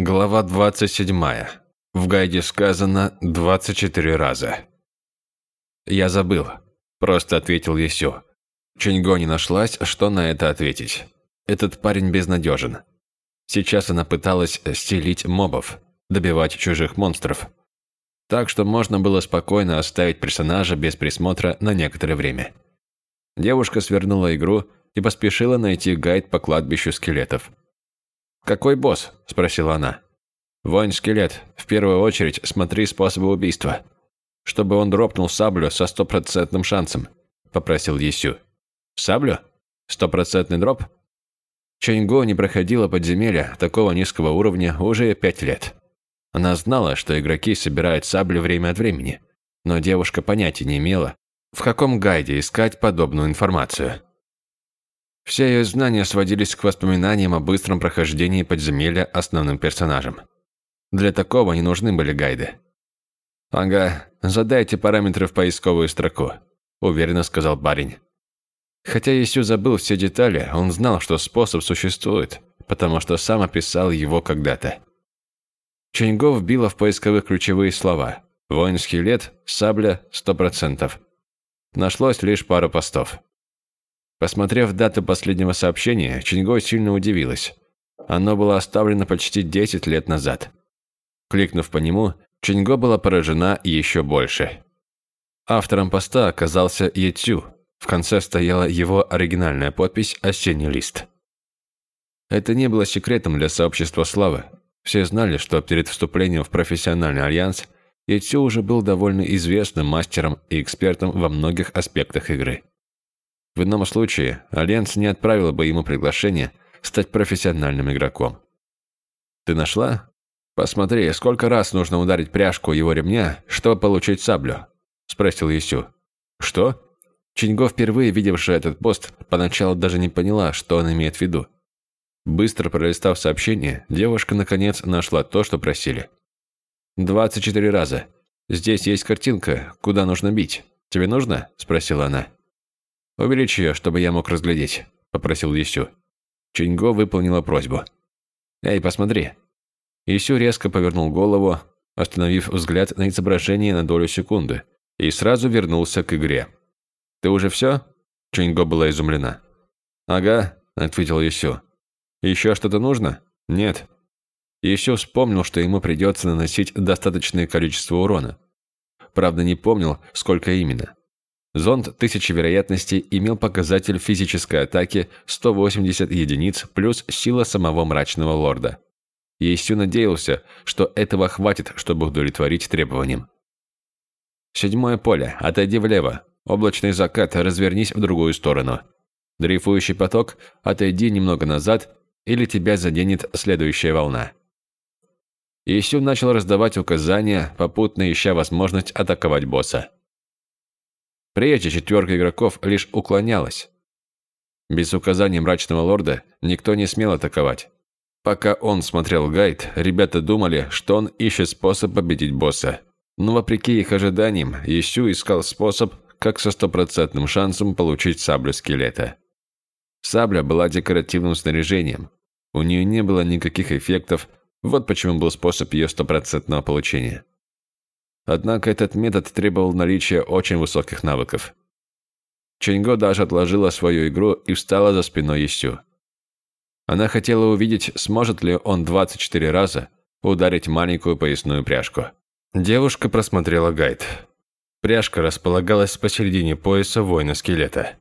Глава 27. В гайде сказано 24 раза. «Я забыл», – просто ответил Есю. Ченьго не нашлась, что на это ответить. Этот парень безнадежен. Сейчас она пыталась стелить мобов, добивать чужих монстров. Так что можно было спокойно оставить персонажа без присмотра на некоторое время. Девушка свернула игру и поспешила найти гайд по кладбищу скелетов. «Какой босс?» – спросила она. «Воин-скелет. В первую очередь смотри способы убийства. Чтобы он дропнул саблю со стопроцентным шансом», – попросил Есю. «Саблю? Стопроцентный дроп?» Чэньго не проходила подземелья такого низкого уровня уже пять лет. Она знала, что игроки собирают сабли время от времени, но девушка понятия не имела, в каком гайде искать подобную информацию. Все ее знания сводились к воспоминаниям о быстром прохождении подземелья основным персонажем. Для такого не нужны были гайды. «Ага, задайте параметры в поисковую строку», – уверенно сказал парень. Хотя Исю забыл все детали, он знал, что способ существует, потому что сам описал его когда-то. Ченьго вбила в поисковых ключевые слова. «Воин-скелет», «Сабля», «100%». Нашлось лишь пару постов. Посмотрев дату последнего сообщения, Чинго сильно удивилась. Оно было оставлено почти 10 лет назад. Кликнув по нему, Чинго была поражена еще больше. Автором поста оказался Етю. В конце стояла его оригинальная подпись «Осенний лист». Это не было секретом для сообщества славы. Все знали, что перед вступлением в профессиональный альянс Е Цю уже был довольно известным мастером и экспертом во многих аспектах игры. В ином случае Альянс не отправила бы ему приглашение стать профессиональным игроком. «Ты нашла? Посмотри, сколько раз нужно ударить пряжку его ремня, чтобы получить саблю?» – спросил Е Сю. «Что?» Чэнь Го, впервые видевшая этот пост, поначалу даже не поняла, что он имеет в виду. Быстро пролистав сообщение, девушка наконец нашла то, что просили. «Двадцать четыре раза. Здесь есть картинка, куда нужно бить. Тебе нужно?» – спросила она. «Увеличь ее, чтобы я мог разглядеть», – попросил Исю. Чиньго выполнила просьбу. «Эй, посмотри». Исю резко повернул голову, остановив взгляд на изображение на долю секунды, и сразу вернулся к игре. «Ты уже все?» Чиньго была изумлена. «Ага», – ответил Исю. «Еще что-то нужно?» «Нет». Исю вспомнил, что ему придется наносить достаточное количество урона. Правда, не помнил, сколько именно. Зонд тысячи вероятностей имел показатель физической атаки 180 единиц плюс сила самого мрачного лорда. Есю надеялся, что этого хватит, чтобы удовлетворить требованиям. Седьмое поле. Отойди влево. Облачный закат. Развернись в другую сторону. Дрейфующий поток. Отойди немного назад, или тебя заденет следующая волна. Есю начал раздавать указания, попутно ища возможность атаковать босса. Прежде четверка игроков лишь уклонялась. Без указаний мрачного лорда никто не смел атаковать. Пока он смотрел гайд, ребята думали, что он ищет способ победить босса. Но вопреки их ожиданиям, Ищу искал способ, как со стопроцентным шансом получить саблю скелета. Сабля была декоративным снаряжением. У нее не было никаких эффектов, вот почему был способ ее стопроцентного получения. Однако этот метод требовал наличия очень высоких навыков. Ченьго даже отложила свою игру и встала за спиной Исю. Она хотела увидеть, сможет ли он 24 раза ударить маленькую поясную пряжку. Девушка просмотрела гайд. Пряжка располагалась посередине пояса воина-скелета.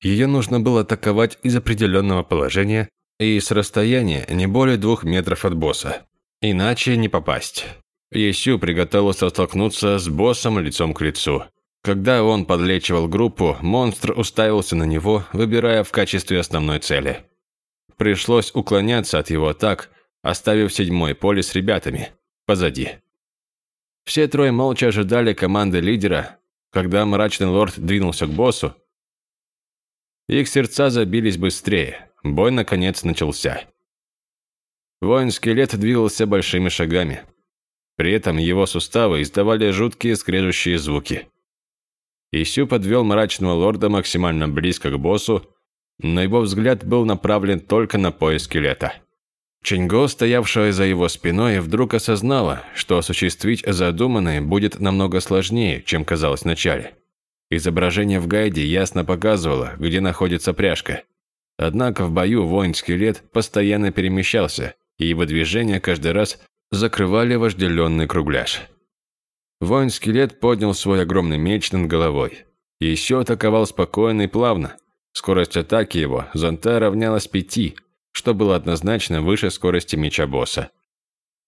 Ее нужно было атаковать из определенного положения и с расстояния не более двух метров от босса. Иначе не попасть. Есю приготовился столкнуться с боссом лицом к лицу. Когда он подлечивал группу, монстр уставился на него, выбирая в качестве основной цели. Пришлось уклоняться от его атак, оставив седьмой поле с ребятами позади. Все трое молча ожидали команды лидера. Когда мрачный лорд двинулся к боссу, их сердца забились быстрее. Бой наконец начался. Воин-скелет двигался большими шагами. При этом его суставы издавали жуткие скрежущие звуки. Исю подвел мрачного лорда максимально близко к боссу, но его взгляд был направлен только на пояс скелета. Ченьго, стоявшая за его спиной, вдруг осознала, что осуществить задуманное будет намного сложнее, чем казалось вначале. Изображение в гайде ясно показывало, где находится пряжка. Однако в бою воин-скелет постоянно перемещался, и его движения каждый раз закрывали вожделенный кругляш. Воин-скелет поднял свой огромный меч над головой. Еще атаковал спокойно и плавно. Скорость атаки его зонта равнялась пяти, что было однозначно выше скорости меча босса.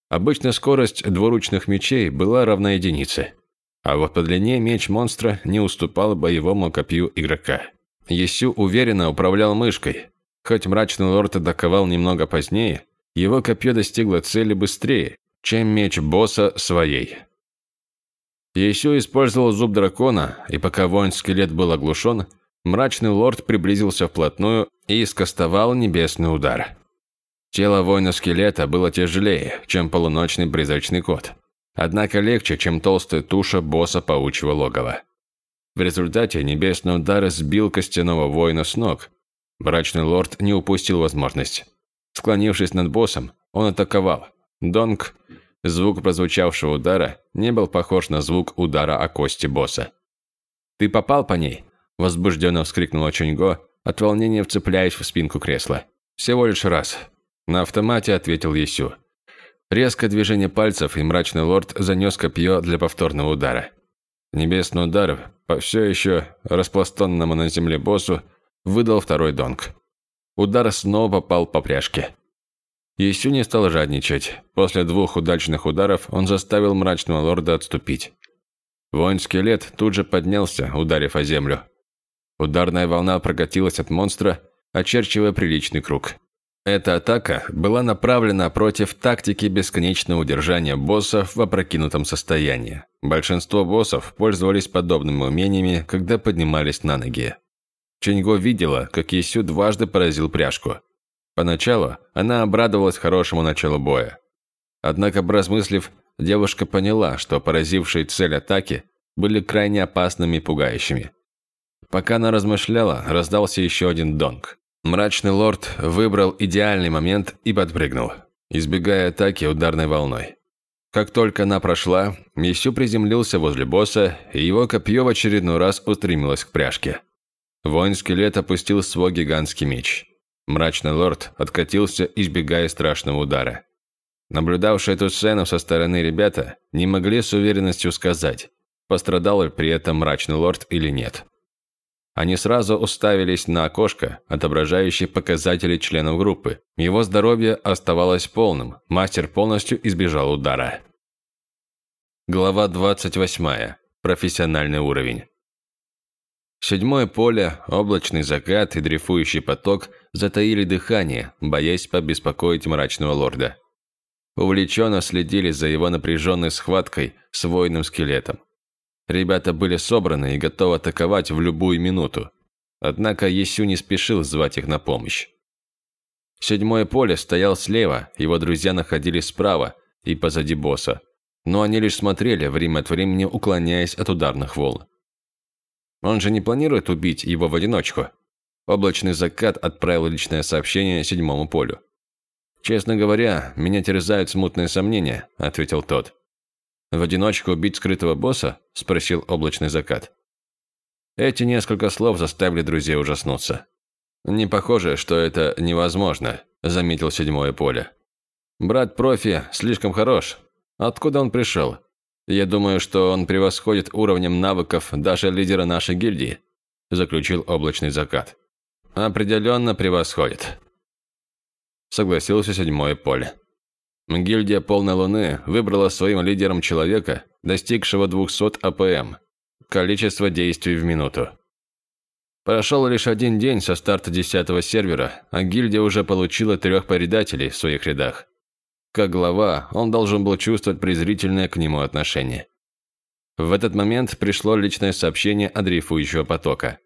Обычно скорость двуручных мечей была равна единице, а вот по длине меч монстра не уступал боевому копью игрока. Есю уверенно управлял мышкой. Хоть мрачный лорд атаковал немного позднее, его копье достигло цели быстрее, чем меч босса своей. Есю использовал зуб дракона, и пока воин-скелет был оглушен, мрачный лорд приблизился вплотную и скостовал небесный удар. Тело воина-скелета было тяжелее, чем полуночный призрачный кот. Однако легче, чем толстая туша босса паучьего логова. В результате небесный удар сбил костяного воина с ног. Мрачный лорд не упустил возможность. Склонившись над боссом, он атаковал. Донг Звук прозвучавшего удара не был похож на звук удара о кости босса. «Ты попал по ней?» – возбужденно вскрикнула Чуньго, от волнения вцепляясь в спинку кресла. «Всего лишь раз». На автомате ответил Есю. Резкое движение пальцев, и мрачный лорд занес копье для повторного удара. Небесный удар по все еще распластанному на земле боссу выдал второй донг. Удар снова попал по пряжке. Есю не стал жадничать. После двух удачных ударов он заставил мрачного лорда отступить. Воин-скелет тут же поднялся, ударив о землю. Ударная волна прокатилась от монстра, очерчивая приличный круг. Эта атака была направлена против тактики бесконечного удержания боссов в опрокинутом состоянии. Большинство боссов пользовались подобными умениями, когда поднимались на ноги. Ченьго видела, как Есю дважды поразил пряжку. Поначалу она обрадовалась хорошему началу боя. Однако, поразмыслив, девушка поняла, что поразившие цель атаки были крайне опасными и пугающими. Пока она размышляла, раздался еще один донг. Мрачный лорд выбрал идеальный момент и подпрыгнул, избегая атаки ударной волной. Как только она прошла, Мисю приземлился возле босса, и его копье в очередной раз устремилось к пряжке. Воин-скелет опустил свой гигантский меч. Мрачный лорд откатился, избегая страшного удара. Наблюдавшие эту сцену со стороны ребята не могли с уверенностью сказать, пострадал ли при этом мрачный лорд или нет. Они сразу уставились на окошко, отображающее показатели членов группы. Его здоровье оставалось полным, мастер полностью избежал удара. Глава 28. Профессиональный уровень. Седьмое поле, облачный закат и дрейфующий поток затаили дыхание, боясь побеспокоить мрачного лорда. Увлеченно следили за его напряженной схваткой с воином скелетом. Ребята были собраны и готовы атаковать в любую минуту. Однако Есю не спешил звать их на помощь. Седьмое поле стоял слева, его друзья находились справа и позади босса. Но они лишь смотрели, время от времени уклоняясь от ударных волн. Он же не планирует убить его в одиночку. Облачный закат отправил личное сообщение седьмому полю. «Честно говоря, меня терзают смутные сомнения», – ответил тот. «В одиночку убить скрытого босса?» – спросил облачный закат. Эти несколько слов заставили друзей ужаснуться. «Не похоже, что это невозможно», – заметил седьмое поле. «Брат профи слишком хорош. Откуда он пришел? Я думаю, что он превосходит уровнем навыков даже лидера нашей гильдии», – заключил облачный закат. «Определенно превосходит», – согласился Седьмое Поле. Гильдия Полной Луны выбрала своим лидером человека, достигшего 200 АПМ, количество действий в минуту. Прошел лишь один день со старта десятого сервера, а гильдия уже получила трех предателей в своих рядах. Как глава, он должен был чувствовать презрительное к нему отношение. В этот момент пришло личное сообщение от дрейфующего потока.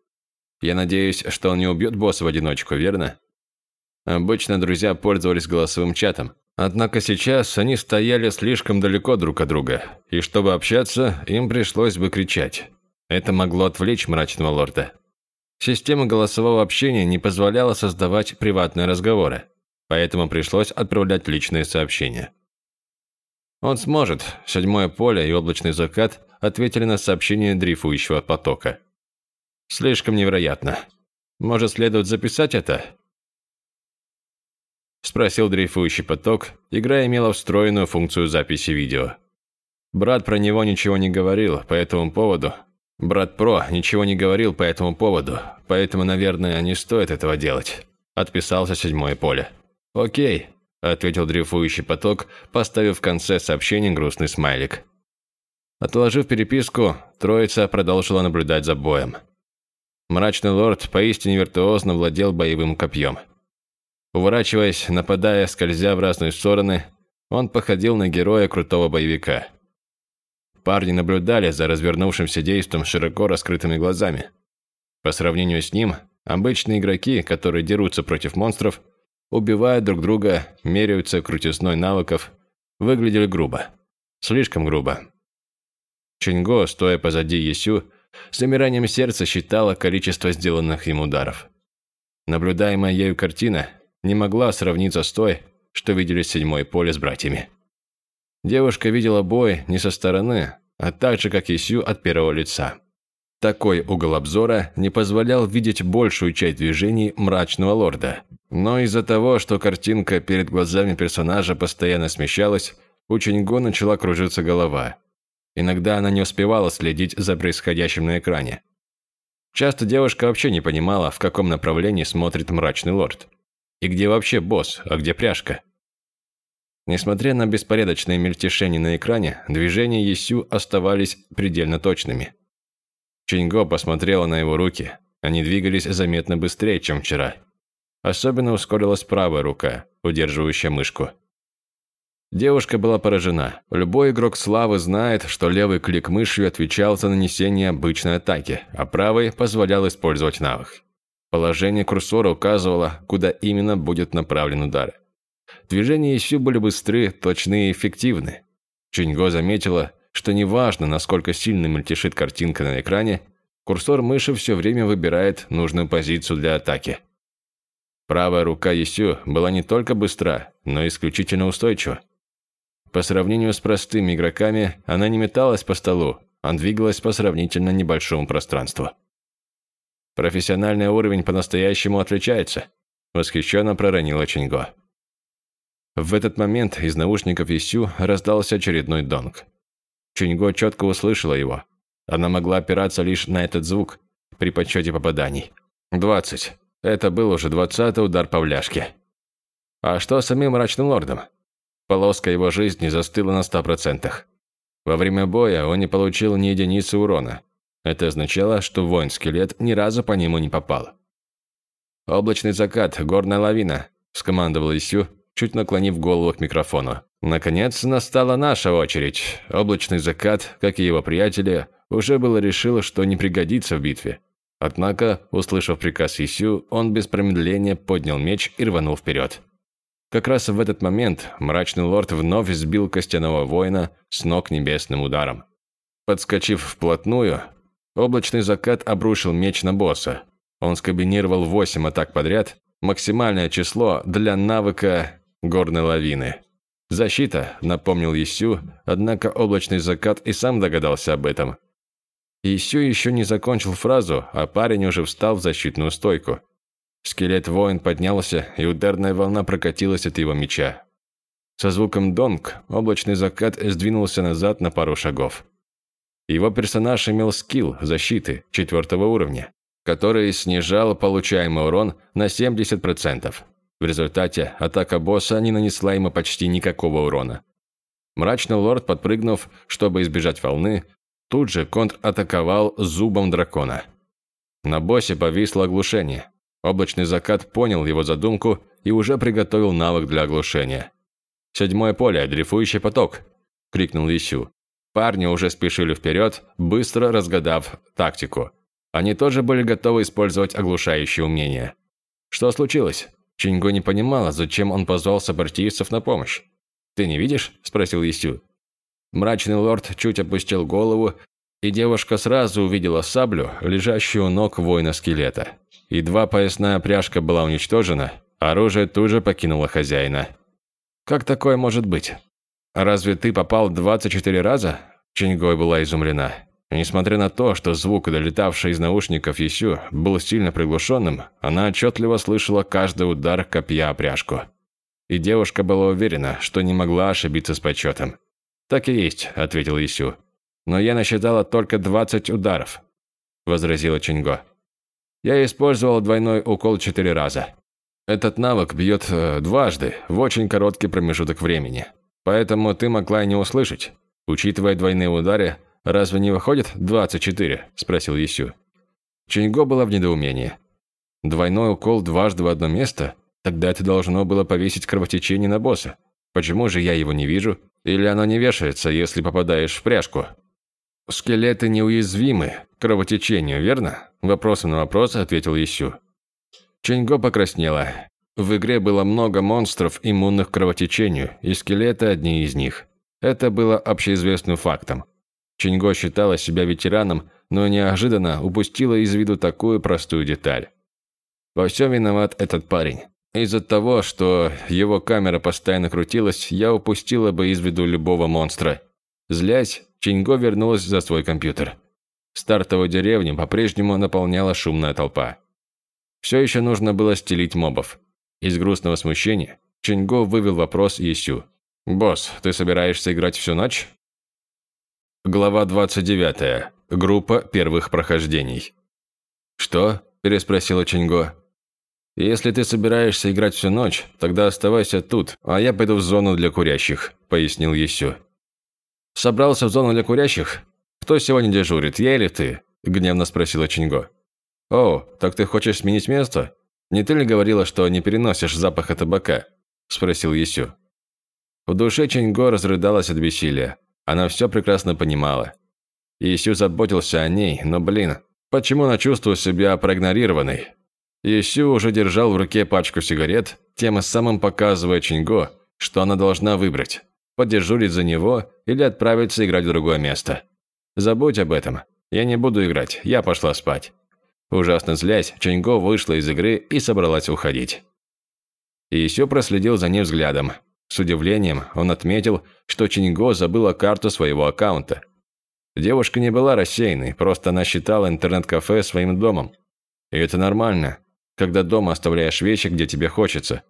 «Я надеюсь, что он не убьет босса в одиночку, верно?» Обычно друзья пользовались голосовым чатом. Однако сейчас они стояли слишком далеко друг от друга, и чтобы общаться, им пришлось бы кричать. Это могло отвлечь мрачного лорда. Система голосового общения не позволяла создавать приватные разговоры. Поэтому пришлось отправлять личные сообщения. Он сможет. Седьмое поле и облачный закат ответили на сообщение дрейфующего потока. Слишком невероятно. Может, следует записать это? Спросил дрейфующий поток. Игра имела встроенную функцию записи видео. Брат про него ничего не говорил по этому поводу. Брат Про ничего не говорил по этому поводу, поэтому, наверное, не стоит этого делать. Отписался седьмое поле. Окей, ответил дрейфующий поток, поставив в конце сообщения грустный смайлик. Отложив переписку, троица продолжила наблюдать за боем. Мрачный лорд поистине виртуозно владел боевым копьем. Уворачиваясь, нападая, скользя в разные стороны, он походил на героя крутого боевика. Парни наблюдали за развернувшимся действием широко раскрытыми глазами. По сравнению с ним, обычные игроки, которые дерутся против монстров, убивают друг друга, меряются крутизной навыков, выглядели грубо. Слишком грубо. Чинго, стоя позади Есю, с замиранием сердца считала количество сделанных им ударов. Наблюдаемая ею картина не могла сравниться с той, что видели седьмое поле с братьями. Девушка видела бой не со стороны, а так же, как и Сю, от первого лица. Такой угол обзора не позволял видеть большую часть движений мрачного лорда. Но из-за того, что картинка перед глазами персонажа постоянно смещалась, у Чиньго начала кружиться голова. Иногда она не успевала следить за происходящим на экране. Часто девушка вообще не понимала, в каком направлении смотрит мрачный лорд. И где вообще босс, а где пряжка? Несмотря на беспорядочное мельтешение на экране, движения Есю оставались предельно точными. Чиньго посмотрела на его руки. Они двигались заметно быстрее, чем вчера. Особенно ускорилась правая рука, удерживающая мышку. Девушка была поражена. Любой игрок славы знает, что левый клик мышью отвечал за нанесение обычной атаки, а правый позволял использовать навык. Положение курсора указывало, куда именно будет направлен удар. Движения еще были быстры, точны и эффективны. Чиньго заметила, что неважно, насколько сильно мельтешит картинка на экране, курсор мыши все время выбирает нужную позицию для атаки. Правая рука Есю была не только быстра, но и исключительно устойчива. По сравнению с простыми игроками, она не металась по столу, а двигалась по сравнительно небольшому пространству. Профессиональный уровень по-настоящему отличается, восхищенно проронила Чиньго. В этот момент из наушников Исю раздался очередной донг. Чиньго четко услышала его. Она могла опираться лишь на этот звук при подсчете попаданий. Двадцать. Это был уже двадцатый удар по вляжке. А что с самим мрачным лордом? Полоска его жизни застыла на ста процентах. Во время боя он не получил ни единицы урона, это означало, что воин-скелет ни разу по нему не попал. «Облачный закат, горная лавина», – скомандовал Исю, чуть наклонив голову к микрофону. Наконец, настала наша очередь. Облачный закат, как и его приятели, уже было решил, что не пригодится в битве. Однако, услышав приказ Исю, он без промедления поднял меч и рванул вперед. Как раз в этот момент мрачный лорд вновь сбил костяного воина с ног небесным ударом. Подскочив вплотную, Облачный закат обрушил меч на босса. Он скомбинировал восемь атак подряд, максимальное число для навыка горной лавины. «Защита», — напомнил Исю, однако облачный закат и сам догадался об этом. Исю еще не закончил фразу, а парень уже встал в защитную стойку. Скелет воин поднялся, и ударная волна прокатилась от его меча. Со звуком донг облачный закат сдвинулся назад на пару шагов. Его персонаж имел скилл защиты четвертого уровня, который снижал получаемый урон на 70%. В результате атака босса не нанесла ему почти никакого урона. Мрачный лорд, подпрыгнув, чтобы избежать волны, тут же контратаковал зубом дракона. На боссе повисло оглушение. Облачный закат понял его задумку и уже приготовил навык для оглушения. «Седьмое поле, дрейфующий поток!» – крикнул Исю. Парни уже спешили вперед, быстро разгадав тактику. Они тоже были готовы использовать оглушающие умения. Что случилось? Чинго не понимала, зачем он позвал сопартийцев на помощь. «Ты не видишь?» – спросил Исю. Мрачный лорд чуть опустил голову, и девушка сразу увидела саблю, лежащую у ног воина-скелета. Едва поясная пряжка была уничтожена, Оружие тут же покинуло хозяина. «Как такое может быть? Разве ты попал 24 раза?» Чингой была изумлена. Несмотря на то, что звук, долетавший из наушников Исю, был сильно приглушенным, она отчетливо слышала каждый удар копья о пряжку. И девушка была уверена, что не могла ошибиться с подсчетом. «Так и есть», – ответил Исю. «Но я насчитала только 20 ударов», – возразила Чинго. «Я использовал двойной укол четыре раза. Этот навык бьет э, дважды, в очень короткий промежуток времени. Поэтому ты могла и не услышать. Учитывая двойные удары, разве не выходит 24?» – спросил Исю. Чинго была в недоумении. «Двойной укол дважды в одно место? Тогда это должно было повесить кровотечение на босса. Почему же я его не вижу? Или оно не вешается, если попадаешь в пряжку?» «Скелеты неуязвимы к кровотечению, верно?» Вопросом на вопрос ответил Исю. Ченьго покраснела. В игре было много монстров, иммунных к кровотечению, и скелеты одни из них. Это было общеизвестным фактом. Чинго считала себя ветераном, но неожиданно упустила из виду такую простую деталь. Во всем виноват этот парень. Из-за того, что его камера постоянно крутилась, я упустила бы из виду любого монстра. Злясь, Чинго вернулась за свой компьютер. Стартовую деревню по-прежнему наполняла шумная толпа. Все еще нужно было стелить мобов. Из грустного смущения Чинго вывел вопрос Есю. «Босс, ты собираешься играть всю ночь?» Глава 29. Группа первых прохождений. «Что?» – переспросила Чинго. «Если ты собираешься играть всю ночь, тогда оставайся тут, а я пойду в зону для курящих», – пояснил Есю. «Собрался в зону для курящих? Кто сегодня дежурит, я или ты?» – гневно спросила Чинго. «О, так ты хочешь сменить место? Не ты ли говорила, что не переносишь запаха табака?» – спросил Есю. В душе Чинго разрыдалась от бессилия. Она все прекрасно понимала. Есю заботился о ней, но, блин, почему она чувствует себя проигнорированной? Есю уже держал в руке пачку сигарет, тем самым показывая Чинго, что она должна выбрать – подежурить за него или отправиться играть в другое место. «Забудь об этом. Я не буду играть, я пошла спать». Ужасно злясь, Чинго вышла из игры и собралась уходить. Есю проследил за ней взглядом. С удивлением он отметил, что Чинго забыла карту своего аккаунта. Девушка не была рассеянной, просто она считала интернет-кафе своим домом. И это нормально, когда дома оставляешь вещи, где тебе хочется.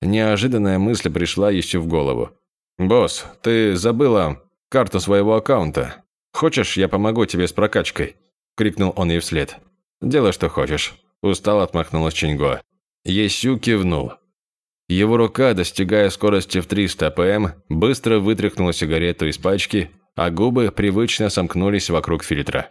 Неожиданная мысль пришла еще в голову. «Босс, ты забыла карту своего аккаунта. Хочешь, я помогу тебе с прокачкой?» – крикнул он ей вслед. «Делай, что хочешь», – устало отмахнулась Чинго. Есю кивнул. Его рука, достигая скорости в 300 пм, быстро вытряхнула сигарету из пачки, а губы привычно сомкнулись вокруг фильтра.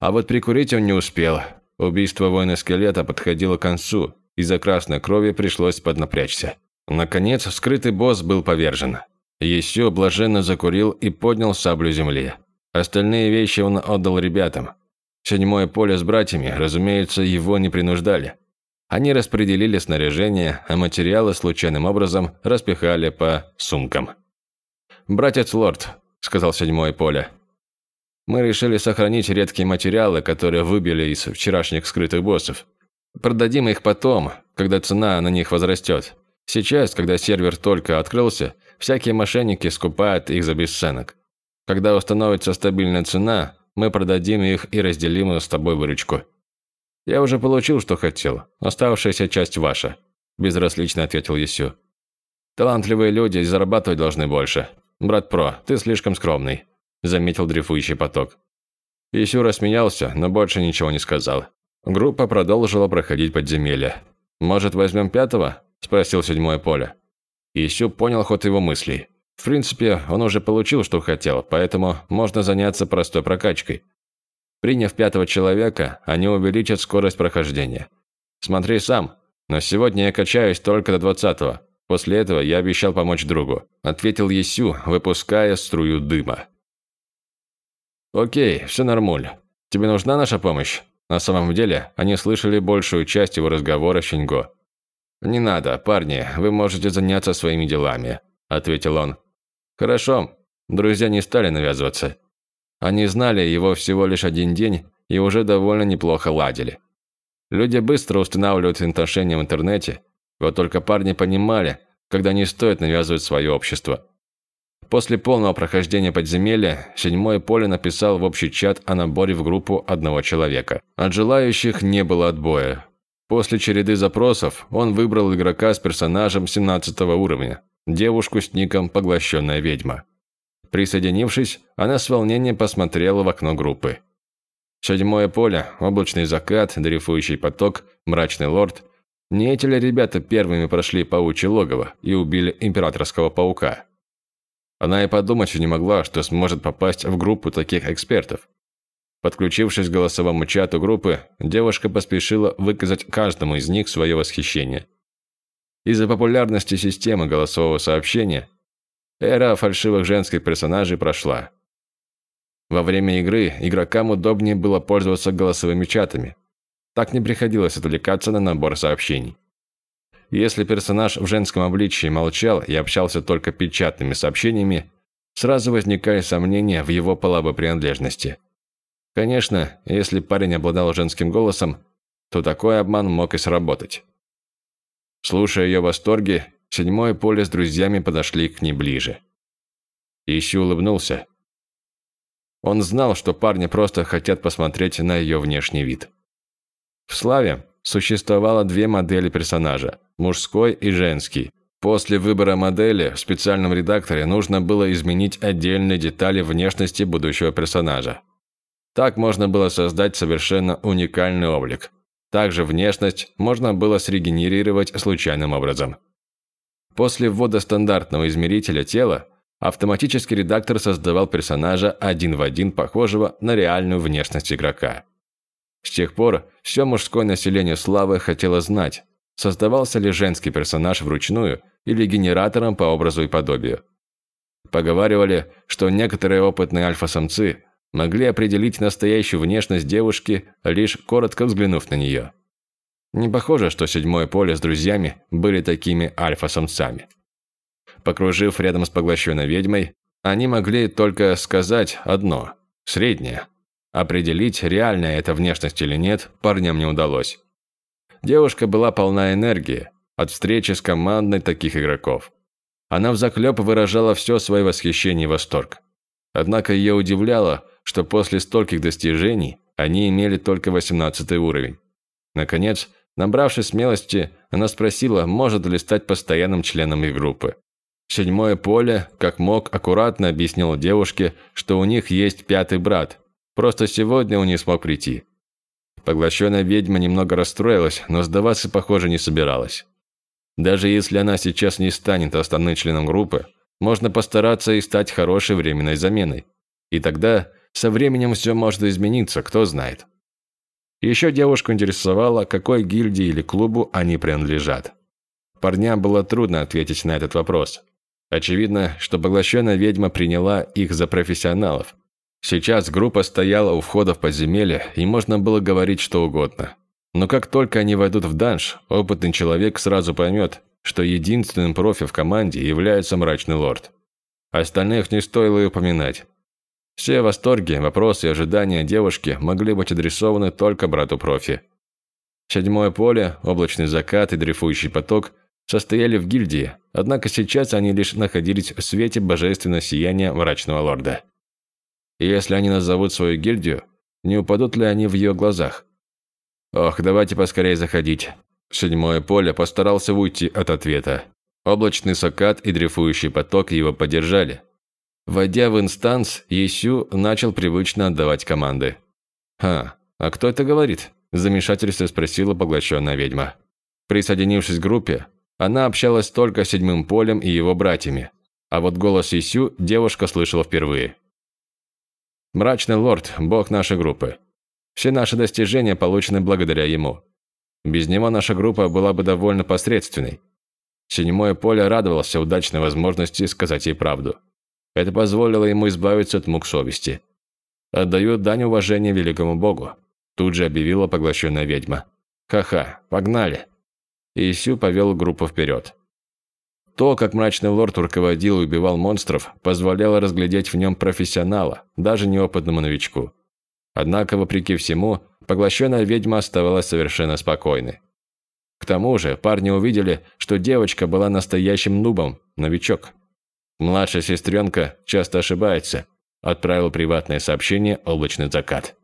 А вот прикурить он не успел. Убийство воина-скелета подходило к концу, из-за красной крови пришлось поднапрячься. Наконец, скрытый босс был повержен. Есю блаженно закурил и поднял саблю земли. Остальные вещи он отдал ребятам. Седьмое поле с братьями, разумеется, его не принуждали. Они распределили снаряжение, а материалы случайным образом распихали по сумкам. «Братец Лорд», – сказал седьмое поле, – «мы решили сохранить редкие материалы, которые выбили из вчерашних скрытых боссов. Продадим их потом, когда цена на них возрастет. Сейчас, когда сервер только открылся, всякие мошенники скупают их за бесценок. Когда установится стабильная цена, мы продадим их и разделим с тобой выручку». «Я уже получил, что хотел. Оставшаяся часть ваша», – безразлично ответил Есю. «Талантливые люди зарабатывать должны больше. Брат Про, ты слишком скромный», – заметил дрейфующий поток. Есю рассмеялся, но больше ничего не сказал. Группа продолжила проходить подземелье. «Может, возьмем пятого?» – спросил седьмое поле. Есю понял ход его мыслей. В принципе, он уже получил, что хотел, поэтому можно заняться простой прокачкой. Приняв пятого человека, они увеличат скорость прохождения. Смотри сам, но сегодня я качаюсь только до двадцатого. После этого я обещал помочь другу», – ответил Есю, выпуская струю дыма. «Окей, все нормуль. Тебе нужна наша помощь?» На самом деле, они слышали большую часть его разговора с Шинго. «Не надо, парни, вы можете заняться своими делами», – ответил он. «Хорошо». Друзья не стали навязываться. Они знали его всего лишь один день и уже довольно неплохо ладили. Люди быстро устанавливают отношения в интернете, Вот только парни понимали, когда не стоит навязывать свое общество. После полного прохождения подземелья, седьмое поле написал в общий чат о наборе в группу одного человека. От желающих не было отбоя. После череды запросов он выбрал игрока с персонажем 17 уровня, девушку с ником «Поглощенная ведьма». Присоединившись, она с волнением посмотрела в окно группы. Седьмое поле, облачный закат, дрейфующий поток, мрачный лорд. Не эти ли ребята первыми прошли паучье логово и убили императорского паука? Она и подумать не могла, что сможет попасть в группу таких экспертов. Подключившись к голосовому чату группы, девушка поспешила выказать каждому из них свое восхищение. Из-за популярности системы голосового сообщения, эра фальшивых женских персонажей прошла. Во время игры игрокам удобнее было пользоваться голосовыми чатами. Так не приходилось отвлекаться на набор сообщений. Если персонаж в женском обличии молчал и общался только печатными сообщениями, сразу возникали сомнения в его половой принадлежности. Конечно, если парень обладал женским голосом, то такой обман мог и сработать. Слушая ее восторги, седьмое поле с друзьями подошли к ней ближе. Ищу улыбнулся. Он знал, что парни просто хотят посмотреть на ее внешний вид. В «Славе» существовало две модели персонажа – мужской и женский. После выбора модели в специальном редакторе нужно было изменить отдельные детали внешности будущего персонажа. Так можно было создать совершенно уникальный облик. Также внешность можно было срегенерировать случайным образом. После ввода стандартного измерителя тела, автоматический редактор создавал персонажа один в один похожего на реальную внешность игрока. С тех пор все мужское население Славы хотело знать, создавался ли женский персонаж вручную или генератором по образу и подобию. Поговаривали, что некоторые опытные альфа-самцы могли определить настоящую внешность девушки, лишь коротко взглянув на нее. Не похоже, что седьмое поле с друзьями были такими альфа-самцами. Покружив рядом с поглощенной ведьмой, они могли только сказать одно – среднее. Определить, реальная эта внешность или нет, парням не удалось. Девушка была полна энергии от встречи с командой таких игроков. Она взахлеб выражала все свое восхищение и восторг. Однако ее удивляло, что после стольких достижений они имели только 18 уровень. Наконец, набравшись смелости, она спросила, может ли стать постоянным членом их группы. Седьмое поле, как мог, аккуратно объяснил девушке, что у них есть пятый брат. Просто сегодня он не смог прийти. Поглощенная ведьма немного расстроилась, но сдаваться, похоже, не собиралась. Даже если она сейчас не станет основным членом группы, можно постараться и стать хорошей временной заменой. И тогда со временем все может измениться, кто знает. Еще девушку интересовало, какой гильдии или клубу они принадлежат. Парням было трудно ответить на этот вопрос. Очевидно, что поглощенная ведьма приняла их за профессионалов. Сейчас группа стояла у входа в подземелье, и можно было говорить что угодно. Но как только они войдут в данж, опытный человек сразу поймет, что единственным профи в команде является мрачный лорд. Остальных не стоило и упоминать. Все восторги, вопросы и ожидания девушки могли быть адресованы только брату профи. Седьмое поле, облачный закат и дрейфующий поток состояли в гильдии, однако сейчас они лишь находились в свете божественного сияния мрачного лорда. И если они назовут свою гильдию, не упадут ли они в ее глазах? Ох, давайте поскорее заходить. Седьмое поле постарался уйти от ответа. Облачный закат и дрейфующий поток его поддержали, Войдя в инстанс, Есю начал привычно отдавать команды. «Ха, а кто это говорит?» – в спросила поглощенная ведьма. Присоединившись к группе, она общалась только с седьмым полем и его братьями, а вот голос Исю девушка слышала впервые. «Мрачный лорд – бог нашей группы. Все наши достижения получены благодаря ему. Без него наша группа была бы довольно посредственной. Седьмое поле радовался удачной возможности сказать ей правду. Это позволило ему избавиться от мук совести. «Отдаю дань уважения великому богу», – тут же объявила поглощенная ведьма. «Ха-ха, погнали!» И повел группу вперед. То, как мрачный лорд руководил и убивал монстров, позволяло разглядеть в нем профессионала, даже неопытному новичку. Однако, вопреки всему, поглощенная ведьма оставалась совершенно спокойной. К тому же парни увидели, что девочка была настоящим нубом, новичок. Младшая сестренка часто ошибается, отправил приватное сообщение «Облачный закат».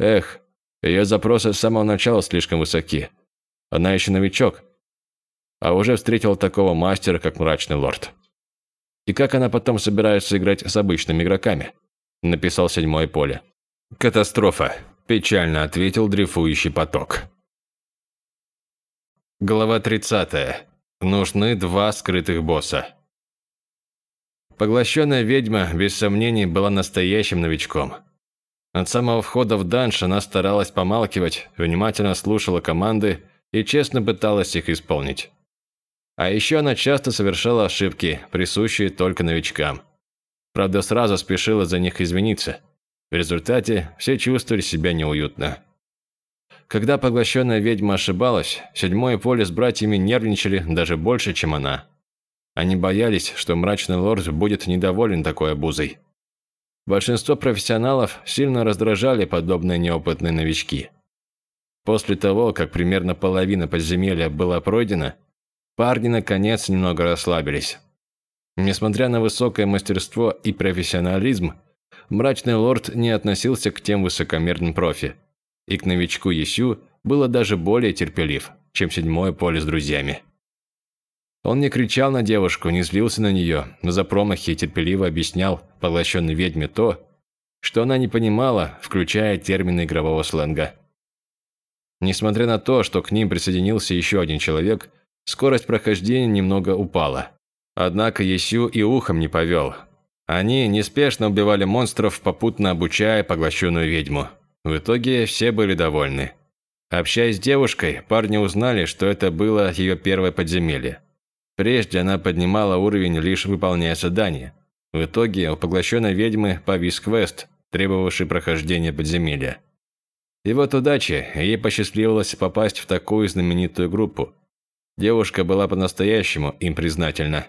Эх, ее запросы с самого начала слишком высоки. Она еще новичок, а уже встретила такого мастера, как Мрачный Лорд. И как она потом собирается играть с обычными игроками? Написал седьмое поле. Катастрофа. Печально ответил дрейфующий поток. Глава 30. Нужны два скрытых босса. Поглощенная ведьма, без сомнений, была настоящим новичком. От самого входа в данж она старалась помалкивать, внимательно слушала команды и честно пыталась их исполнить. А еще она часто совершала ошибки, присущие только новичкам. Правда, сразу спешила за них извиниться. В результате все чувствовали себя неуютно. Когда поглощенная ведьма ошибалась, седьмое поле с братьями нервничали даже больше, чем она. Они боялись, что мрачный лорд будет недоволен такой обузой. Большинство профессионалов сильно раздражали подобные неопытные новички. После того, как примерно половина подземелья была пройдена, Парни, наконец, немного расслабились. Несмотря на высокое мастерство и профессионализм, мрачный лорд не относился к тем высокомерным профи. И к новичку Есю было даже более терпелив, чем седьмое поле с друзьями. Он не кричал на девушку, не злился на нее, но за промахи терпеливо объяснял поглощенной ведьме то, что она не понимала, включая термины игрового сленга. Несмотря на то, что к ним присоединился еще один человек, Скорость прохождения немного упала. Однако Есю и ухом не повел. Они неспешно убивали монстров, попутно обучая поглощенную ведьму. В итоге все были довольны. Общаясь с девушкой, парни узнали, что это было ее первое подземелье. Прежде она поднимала уровень, лишь выполняя задания. В итоге у поглощенной ведьмы повис квест, требовавший прохождения подземелья. И вот удачи, ей посчастливилось попасть в такую знаменитую группу, Девушка была по-настоящему им признательна.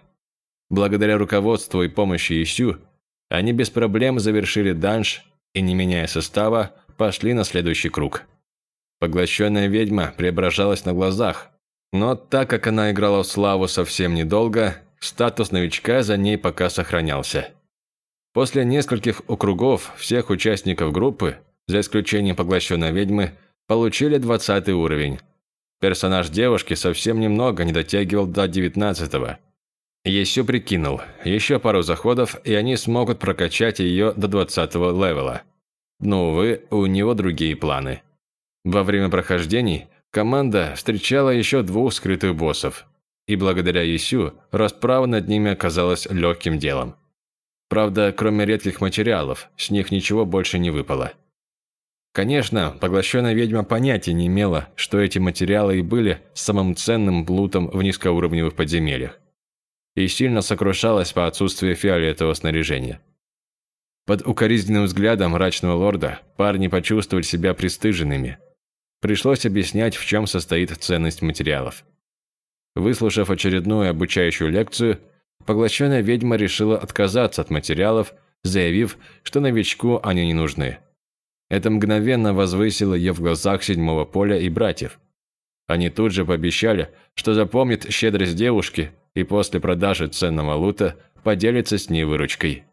Благодаря руководству и помощи Исю, они без проблем завершили данж и, не меняя состава, пошли на следующий круг. Поглощенная ведьма преображалась на глазах, но так как она играла в славу совсем недолго, статус новичка за ней пока сохранялся. После нескольких округов всех участников группы, за исключением поглощенной ведьмы, получили 20 уровень, Персонаж девушки совсем немного не дотягивал до девятнадцатого. Есю прикинул, еще пару заходов, и они смогут прокачать ее до двадцатого левела. Но, увы, у него другие планы. Во время прохождений команда встречала еще двух скрытых боссов, и благодаря Есю расправа над ними оказалась легким делом. Правда, кроме редких материалов, с них ничего больше не выпало. Конечно, поглощенная ведьма понятия не имела, что эти материалы и были самым ценным блутом в низкоуровневых подземельях. И сильно сокрушалась по отсутствию фиолетового снаряжения. Под укоризненным взглядом мрачного лорда парни почувствовали себя пристыженными. Пришлось объяснять, в чем состоит ценность материалов. Выслушав очередную обучающую лекцию, поглощенная ведьма решила отказаться от материалов, заявив, что новичку они не нужны. Это мгновенно возвысило ее в глазах седьмого поля и братьев. Они тут же пообещали, что запомнят щедрость девушки и после продажи ценного лута поделятся с ней выручкой.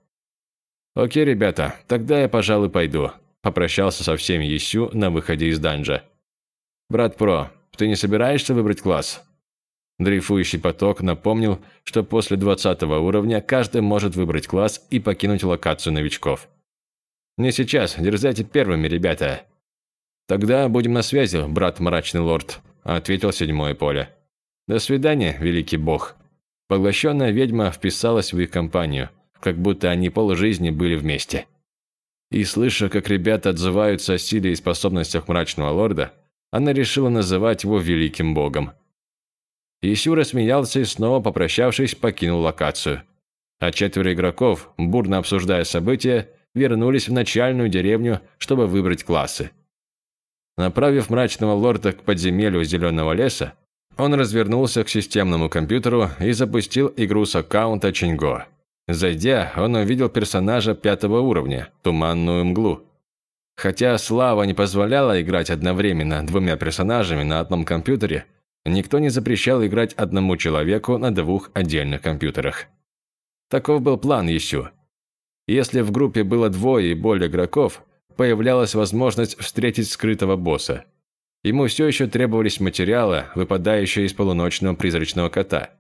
«Окей, ребята, тогда я, пожалуй, пойду», – попрощался со всеми Есю на выходе из данжа. «Брат Про, ты не собираешься выбрать класс?» Дрейфующий поток напомнил, что после 20 уровня каждый может выбрать класс и покинуть локацию новичков. Не сейчас, дерзайте первыми, ребята. Тогда будем на связи, брат мрачный лорд, ответил седьмое поле. До свидания, великий бог. Поглощенная ведьма вписалась в их компанию, как будто они полжизни были вместе. И слыша, как ребята отзываются о силе и способностях мрачного лорда, она решила называть его великим богом. Исю рассмеялся и снова, попрощавшись, покинул локацию. А четверо игроков, бурно обсуждая события, вернулись в начальную деревню, чтобы выбрать классы. Направив мрачного лорда к подземелью зеленого леса, он развернулся к системному компьютеру и запустил игру с аккаунта Чинго. Зайдя, он увидел персонажа пятого уровня, Туманную Мглу. Хотя слава не позволяла играть одновременно двумя персонажами на одном компьютере, Никто не запрещал играть одному человеку на двух отдельных компьютерах. Таков был план еще. Если в группе было двое и более игроков, появлялась возможность встретить скрытого босса. Ему все еще требовались материалы, выпадающие из полуночного призрачного кота.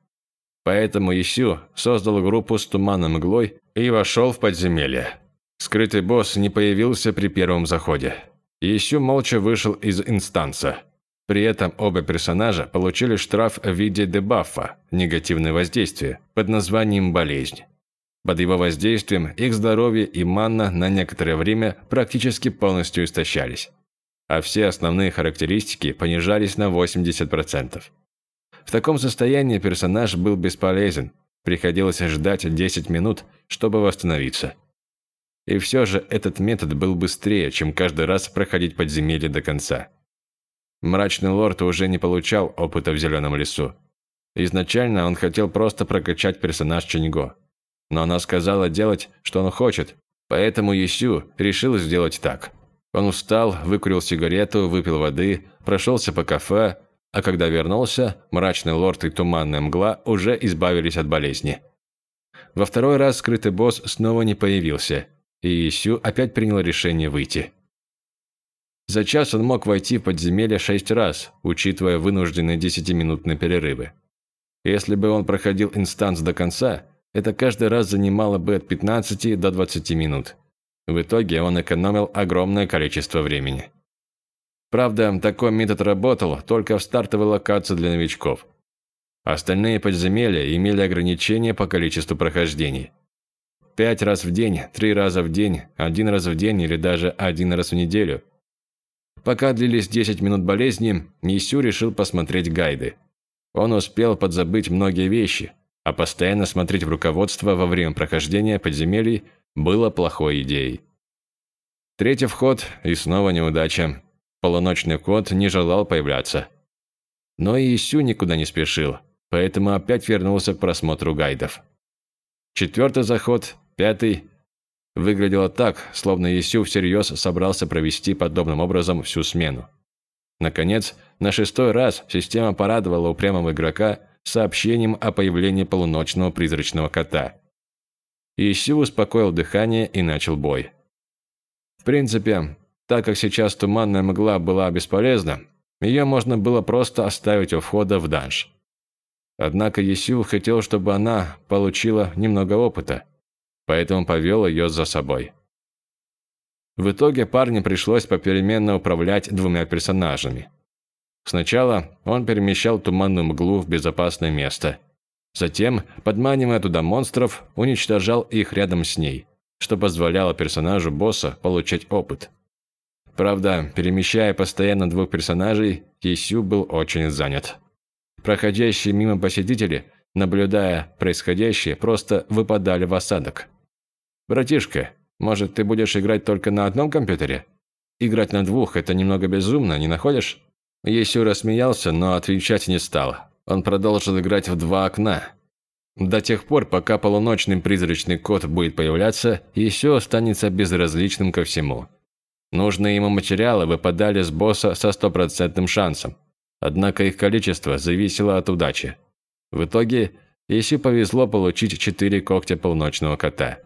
Поэтому Исю создал группу с туманной мглой и вошел в подземелье. Скрытый босс не появился при первом заходе. Исю молча вышел из инстанса. При этом оба персонажа получили штраф в виде дебафа, негативное воздействие, под названием «болезнь». Под его воздействием их здоровье и манна на некоторое время практически полностью истощались, а все основные характеристики понижались на 80%. В таком состоянии персонаж был бесполезен, приходилось ждать 10 минут, чтобы восстановиться. И все же этот метод был быстрее, чем каждый раз проходить подземелье до конца. Мрачный лорд уже не получал опыта в Зеленом лесу. Изначально он хотел просто прокачать персонаж Чиньго. Но она сказала делать, что он хочет, поэтому Юсю решил сделать так. Он устал, выкурил сигарету, выпил воды, прошелся по кафе, а когда вернулся, мрачный лорд и туманная мгла уже избавились от болезни. Во второй раз скрытый босс снова не появился, и Исю опять принял решение выйти. За час он мог войти в подземелье шесть раз, учитывая вынужденные десятиминутные перерывы. Если бы он проходил инстанс до конца, это каждый раз занимало бы от 15 до 20 минут. В итоге он экономил огромное количество времени. Правда, такой метод работал только в стартовой локации для новичков. Остальные подземелья имели ограничения по количеству прохождений. Пять раз в день, три раза в день, один раз в день или даже один раз в неделю. Пока длились 10 минут болезни, Нисю решил посмотреть гайды. Он успел подзабыть многие вещи, а постоянно смотреть в руководство во время прохождения подземелий было плохой идеей. Третий вход и снова неудача. Полуночный кот не желал появляться. Но и Исю никуда не спешил, поэтому опять вернулся к просмотру гайдов. Четвертый заход Пятый выглядело так, словно Исю всерьез собрался провести подобным образом всю смену. Наконец, на шестой раз система порадовала упрямого игрока сообщением о появлении полуночного призрачного кота. Исю успокоил дыхание и начал бой. В принципе, так как сейчас туманная мгла была бесполезна, ее можно было просто оставить у входа в данж. Однако Исю хотел, чтобы она получила немного опыта – поэтому повел ее за собой. В итоге парню пришлось попеременно управлять двумя персонажами. Сначала он перемещал туманную мглу в безопасное место. Затем, подманивая туда монстров, уничтожал их рядом с ней, что позволяло персонажу босса получать опыт. Правда, перемещая постоянно двух персонажей, Кисю был очень занят. Проходящие мимо посетители, наблюдая происходящее, просто выпадали в осадок. «Братишка, может, ты будешь играть только на одном компьютере? Играть на двух – это немного безумно, не находишь?» Есю рассмеялся, но отвечать не стал. Он продолжил играть в два окна. До тех пор, пока полуночный призрачный кот будет появляться, Есю останется безразличным ко всему. Нужные ему материалы выпадали с босса со стопроцентным шансом. Однако их количество зависело от удачи. В итоге, Есю повезло получить четыре когтя полуночного кота.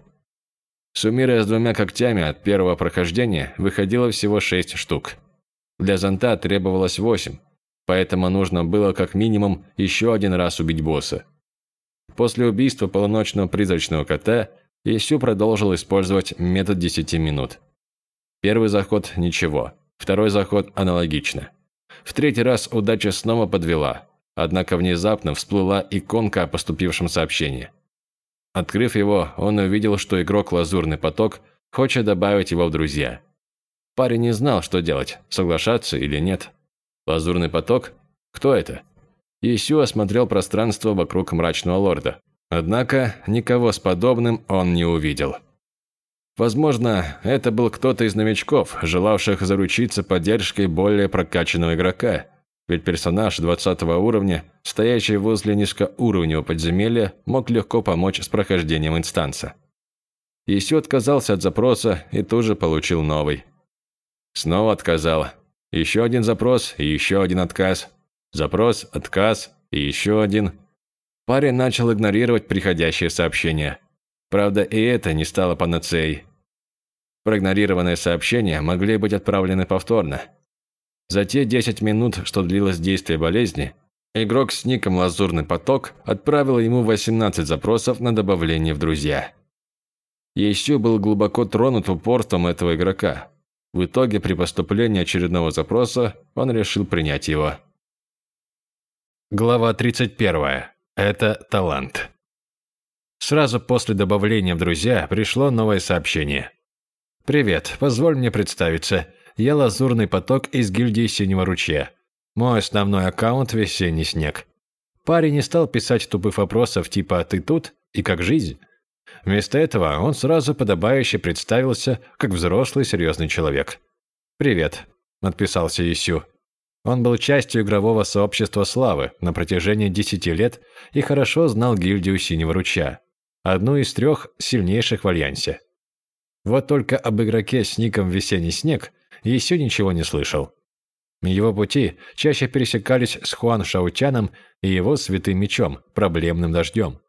Суммируя с двумя когтями от первого прохождения, выходило всего шесть штук. Для зонта требовалось восемь, поэтому нужно было как минимум еще один раз убить босса. После убийства полуночного призрачного кота Исю продолжил использовать метод 10 минут. Первый заход – ничего, второй заход – аналогично. В третий раз удача снова подвела, однако внезапно всплыла иконка о поступившем сообщении – Открыв его, он увидел, что игрок «Лазурный поток» хочет добавить его в друзья. Парень не знал, что делать, соглашаться или нет. «Лазурный поток? Кто это?» Исю осмотрел пространство вокруг мрачного лорда. Однако никого с подобным он не увидел. Возможно, это был кто-то из новичков, желавших заручиться поддержкой более прокачанного игрока – ведь персонаж 20 уровня, стоящий возле низкоуровневого подземелья, мог легко помочь с прохождением инстанса. Исю отказался от запроса и тут же получил новый. Снова отказал. Еще один запрос и еще один отказ. Запрос, отказ и еще один. Парень начал игнорировать приходящие сообщения. Правда, и это не стало панацеей. Проигнорированные сообщения могли быть отправлены повторно. За те 10 минут, что длилось действие болезни, игрок с ником «Лазурный поток» отправил ему 18 запросов на добавление в друзья. Еще был глубоко тронут упорством этого игрока. В итоге, при поступлении очередного запроса, он решил принять его. Глава 31. Это талант. Сразу после добавления в друзья пришло новое сообщение. «Привет, позволь мне представиться. Я Лазурный поток из гильдии Синего ручья. Мой основной аккаунт – Весенний снег». Парень не стал писать тупых вопросов типа «ты тут?» и «как жизнь?». Вместо этого он сразу подобающе представился, как взрослый серьезный человек. «Привет», – отписался Исю. Он был частью игрового сообщества «Славы» на протяжении десяти лет и хорошо знал гильдию Синего Ручья, одну из трех сильнейших в Альянсе. Вот только об игроке с ником «Весенний снег» Исю ничего не слышал. Его пути чаще пересекались с Хуан Шаутяном и его святым мечом, проблемным дождем.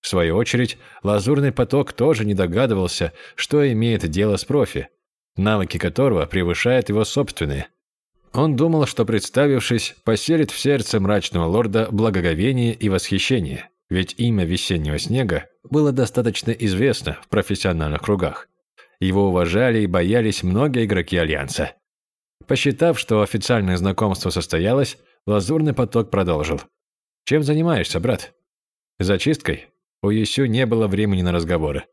В свою очередь, лазурный поток тоже не догадывался, что имеет дело с профи, навыки которого превышают его собственные – он думал, что, представившись, поселит в сердце мрачного лорда благоговение и восхищение, ведь имя весеннего снега было достаточно известно в профессиональных кругах. Его уважали и боялись многие игроки Альянса. Посчитав, что официальное знакомство состоялось, Лазурный поток продолжил. «Чем занимаешься, брат?» «Зачисткой?» У Юсю не было времени на разговоры.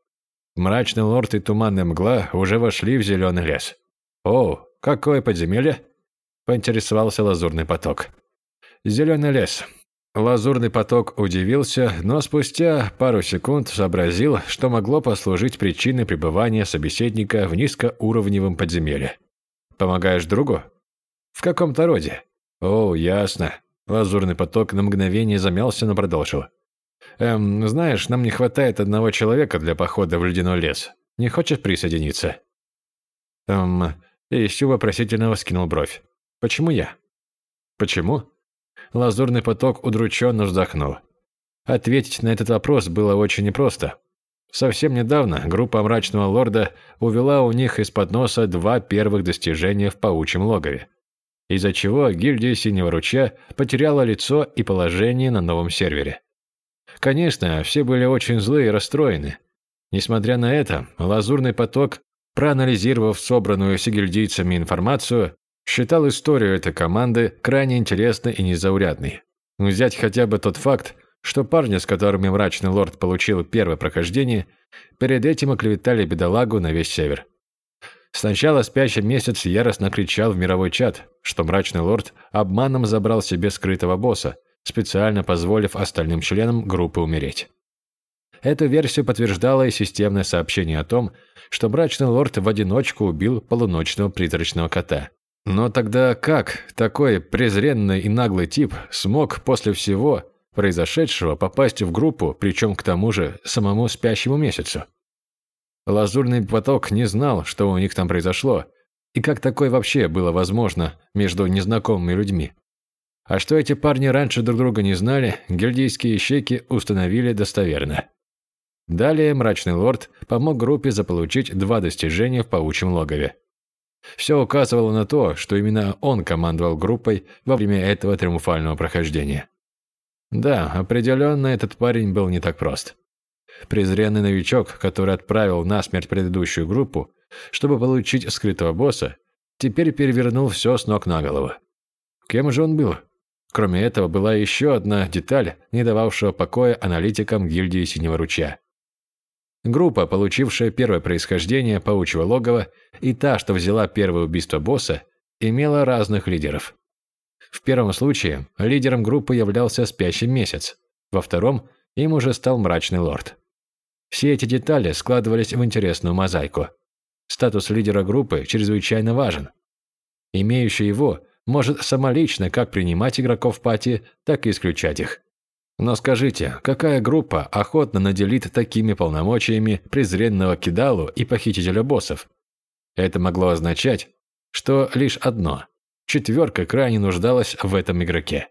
Мрачный лорд и туманная мгла уже вошли в зеленый лес. «О, какое подземелье?» поинтересовался лазурный поток. «Зеленый лес». Лазурный поток удивился, но спустя пару секунд сообразил, что могло послужить причиной пребывания собеседника в низкоуровневом подземелье. «Помогаешь другу?» «В каком-то роде». «О, ясно». Лазурный поток на мгновение замялся, но продолжил. «Эм, знаешь, нам не хватает одного человека для похода в ледяной лес. Не хочешь присоединиться?» «Эм...» Ищу вопросительно вскинул бровь. Почему я? Почему? Лазурный поток удрученно вздохнул. Ответить на этот вопрос было очень непросто. Совсем недавно группа Мрачного Лорда увела у них из-под носа два первых достижения в паучьем логове, из-за чего гильдия Синего Ручья потеряла лицо и положение на новом сервере. Конечно, все были очень злы и расстроены. Несмотря на это, Лазурный поток, проанализировав собранную сигильдийцами информацию, Считал историю этой команды крайне интересной и незаурядной. Взять хотя бы тот факт, что парни, с которыми мрачный лорд получил первое прохождение, перед этим оклеветали бедолагу на весь север. Сначала спящий месяц яростно кричал в мировой чат, что мрачный лорд обманом забрал себе скрытого босса, специально позволив остальным членам группы умереть. Эту версию подтверждало и системное сообщение о том, что мрачный лорд в одиночку убил полуночного призрачного кота. Но тогда как такой презренный и наглый тип смог после всего произошедшего попасть в группу, причем к тому же самому спящему месяцу? Лазурный поток не знал, что у них там произошло, и как такое вообще было возможно между незнакомыми людьми. А что эти парни раньше друг друга не знали, гильдейские щеки установили достоверно. Далее Мрачный Лорд помог группе заполучить два достижения в паучьем логове. Все указывало на то, что именно он командовал группой во время этого триумфального прохождения. Да, определенно этот парень был не так прост. Презренный новичок, который отправил на смерть предыдущую группу, чтобы получить скрытого босса, теперь перевернул все с ног на голову. Кем же он был? Кроме этого, была еще одна деталь, не дававшая покоя аналитикам гильдии Синего Ручья. Группа, получившая первое происхождение паучьего логова, и та, что взяла первое убийство босса, имела разных лидеров. В первом случае лидером группы являлся спящий месяц, во втором им уже стал мрачный лорд. Все эти детали складывались в интересную мозаику. Статус лидера группы чрезвычайно важен. Имеющий его может самолично как принимать игроков пати, так и исключать их. Но скажите, какая группа охотно наделит такими полномочиями презренного кидалу и похитителя боссов? Это могло означать, что лишь одно – четверка крайне нуждалась в этом игроке.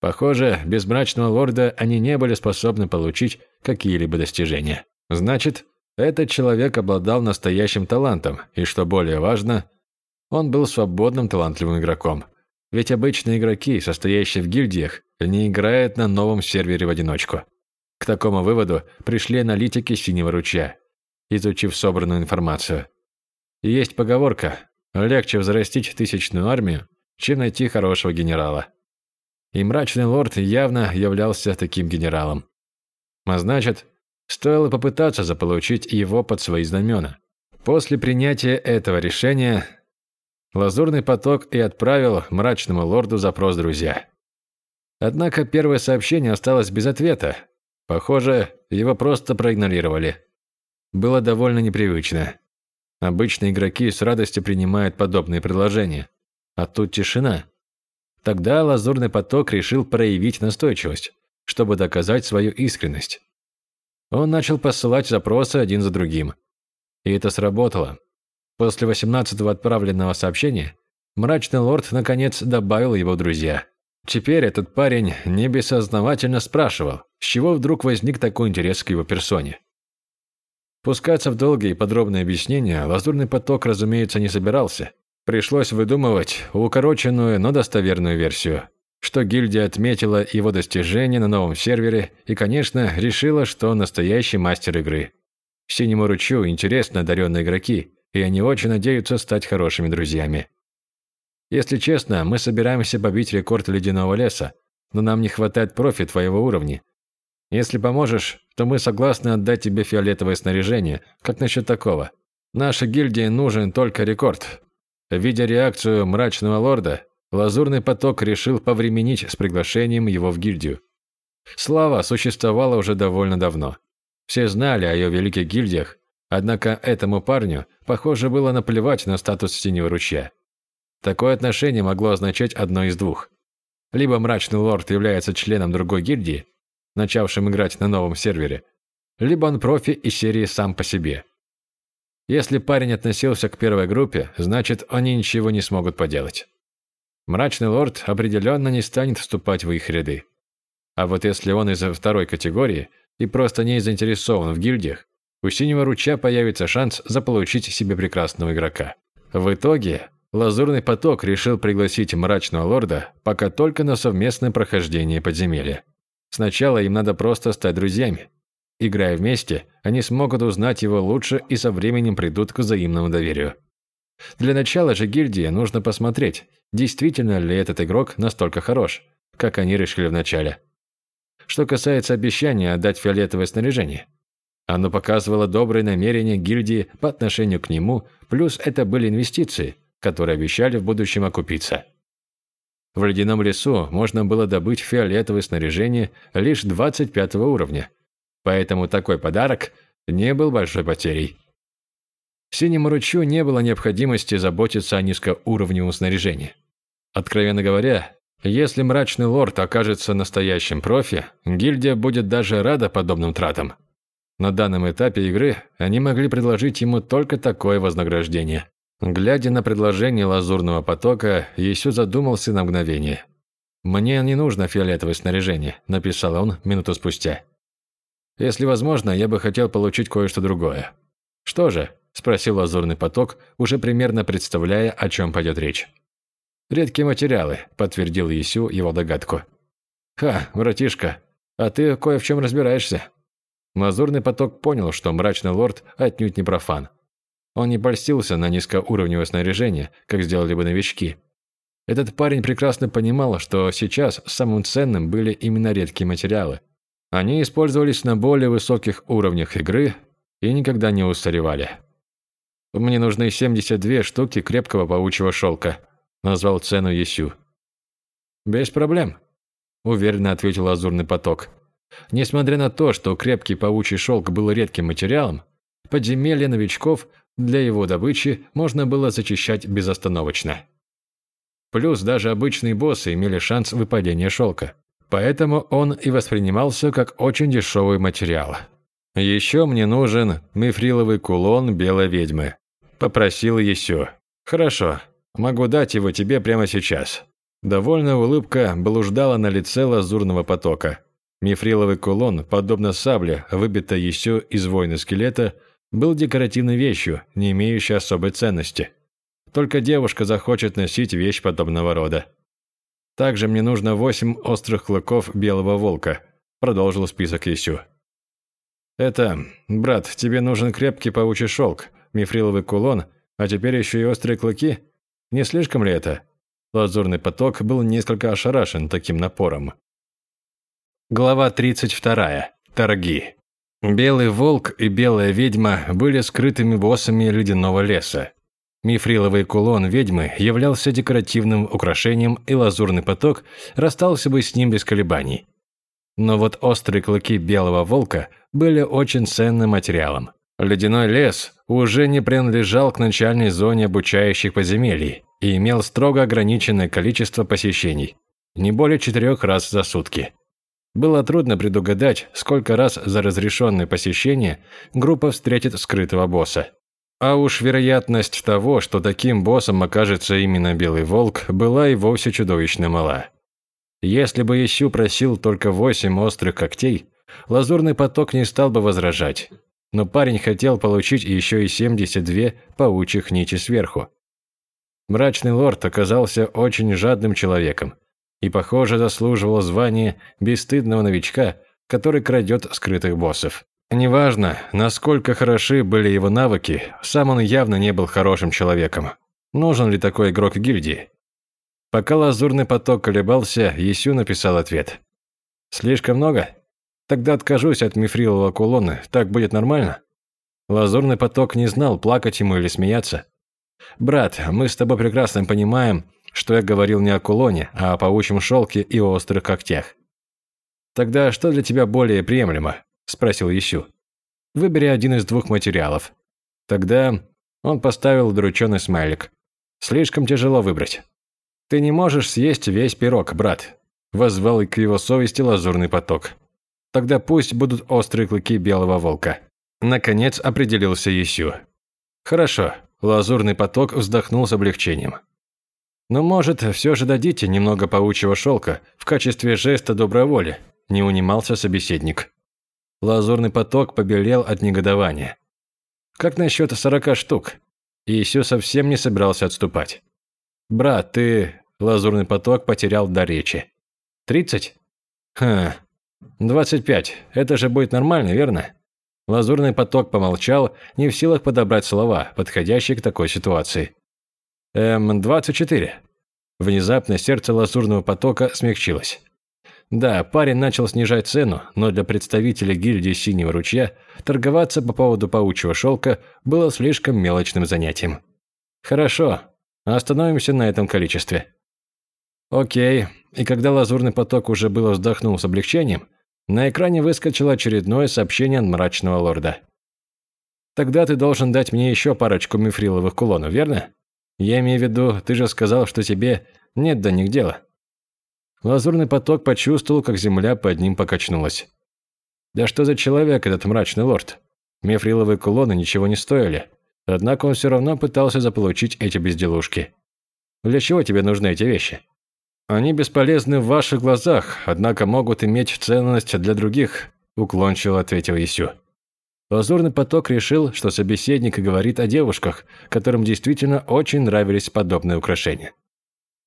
Похоже, без мрачного лорда они не были способны получить какие-либо достижения. Значит, этот человек обладал настоящим талантом, и, что более важно, он был свободным талантливым игроком. Ведь обычные игроки, состоящие в гильдиях, не играют на новом сервере в одиночку. К такому выводу пришли аналитики Синего ручья, изучив собранную информацию. есть поговорка «Легче взрастить тысячную армию, чем найти хорошего генерала». И мрачный лорд явно являлся таким генералом. А значит, стоило попытаться заполучить его под свои знамена. После принятия этого решения Лазурный поток и отправил мрачному лорду запрос друзья. Однако первое сообщение осталось без ответа. Похоже, его просто проигнорировали. Было довольно непривычно. Обычно игроки с радостью принимают подобные предложения. А тут тишина. Тогда лазурный поток решил проявить настойчивость, чтобы доказать свою искренность. Он начал посылать запросы один за другим. И это сработало. После 18-го отправленного сообщения мрачный лорд наконец добавил его друзья. Теперь этот парень небессознавательно спрашивал, с чего вдруг возник такой интерес к его персоне. Пускаться в долгие и подробные объяснения лазурный поток, разумеется, не собирался. Пришлось выдумывать укороченную, но достоверную версию, что гильдия отметила его достижения на новом сервере и, конечно, решила, что он настоящий мастер игры. Синему ручью интересны одаренные игроки, и они очень надеются стать хорошими друзьями. Если честно, мы собираемся побить рекорд ледяного леса, но нам не хватает профи твоего уровня. Если поможешь, то мы согласны отдать тебе фиолетовое снаряжение. Как насчет такого? Нашей гильдии нужен только рекорд. Видя реакцию мрачного лорда, Лазурный поток решил повременить с приглашением его в гильдию. Слава существовала уже довольно давно. Все знали о ее великих гильдиях, однако этому парню, похоже, было наплевать на статус Синего ручья. Такое отношение могло означать одно из двух. Либо мрачный лорд является членом другой гильдии, начавшим играть на новом сервере, либо он профи из серии сам по себе. Если парень относился к первой группе, значит, они ничего не смогут поделать. Мрачный лорд определенно не станет вступать в их ряды. А вот если он из второй категории и просто не заинтересован в гильдиях, у Синего Ручья появится шанс заполучить себе прекрасного игрока. В итоге, Лазурный поток решил пригласить мрачного лорда пока только на совместное прохождение подземелья. Сначала им надо просто стать друзьями. Играя вместе, они смогут узнать его лучше и со временем придут к взаимному доверию. Для начала же гильдии нужно посмотреть, действительно ли этот игрок настолько хорош, как они решили вначале. Что касается обещания отдать фиолетовое снаряжение. Оно показывало добрые намерения гильдии по отношению к нему, плюс это были инвестиции, которые обещали в будущем окупиться. В ледяном лесу можно было добыть фиолетовое снаряжение лишь 25 уровня, поэтому такой подарок не был большой потерей. Синему ручью не было необходимости заботиться о низкоуровневом снаряжении. Откровенно говоря, если мрачный лорд окажется настоящим профи, гильдия будет даже рада подобным тратам. На данном этапе игры они могли предложить ему только такое вознаграждение. Глядя на предложение лазурного потока, Есю задумался на мгновение. «Мне не нужно фиолетовое снаряжение», – написал он минуту спустя. «Если возможно, я бы хотел получить кое-что другое». «Что же?» – спросил лазурный поток, уже примерно представляя, о чем пойдет речь. «Редкие материалы», – подтвердил Есю его догадку. «Ха, братишка, а ты кое в чем разбираешься». Лазурный поток понял, что мрачный лорд отнюдь не профан. Он не польстился на низкоуровневое снаряжение, как сделали бы новички. Этот парень прекрасно понимал, что сейчас самым ценным были именно редкие материалы. Они использовались на более высоких уровнях игры и никогда не устаревали. «Мне нужны 72 штуки крепкого паучьего шелка», – назвал цену Есю. «Без проблем», – уверенно ответил Азурный поток. Несмотря на то, что крепкий паучий шелк был редким материалом, подземелья новичков для его добычи можно было зачищать безостановочно. Плюс даже обычные боссы имели шанс выпадения шелка. Поэтому он и воспринимался как очень дешевый материал. «Еще мне нужен мифриловый кулон белой ведьмы», – попросил Есю. «Хорошо, могу дать его тебе прямо сейчас. Довольная улыбка блуждала на лице лазурного потока. Мифриловый кулон, подобно сабле, выбитой еще из войны скелета, был декоративной вещью, не имеющей особой ценности. Только девушка захочет носить вещь подобного рода. Также мне нужно восемь острых клыков белого волка, продолжил список Исю. Это, брат, тебе нужен крепкий паучий шелк, мифриловый кулон, а теперь еще и острые клыки? Не слишком ли это? Лазурный поток был несколько ошарашен таким напором. Глава 32. Торги. Белый волк и белая ведьма были скрытыми боссами ледяного леса. Мифриловый кулон ведьмы являлся декоративным украшением, и лазурный поток расстался бы с ним без колебаний. Но вот острые клыки белого волка были очень ценным материалом. Ледяной лес уже не принадлежал к начальной зоне обучающих подземелий и имел строго ограниченное количество посещений, не более четырех раз за сутки. Было трудно предугадать, сколько раз за разрешенное посещение группа встретит скрытого босса. А уж вероятность того, что таким боссом окажется именно Белый Волк, была и вовсе чудовищно мала. Если бы Ищу просил только восемь острых когтей, лазурный поток не стал бы возражать. Но парень хотел получить еще и 72 паучьих нити сверху. Мрачный лорд оказался очень жадным человеком и, похоже, заслуживал звания бесстыдного новичка, который крадет скрытых боссов. Неважно, насколько хороши были его навыки, сам он явно не был хорошим человеком. Нужен ли такой игрок гильдии? Пока лазурный поток колебался, Есю написал ответ. «Слишком много? Тогда откажусь от мифрилового кулона, так будет нормально?» Лазурный поток не знал, плакать ему или смеяться. «Брат, мы с тобой прекрасно понимаем, что я говорил не о кулоне, а о паучьем шелке и острых когтях. Тогда что для тебя более приемлемо?» – спросил Исю. «Выбери один из двух материалов». Тогда он поставил удрученный смайлик. «Слишком тяжело выбрать». «Ты не можешь съесть весь пирог, брат», – воззвал к его совести лазурный поток. «Тогда пусть будут острые клыки белого волка». Наконец определился Исю. «Хорошо», – лазурный поток вздохнул с облегчением. «Но, может, все же дадите немного паучьего шелка в качестве жеста доброй воли?» – не унимался собеседник. Лазурный поток побелел от негодования. «Как насчет сорока штук?» И Исю совсем не собирался отступать. «Брат, ты...» Лазурный поток потерял до речи. «Тридцать?» «Хм... Двадцать пять. Это же будет нормально, верно?» Лазурный поток помолчал, не в силах подобрать слова, подходящие к такой ситуации. «Эм, двадцать четыре». Внезапно сердце лазурного потока смягчилось. Да, парень начал снижать цену, но для представителя гильдии Синего ручья торговаться по поводу паучьего шелка было слишком мелочным занятием. Хорошо, остановимся на этом количестве. Окей, и когда лазурный поток уже было вздохнул с облегчением, на экране выскочило очередное сообщение от мрачного лорда. «Тогда ты должен дать мне еще парочку мифриловых кулонов, верно? Я имею в виду, ты же сказал, что тебе нет до них дела». Лазурный поток почувствовал, как земля под ним покачнулась. Да что за человек этот мрачный лорд? Мефриловые кулоны ничего не стоили. Однако он все равно пытался заполучить эти безделушки. Для чего тебе нужны эти вещи? Они бесполезны в ваших глазах, однако могут иметь ценность для других, уклончиво ответил Исю. Лазурный поток решил, что собеседник говорит о девушках, которым действительно очень нравились подобные украшения.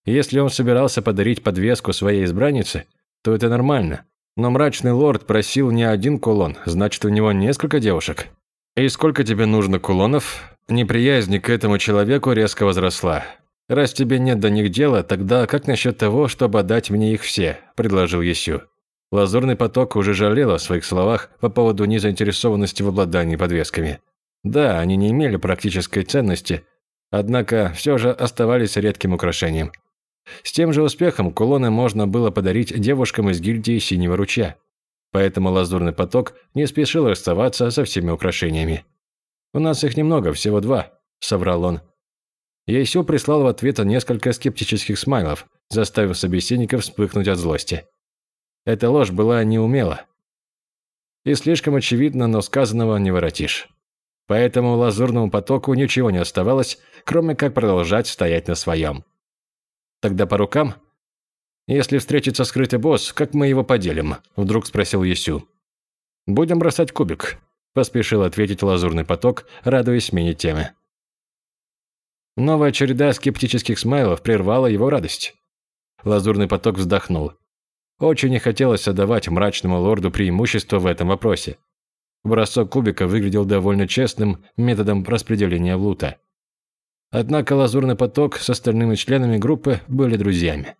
Если он собирался подарить подвеску своей избраннице, то это нормально. Но мрачный лорд просил не один кулон, значит, у него несколько девушек. «И сколько тебе нужно кулонов?» Неприязнь к этому человеку резко возросла. «Раз тебе нет до них дела, тогда как насчет того, чтобы отдать мне их все?» – предложил Есю. Лазурный поток уже жалел о своих словах по поводу незаинтересованности в обладании подвесками. Да, они не имели практической ценности, однако все же оставались редким украшением – с тем же успехом кулоны можно было подарить девушкам из гильдии Синего ручья. Поэтому лазурный поток не спешил расставаться со всеми украшениями. «У нас их немного, всего два», – соврал он. Яйсю прислал в ответ несколько скептических смайлов, заставив собеседников вспыхнуть от злости. Эта ложь была неумела. И слишком очевидно, но сказанного не воротишь. Поэтому лазурному потоку ничего не оставалось, кроме как продолжать стоять на своем. Тогда по рукам? «Если встретится скрытый босс, как мы его поделим?» – вдруг спросил Есю. «Будем бросать кубик», – поспешил ответить лазурный поток, радуясь смене темы. Новая череда скептических смайлов прервала его радость. Лазурный поток вздохнул. Очень не хотелось отдавать мрачному лорду преимущество в этом вопросе. Бросок кубика выглядел довольно честным методом распределения лута. Однако лазурный поток с остальными членами группы были друзьями.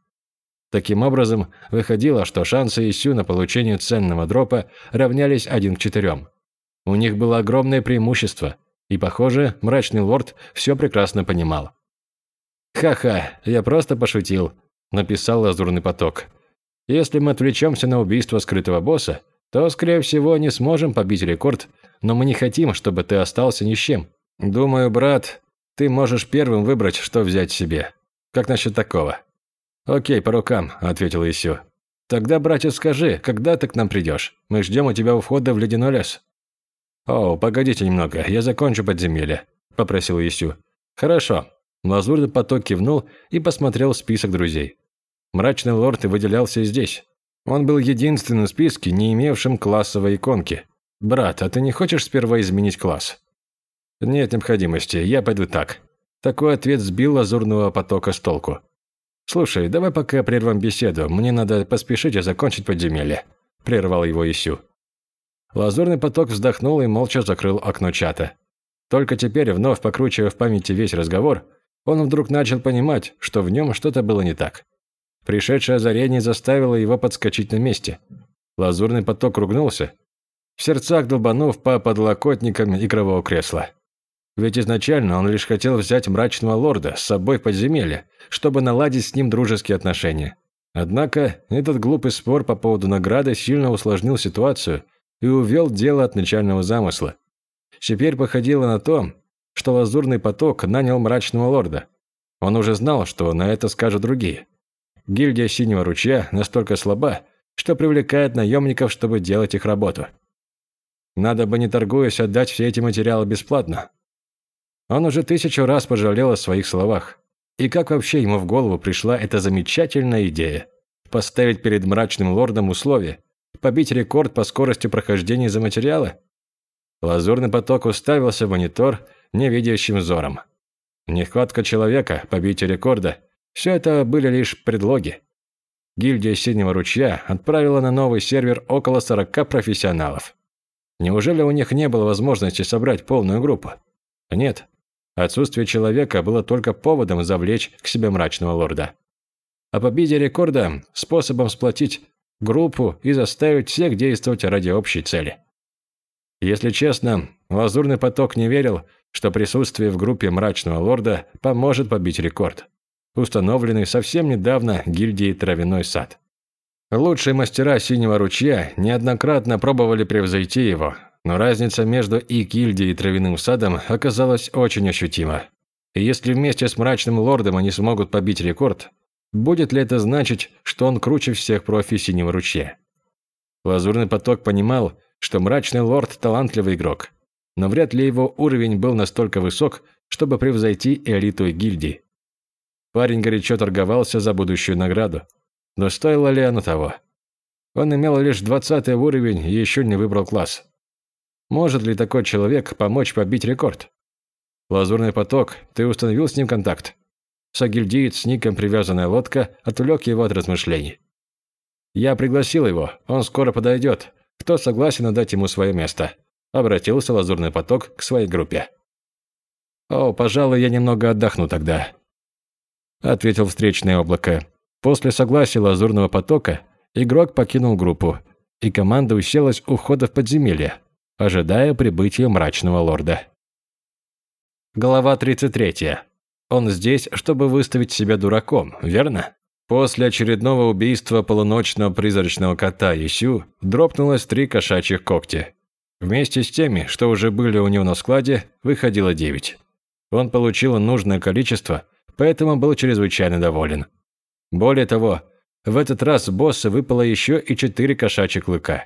Таким образом, выходило, что шансы Исю на получение ценного дропа равнялись один к четырем. У них было огромное преимущество, и, похоже, мрачный лорд все прекрасно понимал. «Ха-ха, я просто пошутил», – написал лазурный поток. «Если мы отвлечемся на убийство скрытого босса, то, скорее всего, не сможем побить рекорд, но мы не хотим, чтобы ты остался ни с чем. Думаю, брат, ты можешь первым выбрать, что взять себе. Как насчет такого?» «Окей, по рукам», – ответил Исю. «Тогда, братец, скажи, когда ты к нам придешь? Мы ждем у тебя у входа в ледяной лес». «О, погодите немного, я закончу подземелье», – попросил Исю. «Хорошо». Лазурный поток кивнул и посмотрел список друзей. Мрачный лорд и выделялся здесь. Он был единственным в списке, не имевшим классовой иконки. «Брат, а ты не хочешь сперва изменить класс?» «Нет необходимости, я пойду так». Такой ответ сбил лазурного потока с толку. «Слушай, давай пока прервем беседу, мне надо поспешить и закончить подземелье», – прервал его Исю. Лазурный поток вздохнул и молча закрыл окно чата. Только теперь, вновь покручивая в памяти весь разговор, он вдруг начал понимать, что в нем что-то было не так. Пришедшее озарение заставило его подскочить на месте. Лазурный поток ругнулся, в сердцах долбанув по подлокотникам игрового кресла. Ведь изначально он лишь хотел взять мрачного лорда с собой в подземелье, чтобы наладить с ним дружеские отношения. Однако этот глупый спор по поводу награды сильно усложнил ситуацию и увел дело от начального замысла. Теперь походило на то, что лазурный поток нанял мрачного лорда. Он уже знал, что на это скажут другие. Гильдия Синего Ручья настолько слаба, что привлекает наемников, чтобы делать их работу. Надо бы, не торгуясь, отдать все эти материалы бесплатно. Он уже тысячу раз пожалел о своих словах. И как вообще ему в голову пришла эта замечательная идея? Поставить перед мрачным лордом условие, Побить рекорд по скорости прохождения за материалы? Лазурный поток уставился в монитор невидящим взором. Нехватка человека, побитие рекорда – все это были лишь предлоги. Гильдия Синего Ручья отправила на новый сервер около 40 профессионалов. Неужели у них не было возможности собрать полную группу? Нет. Отсутствие человека было только поводом завлечь к себе мрачного лорда. А победе рекорда – способом сплотить группу и заставить всех действовать ради общей цели. Если честно, Лазурный поток не верил, что присутствие в группе мрачного лорда поможет побить рекорд, установленный совсем недавно гильдией Травяной сад. Лучшие мастера Синего ручья неоднократно пробовали превзойти его, но разница между и гильдией и Травяным садом оказалась очень ощутима. И если вместе с мрачным лордом они смогут побить рекорд, Будет ли это значить, что он круче всех профи Синего ручья? Лазурный поток понимал, что мрачный лорд – талантливый игрок, но вряд ли его уровень был настолько высок, чтобы превзойти элиту гильдии. Парень горячо торговался за будущую награду, но стоило ли оно того? Он имел лишь двадцатый уровень и еще не выбрал класс. Может ли такой человек помочь побить рекорд? Лазурный поток, ты установил с ним контакт? Сагильдиец с ником «Привязанная лодка» отвлек его от размышлений. «Я пригласил его, он скоро подойдет. Кто согласен отдать ему свое место?» Обратился Лазурный поток к своей группе. «О, пожалуй, я немного отдохну тогда», – ответил встречное облако. После согласия Лазурного потока игрок покинул группу, и команда уселась у входа в подземелье, ожидая прибытия мрачного лорда. Глава 33. Он здесь, чтобы выставить себя дураком, верно? После очередного убийства полуночного призрачного кота Исю дропнулось три кошачьих когти. Вместе с теми, что уже были у него на складе, выходило девять. Он получил нужное количество, поэтому был чрезвычайно доволен. Более того, в этот раз боссу выпало еще и четыре кошачьих клыка.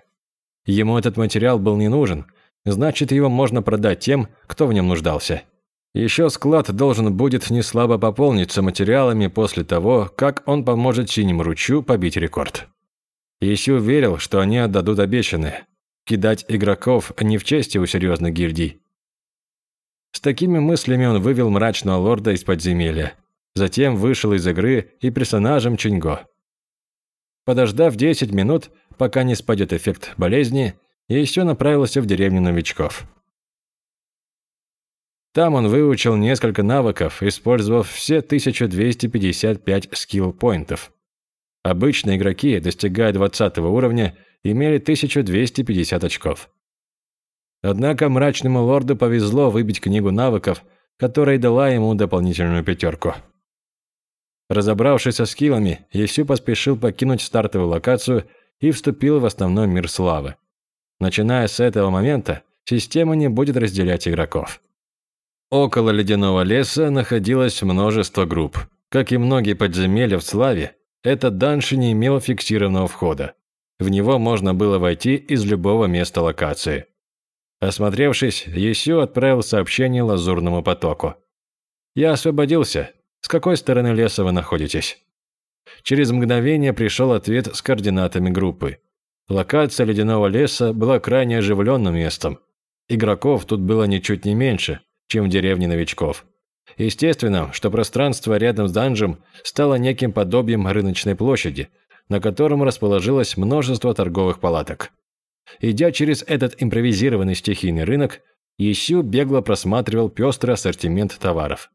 Ему этот материал был не нужен, значит, его можно продать тем, кто в нем нуждался. Еще склад должен будет неслабо пополниться материалами после того, как он поможет Синему Ручью побить рекорд. Исю верил, что они отдадут обещанное. Кидать игроков не в чести у серьезных гильдий. С такими мыслями он вывел мрачного лорда из подземелья. Затем вышел из игры и персонажем Чинго. Подождав 10 минут, пока не спадет эффект болезни, Исю направился в деревню новичков. Там он выучил несколько навыков, использовав все 1255 скилл-поинтов. Обычно игроки, достигая 20 уровня, имели 1250 очков. Однако мрачному лорду повезло выбить книгу навыков, которая дала ему дополнительную пятерку. Разобравшись со скиллами, Есю поспешил покинуть стартовую локацию и вступил в основной мир славы. Начиная с этого момента, система не будет разделять игроков. Около ледяного леса находилось множество групп. Как и многие подземелья в Славе, этот данж не имел фиксированного входа. В него можно было войти из любого места локации. Осмотревшись, Есю отправил сообщение лазурному потоку. «Я освободился. С какой стороны леса вы находитесь?» Через мгновение пришел ответ с координатами группы. Локация ледяного леса была крайне оживленным местом. Игроков тут было ничуть не меньше, чем в деревне новичков. Естественно, что пространство рядом с данжем стало неким подобием рыночной площади, на котором расположилось множество торговых палаток. Идя через этот импровизированный стихийный рынок, Исю бегло просматривал пестрый ассортимент товаров.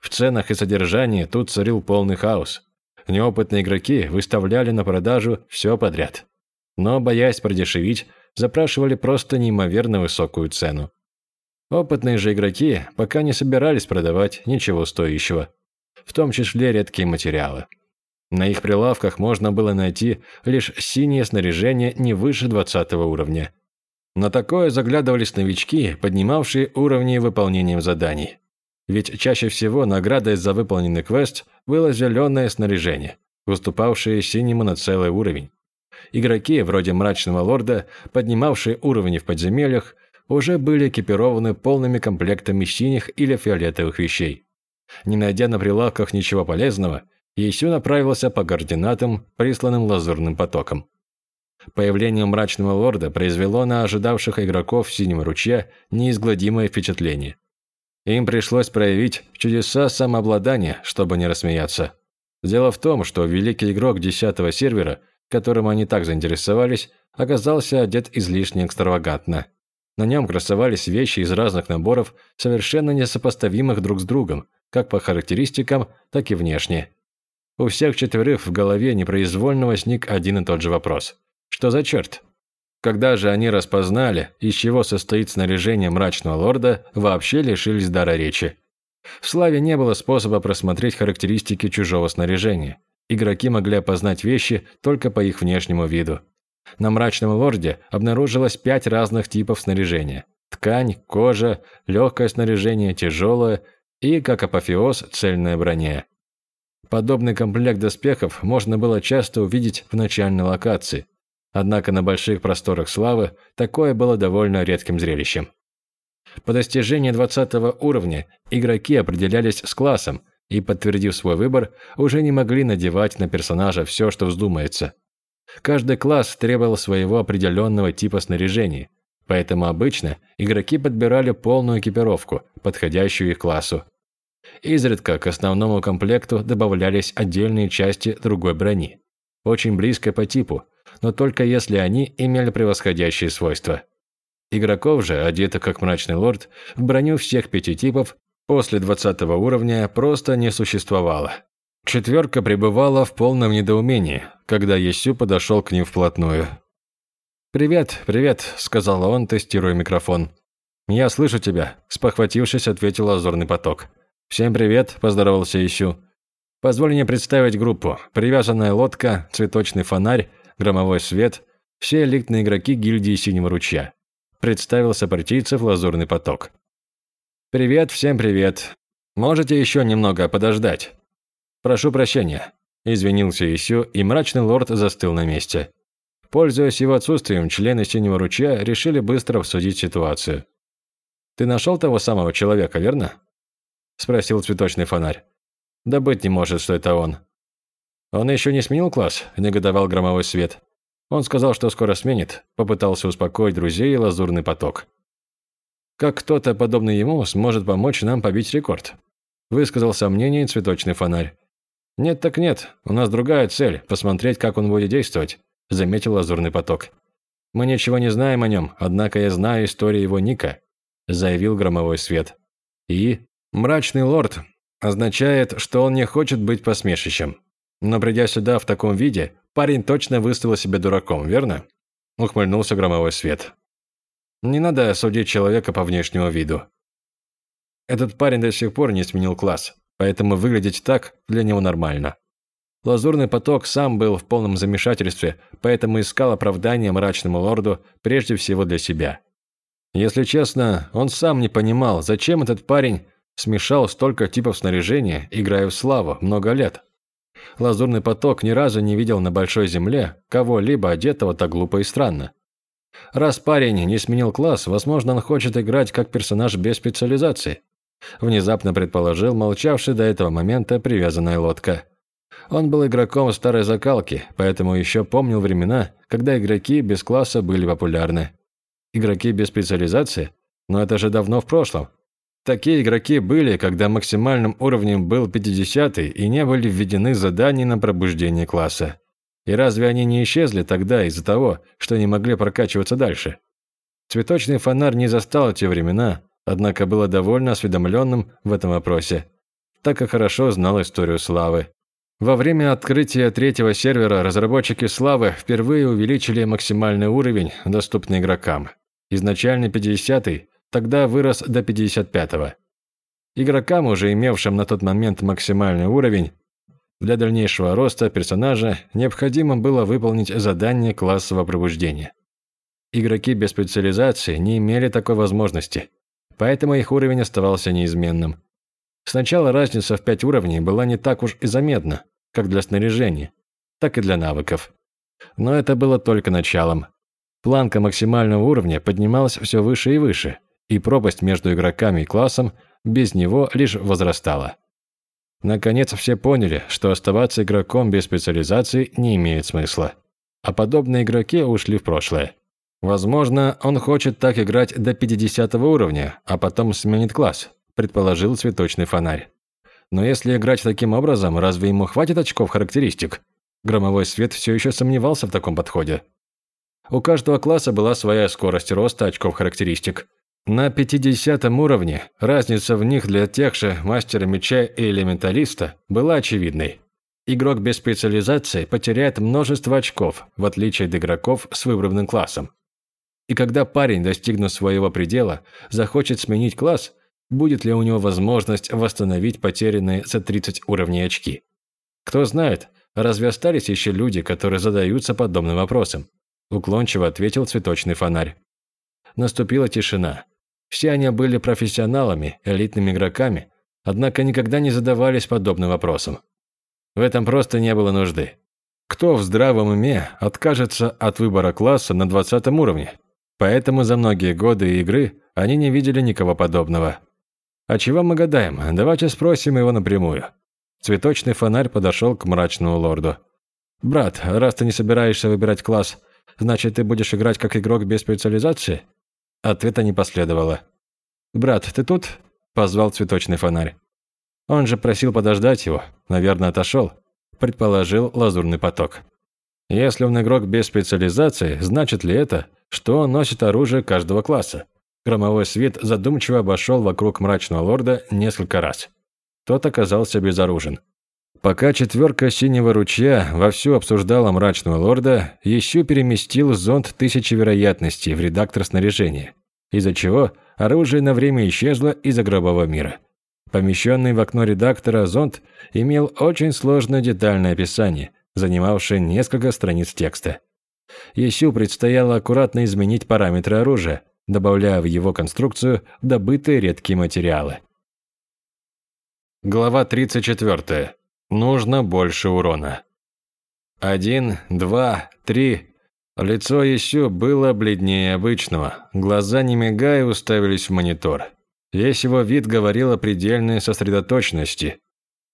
В ценах и содержании тут царил полный хаос. Неопытные игроки выставляли на продажу все подряд. Но, боясь продешевить, запрашивали просто неимоверно высокую цену. Опытные же игроки пока не собирались продавать ничего стоящего, в том числе редкие материалы. На их прилавках можно было найти лишь синее снаряжение не выше 20 уровня. На такое заглядывались новички, поднимавшие уровни выполнением заданий. Ведь чаще всего наградой за выполненный квест было зеленое снаряжение, уступавшее синему на целый уровень. Игроки, вроде Мрачного Лорда, поднимавшие уровни в подземельях, уже были экипированы полными комплектами синих или фиолетовых вещей. Не найдя на прилавках ничего полезного, Есю направился по координатам, присланным лазурным потоком. Появление мрачного лорда произвело на ожидавших игроков в синем ручье неизгладимое впечатление. Им пришлось проявить чудеса самообладания, чтобы не рассмеяться. Дело в том, что великий игрок десятого сервера, которым они так заинтересовались, оказался одет излишне экстравагантно. На нем красовались вещи из разных наборов, совершенно несопоставимых друг с другом, как по характеристикам, так и внешне. У всех четверых в голове непроизвольно возник один и тот же вопрос. Что за черт? Когда же они распознали, из чего состоит снаряжение мрачного лорда, вообще лишились дара речи. В Славе не было способа просмотреть характеристики чужого снаряжения. Игроки могли опознать вещи только по их внешнему виду. На мрачном лорде обнаружилось пять разных типов снаряжения. Ткань, кожа, легкое снаряжение, тяжелое и, как апофеоз, цельная броня. Подобный комплект доспехов можно было часто увидеть в начальной локации. Однако на больших просторах славы такое было довольно редким зрелищем. По достижении 20 уровня игроки определялись с классом и, подтвердив свой выбор, уже не могли надевать на персонажа все, что вздумается – Каждый класс требовал своего определенного типа снаряжения, поэтому обычно игроки подбирали полную экипировку, подходящую их классу. Изредка к основному комплекту добавлялись отдельные части другой брони, очень близкой по типу, но только если они имели превосходящие свойства. Игроков же, одетых как мрачный лорд, в броню всех пяти типов после 20 уровня просто не существовало. Четверка пребывала в полном недоумении, когда Есю подошел к ним вплотную. «Привет, привет», – сказал он, тестируя микрофон. «Я слышу тебя», – спохватившись, ответил лазурный поток. «Всем привет», – поздоровался Есю. «Позволь мне представить группу. Привязанная лодка, цветочный фонарь, громовой свет – все элитные игроки гильдии Синего ручья». Представился партийцев лазурный поток. «Привет, всем привет. Можете еще немного подождать?» «Прошу прощения», – извинился Исю, и мрачный лорд застыл на месте. Пользуясь его отсутствием, члены Синего ручья решили быстро обсудить ситуацию. «Ты нашел того самого человека, верно?» Спросил цветочный фонарь. Да быть не может, что это он. Он еще не сменил класс, негодовал громовой свет. Он сказал, что скоро сменит, попытался успокоить друзей лазурный поток. Как кто-то, подобный ему, сможет помочь нам побить рекорд? Высказал сомнение цветочный фонарь. «Нет так нет, у нас другая цель – посмотреть, как он будет действовать», – заметил лазурный поток. «Мы ничего не знаем о нем, однако я знаю историю его ника», – заявил громовой свет. «И мрачный лорд означает, что он не хочет быть посмешищем. Но придя сюда в таком виде, парень точно выставил себя дураком, верно?» – ухмыльнулся громовой свет. «Не надо судить человека по внешнему виду. Этот парень до сих пор не сменил класс, поэтому выглядеть так для него нормально. Лазурный поток сам был в полном замешательстве, поэтому искал оправдание мрачному лорду прежде всего для себя. Если честно, он сам не понимал, зачем этот парень смешал столько типов снаряжения, играя в славу много лет. Лазурный поток ни разу не видел на большой земле кого-либо одетого так глупо и странно. Раз парень не сменил класс, возможно, он хочет играть как персонаж без специализации. Внезапно предположил молчавший до этого момента привязанная лодка. Он был игроком старой закалки, поэтому еще помнил времена, когда игроки без класса были популярны. Игроки без специализации? Но это же давно в прошлом. Такие игроки были, когда максимальным уровнем был 50 и не были введены задания на пробуждение класса. И разве они не исчезли тогда из-за того, что не могли прокачиваться дальше? Цветочный фонарь не застал те времена, однако было довольно осведомленным в этом вопросе, так как хорошо знал историю Славы. Во время открытия третьего сервера разработчики Славы впервые увеличили максимальный уровень, доступный игрокам. Изначально 50-й, тогда вырос до 55-го. Игрокам, уже имевшим на тот момент максимальный уровень, для дальнейшего роста персонажа необходимо было выполнить задание классового пробуждения. Игроки без специализации не имели такой возможности поэтому их уровень оставался неизменным. Сначала разница в 5 уровней была не так уж и заметна, как для снаряжения, так и для навыков. Но это было только началом. Планка максимального уровня поднималась все выше и выше, и пропасть между игроками и классом без него лишь возрастала. Наконец все поняли, что оставаться игроком без специализации не имеет смысла. А подобные игроки ушли в прошлое. Возможно, он хочет так играть до 50 уровня, а потом сменит класс, предположил цветочный фонарь. Но если играть таким образом, разве ему хватит очков характеристик? Громовой свет все еще сомневался в таком подходе. У каждого класса была своя скорость роста очков характеристик. На 50 уровне разница в них для тех же мастера меча и элементалиста была очевидной. Игрок без специализации потеряет множество очков, в отличие от игроков с выбранным классом. И когда парень, достигнув своего предела, захочет сменить класс, будет ли у него возможность восстановить потерянные за 30 уровней очки? Кто знает, разве остались еще люди, которые задаются подобным вопросом? Уклончиво ответил цветочный фонарь. Наступила тишина. Все они были профессионалами, элитными игроками, однако никогда не задавались подобным вопросом. В этом просто не было нужды. Кто в здравом уме откажется от выбора класса на 20 уровне? Поэтому за многие годы игры они не видели никого подобного. А чего мы гадаем? Давайте спросим его напрямую. Цветочный фонарь подошел к мрачному лорду. «Брат, раз ты не собираешься выбирать класс, значит, ты будешь играть как игрок без специализации?» Ответа не последовало. «Брат, ты тут?» – позвал цветочный фонарь. Он же просил подождать его, наверное, отошел, предположил лазурный поток. Если он игрок без специализации, значит ли это, что он носит оружие каждого класса? Громовой свет задумчиво обошел вокруг мрачного лорда несколько раз. Тот оказался безоружен. Пока четверка синего ручья вовсю обсуждала мрачного лорда, еще переместил зонд тысячи вероятностей в редактор снаряжения, из-за чего оружие на время исчезло из гробового мира. Помещенный в окно редактора зонд имел очень сложное детальное описание, занимавший несколько страниц текста. Есю предстояло аккуратно изменить параметры оружия, добавляя в его конструкцию добытые редкие материалы. Глава 34. Нужно больше урона. Один, два, три. Лицо Есю было бледнее обычного. Глаза, не мигая, уставились в монитор. Весь его вид говорил о предельной сосредоточенности.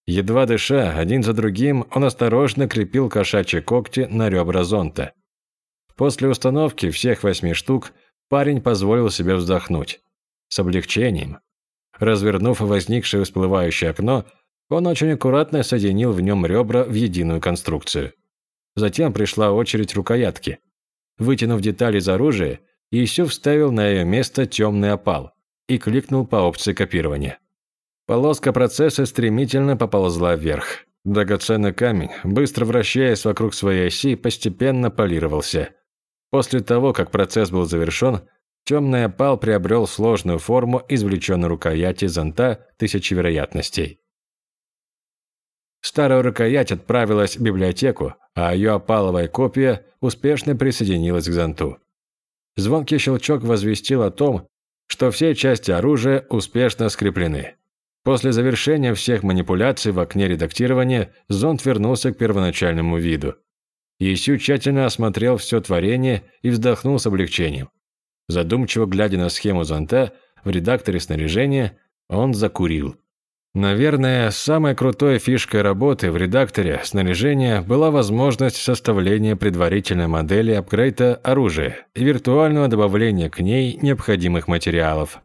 Едва дыша, один за другим, он осторожно крепил кошачьи когти на ребра зонта. После установки всех восьми штук парень позволил себе вздохнуть. С облегчением. Развернув возникшее всплывающее окно, он очень аккуратно соединил в нем ребра в единую конструкцию. Затем пришла очередь рукоятки. Вытянув детали из оружия, Исю вставил на ее место темный опал и кликнул по опции копирования. Полоска процесса стремительно поползла вверх. Драгоценный камень, быстро вращаясь вокруг своей оси, постепенно полировался. После того, как процесс был завершен, темный опал приобрел сложную форму извлеченной рукояти зонта тысячи вероятностей. Старая рукоять отправилась в библиотеку, а ее опаловая копия успешно присоединилась к зонту. Звонкий щелчок возвестил о том, что все части оружия успешно скреплены. После завершения всех манипуляций в окне редактирования зонт вернулся к первоначальному виду. Исю тщательно осмотрел все творение и вздохнул с облегчением. Задумчиво глядя на схему зонта в редакторе снаряжения, он закурил. Наверное, самой крутой фишкой работы в редакторе снаряжения была возможность составления предварительной модели апгрейда оружия и виртуального добавления к ней необходимых материалов.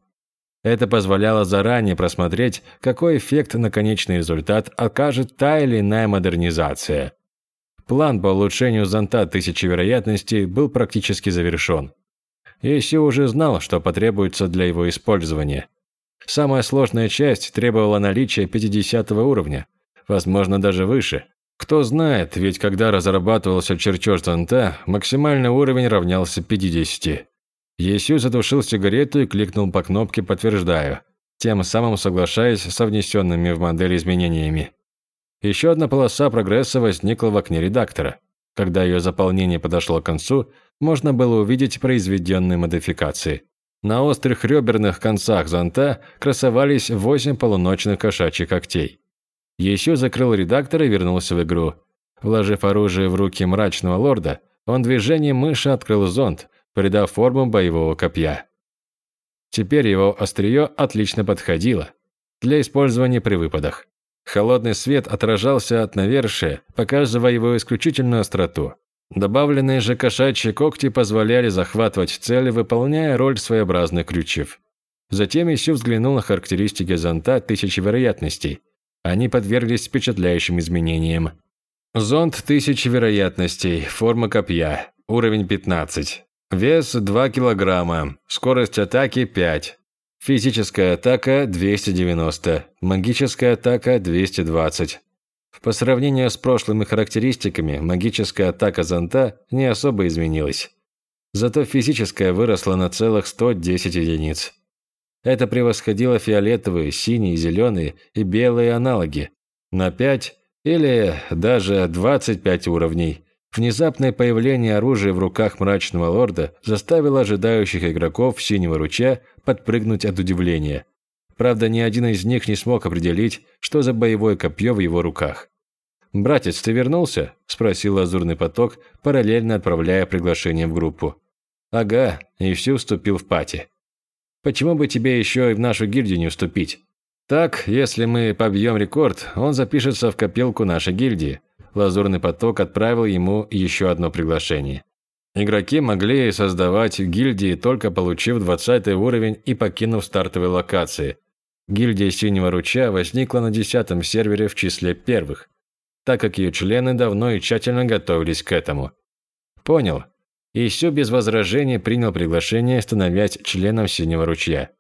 Это позволяло заранее просмотреть, какой эффект на конечный результат окажет та или иная модернизация. План по улучшению зонта тысячи вероятностей был практически завершен. Иси уже знал, что потребуется для его использования – Самая сложная часть требовала наличия 50 уровня, возможно, даже выше. Кто знает, ведь когда разрабатывался чертеж зонта, максимальный уровень равнялся 50. Есю затушил сигарету и кликнул по кнопке «Подтверждаю», тем самым соглашаясь со внесенными в модель изменениями. Еще одна полоса прогресса возникла в окне редактора. Когда ее заполнение подошло к концу, можно было увидеть произведенные модификации. На острых реберных концах зонта красовались восемь полуночных кошачьих когтей. Еще закрыл редактор и вернулся в игру. Вложив оружие в руки мрачного лорда, он движением мыши открыл зонт, придав форму боевого копья. Теперь его острие отлично подходило для использования при выпадах. Холодный свет отражался от навершия, показывая его исключительную остроту. Добавленные же кошачьи когти позволяли захватывать цели, выполняя роль своеобразных крючев. Затем Исю взглянул на характеристики зонта тысячи вероятностей. Они подверглись впечатляющим изменениям. Зонт тысячи вероятностей, форма копья, уровень 15. Вес 2 килограмма, скорость атаки 5. Физическая атака 290, магическая атака 220. По сравнению с прошлыми характеристиками, магическая атака зонта не особо изменилась. Зато физическая выросла на целых 110 единиц. Это превосходило фиолетовые, синие, зеленые и белые аналоги на 5 или даже 25 уровней. Внезапное появление оружия в руках мрачного лорда заставило ожидающих игроков синего ручья подпрыгнуть от удивления. Правда, ни один из них не смог определить, что за боевое копье в его руках. «Братец, ты вернулся?» – спросил Лазурный поток, параллельно отправляя приглашение в группу. «Ага, и все вступил в пати. Почему бы тебе еще и в нашу гильдию не вступить? Так, если мы побьем рекорд, он запишется в копилку нашей гильдии». Лазурный поток отправил ему еще одно приглашение. Игроки могли создавать гильдии, только получив 20 уровень и покинув стартовые локации – Гильдия Синего Ручья возникла на десятом сервере в числе первых, так как ее члены давно и тщательно готовились к этому. Понял. И все без возражений принял приглашение, становясь членом Синего Ручья.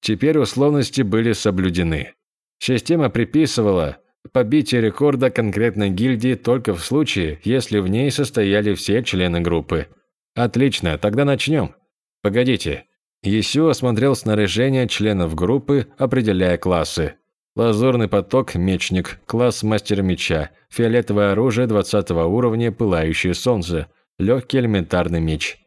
Теперь условности были соблюдены. Система приписывала побитие рекорда конкретной гильдии только в случае, если в ней состояли все члены группы. Отлично, тогда начнем. Погодите, Есю осмотрел снаряжение членов группы, определяя классы. Лазурный поток – мечник, класс мастер меча, фиолетовое оружие 20 уровня, пылающее солнце, легкий элементарный меч.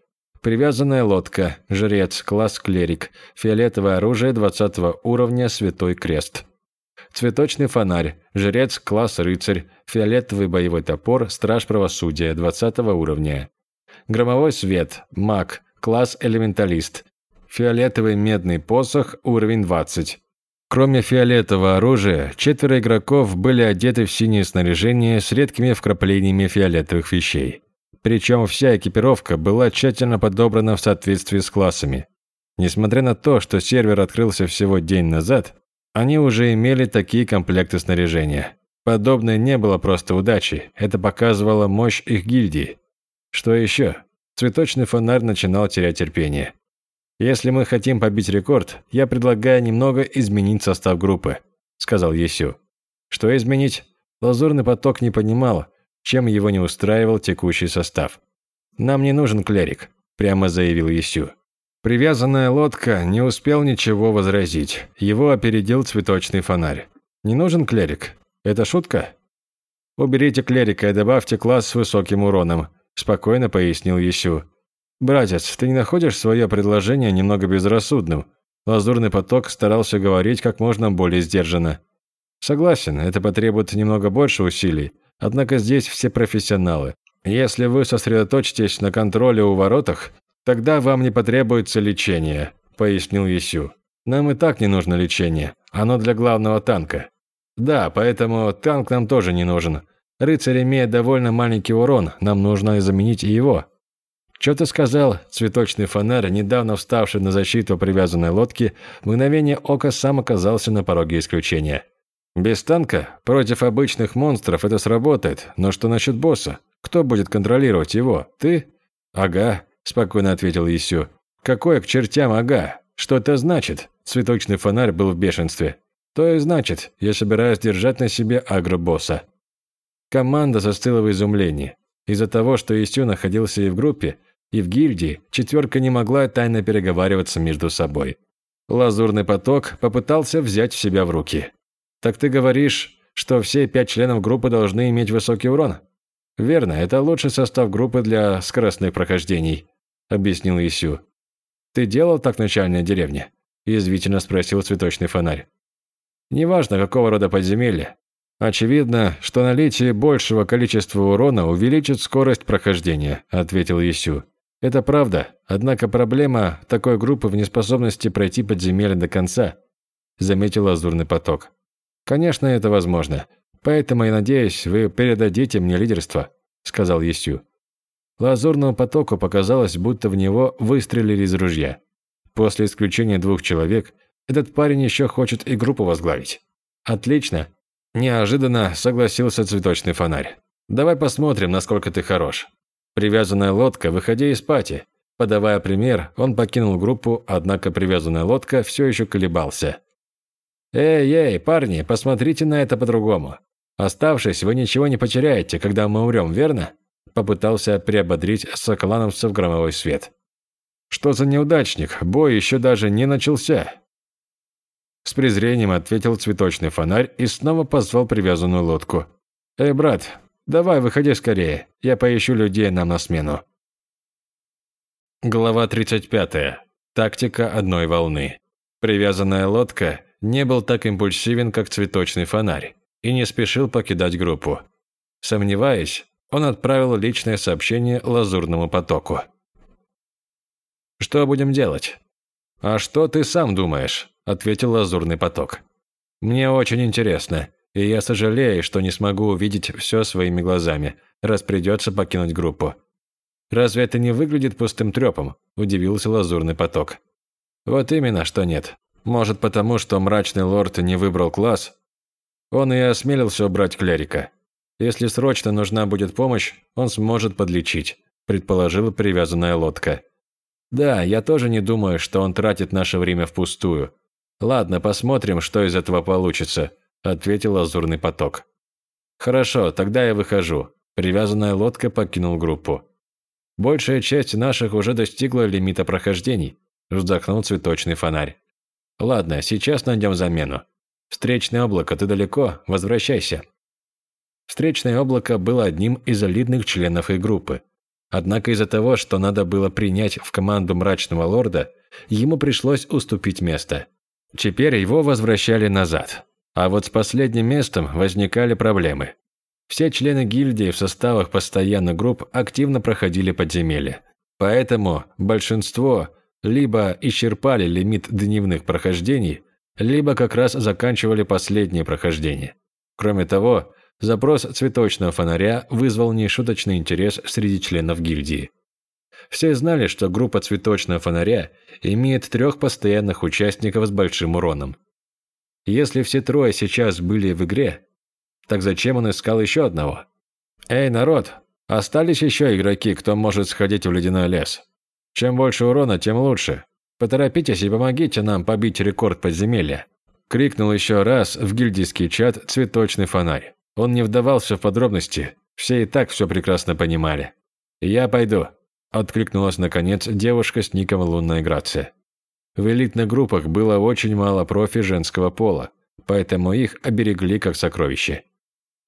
Привязанная лодка, жрец, класс клерик, фиолетовое оружие 20 уровня, святой крест. Цветочный фонарь, жрец, класс рыцарь, фиолетовый боевой топор, страж правосудия 20 уровня. Громовой свет, маг, класс элементалист, Фиолетовый медный посох, уровень 20. Кроме фиолетового оружия, четверо игроков были одеты в синее снаряжение с редкими вкраплениями фиолетовых вещей. Причем вся экипировка была тщательно подобрана в соответствии с классами. Несмотря на то, что сервер открылся всего день назад, они уже имели такие комплекты снаряжения. Подобное не было просто удачей, это показывало мощь их гильдии. Что еще? Цветочный фонарь начинал терять терпение. «Если мы хотим побить рекорд, я предлагаю немного изменить состав группы», – сказал Есю. «Что изменить?» Лазурный поток не понимал, чем его не устраивал текущий состав. «Нам не нужен клерик», – прямо заявил Есю. Привязанная лодка не успел ничего возразить. Его опередил цветочный фонарь. «Не нужен клерик? Это шутка?» «Уберите клерика и добавьте класс с высоким уроном», – спокойно пояснил Есю. «Братец, ты не находишь свое предложение немного безрассудным?» Лазурный поток старался говорить как можно более сдержанно. «Согласен, это потребует немного больше усилий, однако здесь все профессионалы. Если вы сосредоточитесь на контроле у воротах, тогда вам не потребуется лечение», – пояснил Есю. «Нам и так не нужно лечение, оно для главного танка». «Да, поэтому танк нам тоже не нужен. Рыцарь имеет довольно маленький урон, нам нужно заменить и его». «Что ты сказал?» Цветочный фонарь, недавно вставший на защиту привязанной лодки, в мгновение ока сам оказался на пороге исключения. «Без танка? Против обычных монстров это сработает, но что насчет босса? Кто будет контролировать его? Ты?» «Ага», – спокойно ответил Исю. «Какое к чертям ага? Что это значит?» Цветочный фонарь был в бешенстве. «То и значит, я собираюсь держать на себе агро-босса». Команда застыла в изумлении. Из-за того, что Исю находился и в группе, и в гильдии, четверка не могла тайно переговариваться между собой. Лазурный поток попытался взять себя в руки. «Так ты говоришь, что все пять членов группы должны иметь высокий урон?» «Верно, это лучший состав группы для скоростных прохождений», – объяснил Исю. «Ты делал так в начальной деревне?» – язвительно спросил цветочный фонарь. «Неважно, какого рода подземелье. «Очевидно, что наличие большего количества урона увеличит скорость прохождения», – ответил Есю. «Это правда, однако проблема такой группы в неспособности пройти подземелье до конца», – заметил Лазурный поток. «Конечно, это возможно. Поэтому я надеюсь, вы передадите мне лидерство», – сказал Есю. Лазурному потоку показалось, будто в него выстрелили из ружья. После исключения двух человек, этот парень еще хочет и группу возглавить. «Отлично», Неожиданно согласился цветочный фонарь. «Давай посмотрим, насколько ты хорош». Привязанная лодка, выходя из пати. Подавая пример, он покинул группу, однако привязанная лодка все еще колебался. «Эй-эй, парни, посмотрите на это по-другому. Оставшись, вы ничего не потеряете, когда мы умрем, верно?» Попытался приободрить соколановцев громовой свет. «Что за неудачник? Бой еще даже не начался. С презрением ответил цветочный фонарь и снова позвал привязанную лодку. «Эй, брат, давай выходи скорее, я поищу людей нам на смену». Глава 35. Тактика одной волны. Привязанная лодка не был так импульсивен, как цветочный фонарь, и не спешил покидать группу. Сомневаясь, он отправил личное сообщение лазурному потоку. «Что будем делать?» «А что ты сам думаешь?» – ответил лазурный поток. «Мне очень интересно, и я сожалею, что не смогу увидеть все своими глазами, раз придется покинуть группу». «Разве это не выглядит пустым трепом?» – удивился лазурный поток. «Вот именно, что нет. Может, потому, что мрачный лорд не выбрал класс? Он и осмелился убрать клерика. Если срочно нужна будет помощь, он сможет подлечить», – предположила привязанная лодка. «Да, я тоже не думаю, что он тратит наше время впустую. Ладно, посмотрим, что из этого получится», – ответил лазурный поток. «Хорошо, тогда я выхожу». Привязанная лодка покинул группу. «Большая часть наших уже достигла лимита прохождений», – вздохнул цветочный фонарь. «Ладно, сейчас найдем замену. Встречное облако, ты далеко? Возвращайся». Встречное облако было одним из элитных членов их группы. Однако из-за того, что надо было принять в команду мрачного лорда, ему пришлось уступить место. Теперь его возвращали назад. А вот с последним местом возникали проблемы. Все члены гильдии в составах постоянных групп активно проходили подземелья. Поэтому большинство либо исчерпали лимит дневных прохождений, либо как раз заканчивали последнее прохождение. Кроме того, запрос цветочного фонаря вызвал нешуточный интерес среди членов гильдии. Все знали, что группа цветочного фонаря имеет трех постоянных участников с большим уроном. Если все трое сейчас были в игре, так зачем он искал еще одного? «Эй, народ, остались еще игроки, кто может сходить в ледяной лес? Чем больше урона, тем лучше. Поторопитесь и помогите нам побить рекорд подземелья!» Крикнул еще раз в гильдийский чат цветочный фонарь. Он не вдавался в подробности, все и так все прекрасно понимали. «Я пойду», – откликнулась наконец девушка с ником «Лунная Грация». В элитных группах было очень мало профи женского пола, поэтому их оберегли как сокровище.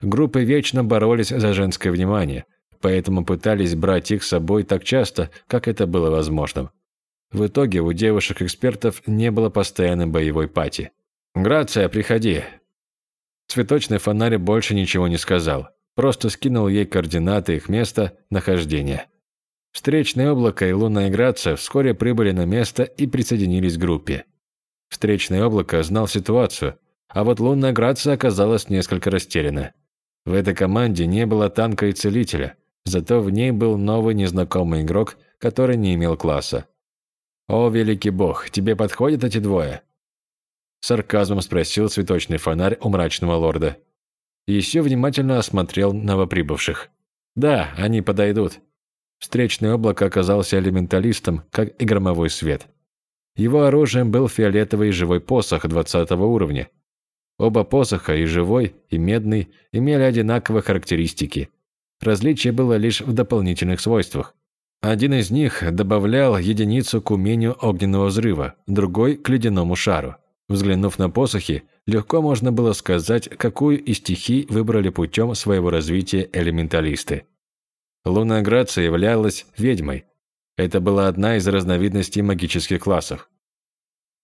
Группы вечно боролись за женское внимание, поэтому пытались брать их с собой так часто, как это было возможным. В итоге у девушек-экспертов не было постоянной боевой пати. «Грация, приходи!» Цветочный фонарь больше ничего не сказал, просто скинул ей координаты их места нахождения. Встречное облако и лунная Грация вскоре прибыли на место и присоединились к группе. Встречное облако знал ситуацию, а вот лунная Грация оказалась несколько растеряна. В этой команде не было танка и целителя, зато в ней был новый незнакомый игрок, который не имел класса. «О, великий бог, тебе подходят эти двое?» Сарказмом спросил цветочный фонарь у мрачного лорда. Еще внимательно осмотрел новоприбывших. «Да, они подойдут». Встречное облако оказался элементалистом, как и громовой свет. Его оружием был фиолетовый живой посох 20 уровня, Оба посоха, и живой, и медный, имели одинаковые характеристики. Различие было лишь в дополнительных свойствах. Один из них добавлял единицу к умению огненного взрыва, другой – к ледяному шару. Взглянув на посохи, легко можно было сказать, какую из стихий выбрали путем своего развития элементалисты. Лунная Грация являлась ведьмой. Это была одна из разновидностей магических классов.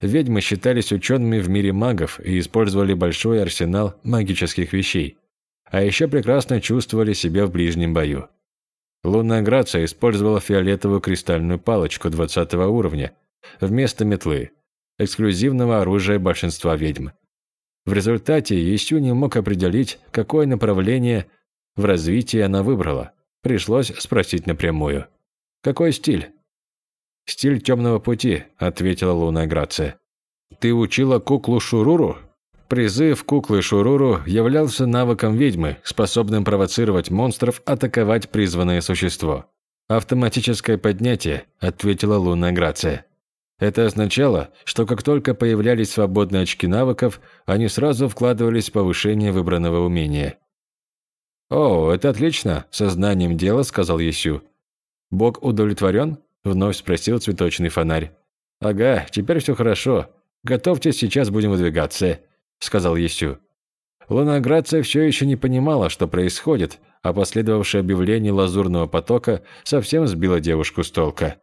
Ведьмы считались учеными в мире магов и использовали большой арсенал магических вещей. А еще прекрасно чувствовали себя в ближнем бою. Лунная Грация использовала фиолетовую кристальную палочку 20 уровня вместо метлы, эксклюзивного оружия большинства ведьм. В результате Есю не мог определить, какое направление в развитии она выбрала. Пришлось спросить напрямую. «Какой стиль?» «Стиль темного пути», – ответила лунная Грация. «Ты учила куклу Шуруру?» Призыв куклы Шуруру являлся навыком ведьмы, способным провоцировать монстров атаковать призванное существо. «Автоматическое поднятие», – ответила лунная Грация. Это означало, что как только появлялись свободные очки навыков, они сразу вкладывались в повышение выбранного умения. «О, это отлично», – сознанием дела сказал Есю. «Бог удовлетворен?» Вновь спросил цветочный фонарь. «Ага, теперь все хорошо. Готовьтесь, сейчас будем выдвигаться», – сказал Есю. Луна Грация все еще не понимала, что происходит, а последовавшее объявление лазурного потока совсем сбило девушку с толка.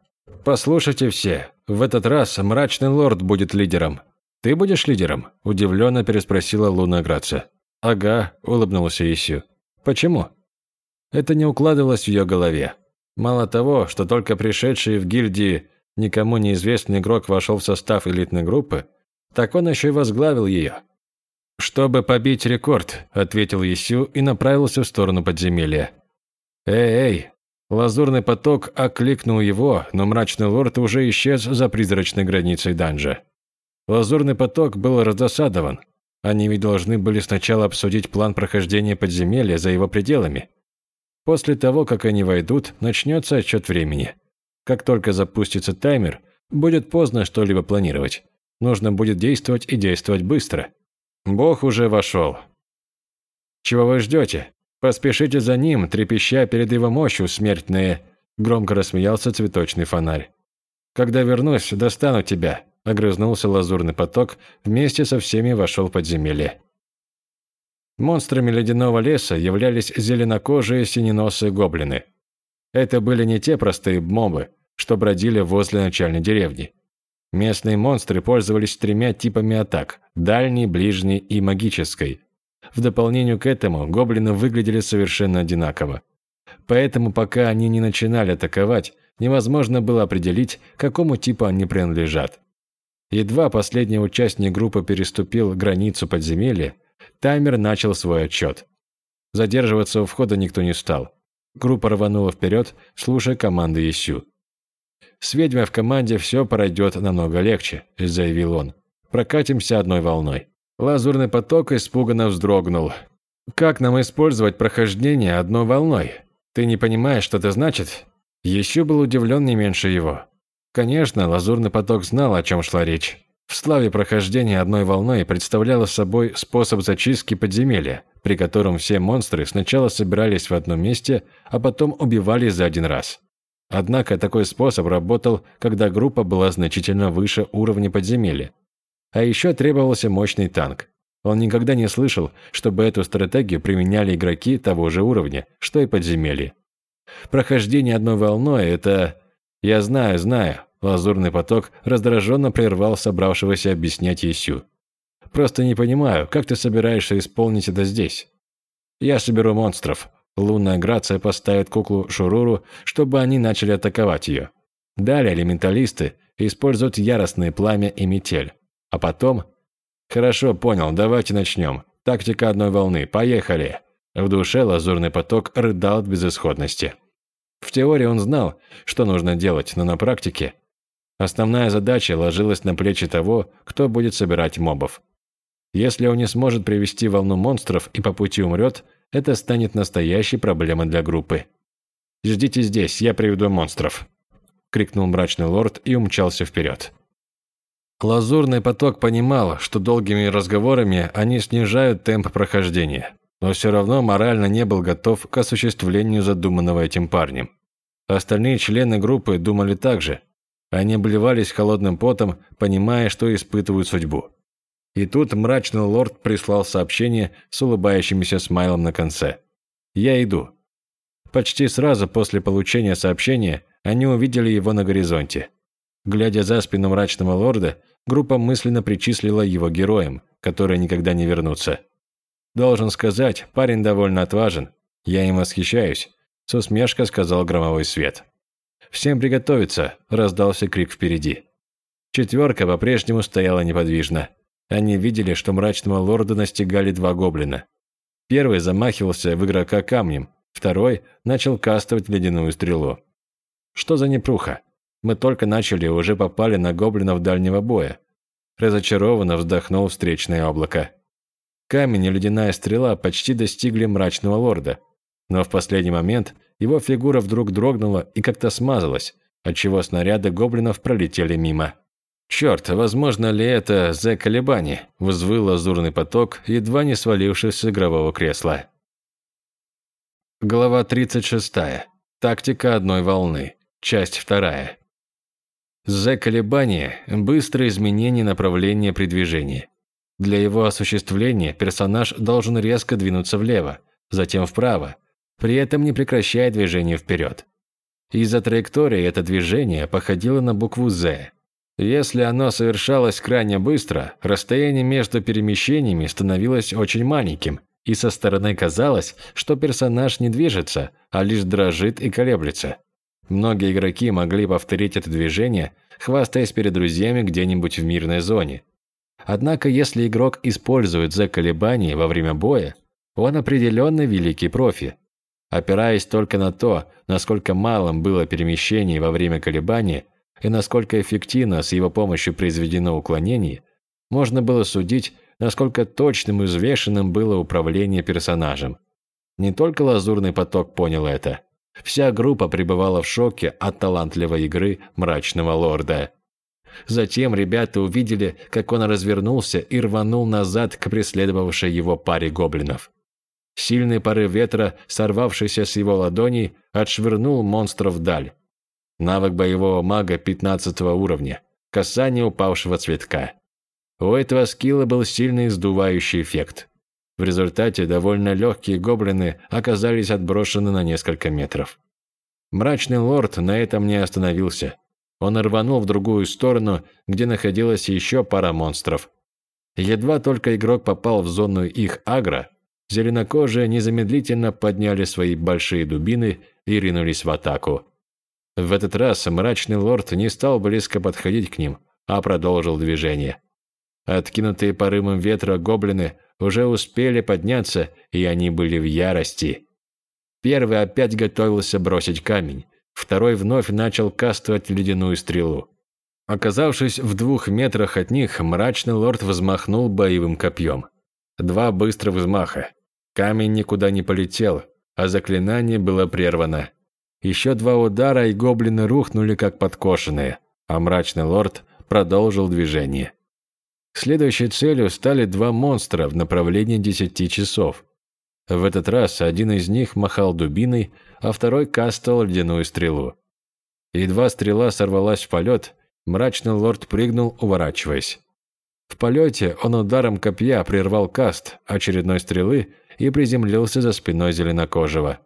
«Послушайте все, в этот раз мрачный лорд будет лидером». «Ты будешь лидером?» – удивленно переспросила Луна Грация. «Ага», – улыбнулся Есю. «Почему?» Это не укладывалось в ее голове. Мало того, что только пришедший в гильдии никому неизвестный игрок вошел в состав элитной группы, так он еще и возглавил ее. «Чтобы побить рекорд», – ответил Есю и направился в сторону подземелья. «Эй-эй!» Лазурный поток окликнул его, но мрачный лорд уже исчез за призрачной границей данжа. Лазурный поток был раздосадован. Они ведь должны были сначала обсудить план прохождения подземелья за его пределами. После того, как они войдут, начнется отчет времени. Как только запустится таймер, будет поздно что-либо планировать. Нужно будет действовать и действовать быстро. Бог уже вошел. Чего вы ждете? Поспешите за ним, трепеща перед его мощью, смертные. Громко рассмеялся цветочный фонарь. Когда вернусь, достану тебя. Огрызнулся лазурный поток, вместе со всеми вошел в подземелье. Монстрами ледяного леса являлись зеленокожие синеносые гоблины. Это были не те простые мобы, что бродили возле начальной деревни. Местные монстры пользовались тремя типами атак – дальней, ближней и магической. В дополнение к этому гоблины выглядели совершенно одинаково. Поэтому пока они не начинали атаковать, невозможно было определить, какому типу они принадлежат. Едва последний участник группы переступил границу подземелья, таймер начал свой отчет. Задерживаться у входа никто не стал. Группа рванула вперед, слушая команды Исю. «С ведьмой в команде все пройдет намного легче», – заявил он. «Прокатимся одной волной». Лазурный поток испуганно вздрогнул. «Как нам использовать прохождение одной волной? Ты не понимаешь, что это значит?» Еще был удивлен не меньше его. Конечно, лазурный поток знал, о чем шла речь. В славе прохождения одной волной представляло собой способ зачистки подземелья, при котором все монстры сначала собирались в одном месте, а потом убивались за один раз. Однако такой способ работал, когда группа была значительно выше уровня подземелья. А еще требовался мощный танк. Он никогда не слышал, чтобы эту стратегию применяли игроки того же уровня, что и подземелье. Прохождение одной волной – это «Я знаю, знаю», – лазурный поток раздраженно прервал собравшегося объяснять Исю. «Просто не понимаю, как ты собираешься исполнить это здесь?» «Я соберу монстров». Лунная Грация поставит куклу Шуруру, чтобы они начали атаковать ее. Далее элементалисты используют яростное пламя и метель. А потом... «Хорошо, понял, давайте начнем. Тактика одной волны, поехали!» В душе лазурный поток рыдал от безысходности. В теории он знал, что нужно делать, но на практике основная задача ложилась на плечи того, кто будет собирать мобов. Если он не сможет привести волну монстров и по пути умрет, это станет настоящей проблемой для группы. «Ждите здесь, я приведу монстров», – крикнул мрачный лорд и умчался вперед. Лазурный поток понимал, что долгими разговорами они снижают темп прохождения но все равно морально не был готов к осуществлению задуманного этим парнем. Остальные члены группы думали так же. Они обливались холодным потом, понимая, что испытывают судьбу. И тут мрачный лорд прислал сообщение с улыбающимся смайлом на конце. «Я иду». Почти сразу после получения сообщения они увидели его на горизонте. Глядя за спину мрачного лорда, группа мысленно причислила его героям, которые никогда не вернутся. Должен сказать, парень довольно отважен. Я им восхищаюсь, с усмешкой сказал громовой свет. Всем приготовиться, раздался крик впереди. Четверка по-прежнему стояла неподвижно. Они видели, что мрачного лорда настигали два гоблина. Первый замахивался в игрока камнем, второй начал кастовать ледяную стрелу. Что за непруха? Мы только начали и уже попали на гоблинов дальнего боя. Разочарованно вздохнул встречное облако. Камень и ледяная стрела почти достигли мрачного лорда. Но в последний момент его фигура вдруг дрогнула и как-то смазалась, отчего снаряды гоблинов пролетели мимо. «Черт, возможно ли это за колебание?» – взвыл лазурный поток, едва не свалившись с игрового кресла. Глава 36. Тактика одной волны. Часть 2. За колебание – быстрое изменение направления при движении. Для его осуществления персонаж должен резко двинуться влево, затем вправо, при этом не прекращая движение вперед. Из-за траектории это движение походило на букву «З». Если оно совершалось крайне быстро, расстояние между перемещениями становилось очень маленьким, и со стороны казалось, что персонаж не движется, а лишь дрожит и колеблется. Многие игроки могли повторить это движение, хвастаясь перед друзьями где-нибудь в мирной зоне – Однако, если игрок использует Z-колебания во время боя, он определенно великий профи. Опираясь только на то, насколько малым было перемещение во время колебания и насколько эффективно с его помощью произведено уклонение, можно было судить, насколько точным и взвешенным было управление персонажем. Не только лазурный поток понял это. Вся группа пребывала в шоке от талантливой игры мрачного лорда. Затем ребята увидели, как он развернулся и рванул назад к преследовавшей его паре гоблинов. Сильный порыв ветра, сорвавшийся с его ладоней, отшвырнул монстра вдаль. Навык боевого мага 15 уровня. Касание упавшего цветка. У этого скилла был сильный сдувающий эффект. В результате довольно легкие гоблины оказались отброшены на несколько метров. Мрачный лорд на этом не остановился. Он рванул в другую сторону, где находилась еще пара монстров. Едва только игрок попал в зону их агро, зеленокожие незамедлительно подняли свои большие дубины и ринулись в атаку. В этот раз мрачный лорд не стал близко подходить к ним, а продолжил движение. Откинутые порывом ветра гоблины уже успели подняться, и они были в ярости. Первый опять готовился бросить камень, второй вновь начал кастовать ледяную стрелу. Оказавшись в двух метрах от них, мрачный лорд взмахнул боевым копьем. Два быстрых взмаха. Камень никуда не полетел, а заклинание было прервано. Еще два удара, и гоблины рухнули, как подкошенные, а мрачный лорд продолжил движение. Следующей целью стали два монстра в направлении десяти часов. В этот раз один из них махал дубиной, а второй кастал ледяную стрелу. Едва стрела сорвалась в полет, мрачный лорд прыгнул, уворачиваясь. В полете он ударом копья прервал каст очередной стрелы и приземлился за спиной зеленокожего.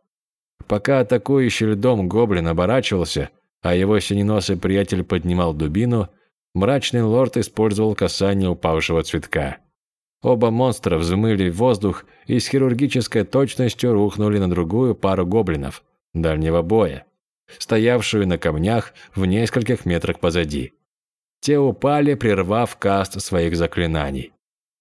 Пока атакующий льдом гоблин оборачивался, а его синеносый приятель поднимал дубину – Мрачный лорд использовал касание упавшего цветка. Оба монстра взмыли в воздух и с хирургической точностью рухнули на другую пару гоблинов дальнего боя, стоявшую на камнях в нескольких метрах позади. Те упали, прервав каст своих заклинаний.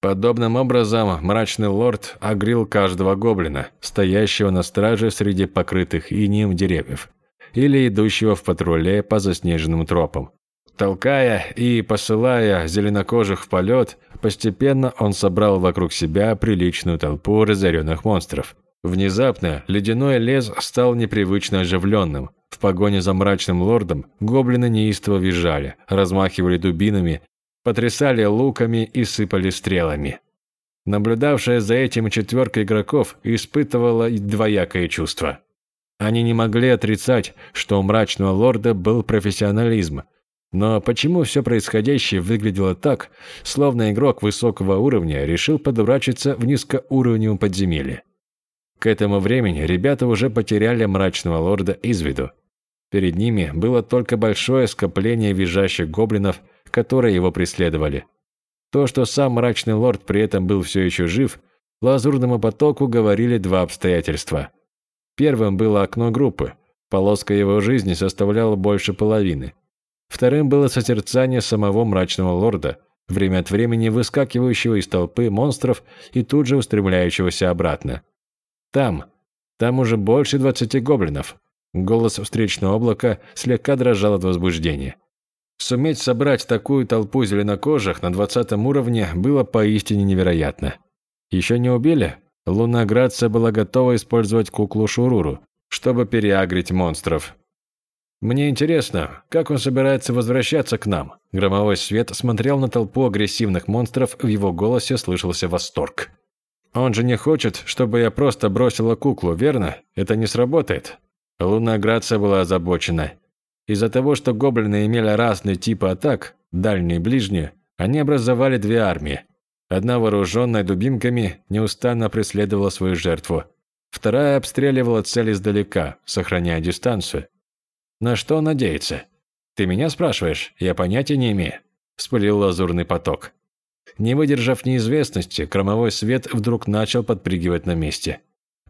Подобным образом мрачный лорд огрил каждого гоблина, стоящего на страже среди покрытых инеем деревьев, или идущего в патруле по заснеженным тропам. Толкая и посылая зеленокожих в полет, постепенно он собрал вокруг себя приличную толпу разоренных монстров. Внезапно ледяной лес стал непривычно оживленным. В погоне за мрачным лордом гоблины неистово визжали, размахивали дубинами, потрясали луками и сыпали стрелами. Наблюдавшая за этим четверка игроков испытывала двоякое чувство. Они не могли отрицать, что у мрачного лорда был профессионализм, но почему все происходящее выглядело так, словно игрок высокого уровня решил подурачиться в низкоуровневом подземелье? К этому времени ребята уже потеряли мрачного лорда из виду. Перед ними было только большое скопление визжащих гоблинов, которые его преследовали. То, что сам мрачный лорд при этом был все еще жив, лазурному потоку говорили два обстоятельства. Первым было окно группы. Полоска его жизни составляла больше половины. Вторым было созерцание самого мрачного лорда, время от времени выскакивающего из толпы монстров и тут же устремляющегося обратно. Там, там уже больше двадцати гоблинов. Голос встречного облака слегка дрожал от возбуждения. Суметь собрать такую толпу зеленокожих на двадцатом уровне было поистине невероятно. Еще не убили? Луна Грация была готова использовать куклу Шуруру, чтобы переагрить монстров. «Мне интересно, как он собирается возвращаться к нам?» Громовой свет смотрел на толпу агрессивных монстров, в его голосе слышался восторг. «Он же не хочет, чтобы я просто бросила куклу, верно? Это не сработает». Лунная Грация была озабочена. Из-за того, что гоблины имели разные типы атак, дальние и ближние, они образовали две армии. Одна, вооруженная дубинками, неустанно преследовала свою жертву. Вторая обстреливала цель издалека, сохраняя дистанцию. На что он надеется? Ты меня спрашиваешь? Я понятия не имею. Вспылил лазурный поток. Не выдержав неизвестности, кромовой свет вдруг начал подпрыгивать на месте.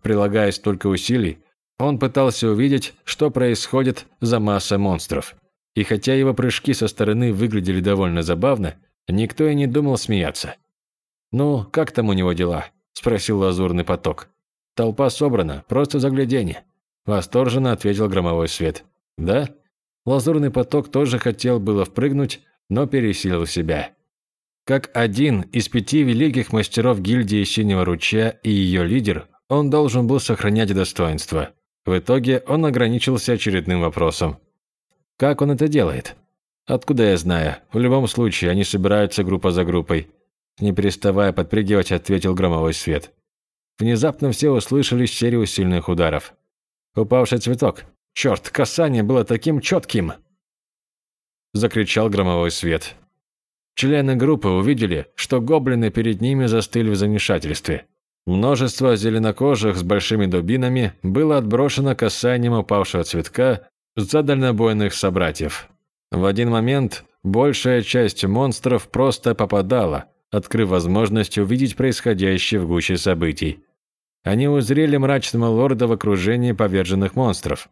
Прилагая столько усилий, он пытался увидеть, что происходит за массой монстров. И хотя его прыжки со стороны выглядели довольно забавно, никто и не думал смеяться. «Ну, как там у него дела?» – спросил лазурный поток. «Толпа собрана, просто загляденье», – восторженно ответил громовой свет. Да? Лазурный поток тоже хотел было впрыгнуть, но пересилил себя. Как один из пяти великих мастеров гильдии Синего Ручья и ее лидер, он должен был сохранять достоинство. В итоге он ограничился очередным вопросом. Как он это делает? Откуда я знаю? В любом случае, они собираются группа за группой. Не переставая подпрыгивать, ответил громовой свет. Внезапно все услышали серию сильных ударов. Упавший цветок. Черт, касание было таким четким!» Закричал громовой свет. Члены группы увидели, что гоблины перед ними застыли в замешательстве. Множество зеленокожих с большими дубинами было отброшено касанием упавшего цветка за дальнобойных собратьев. В один момент большая часть монстров просто попадала, открыв возможность увидеть происходящее в гуще событий. Они узрели мрачного лорда в окружении поверженных монстров.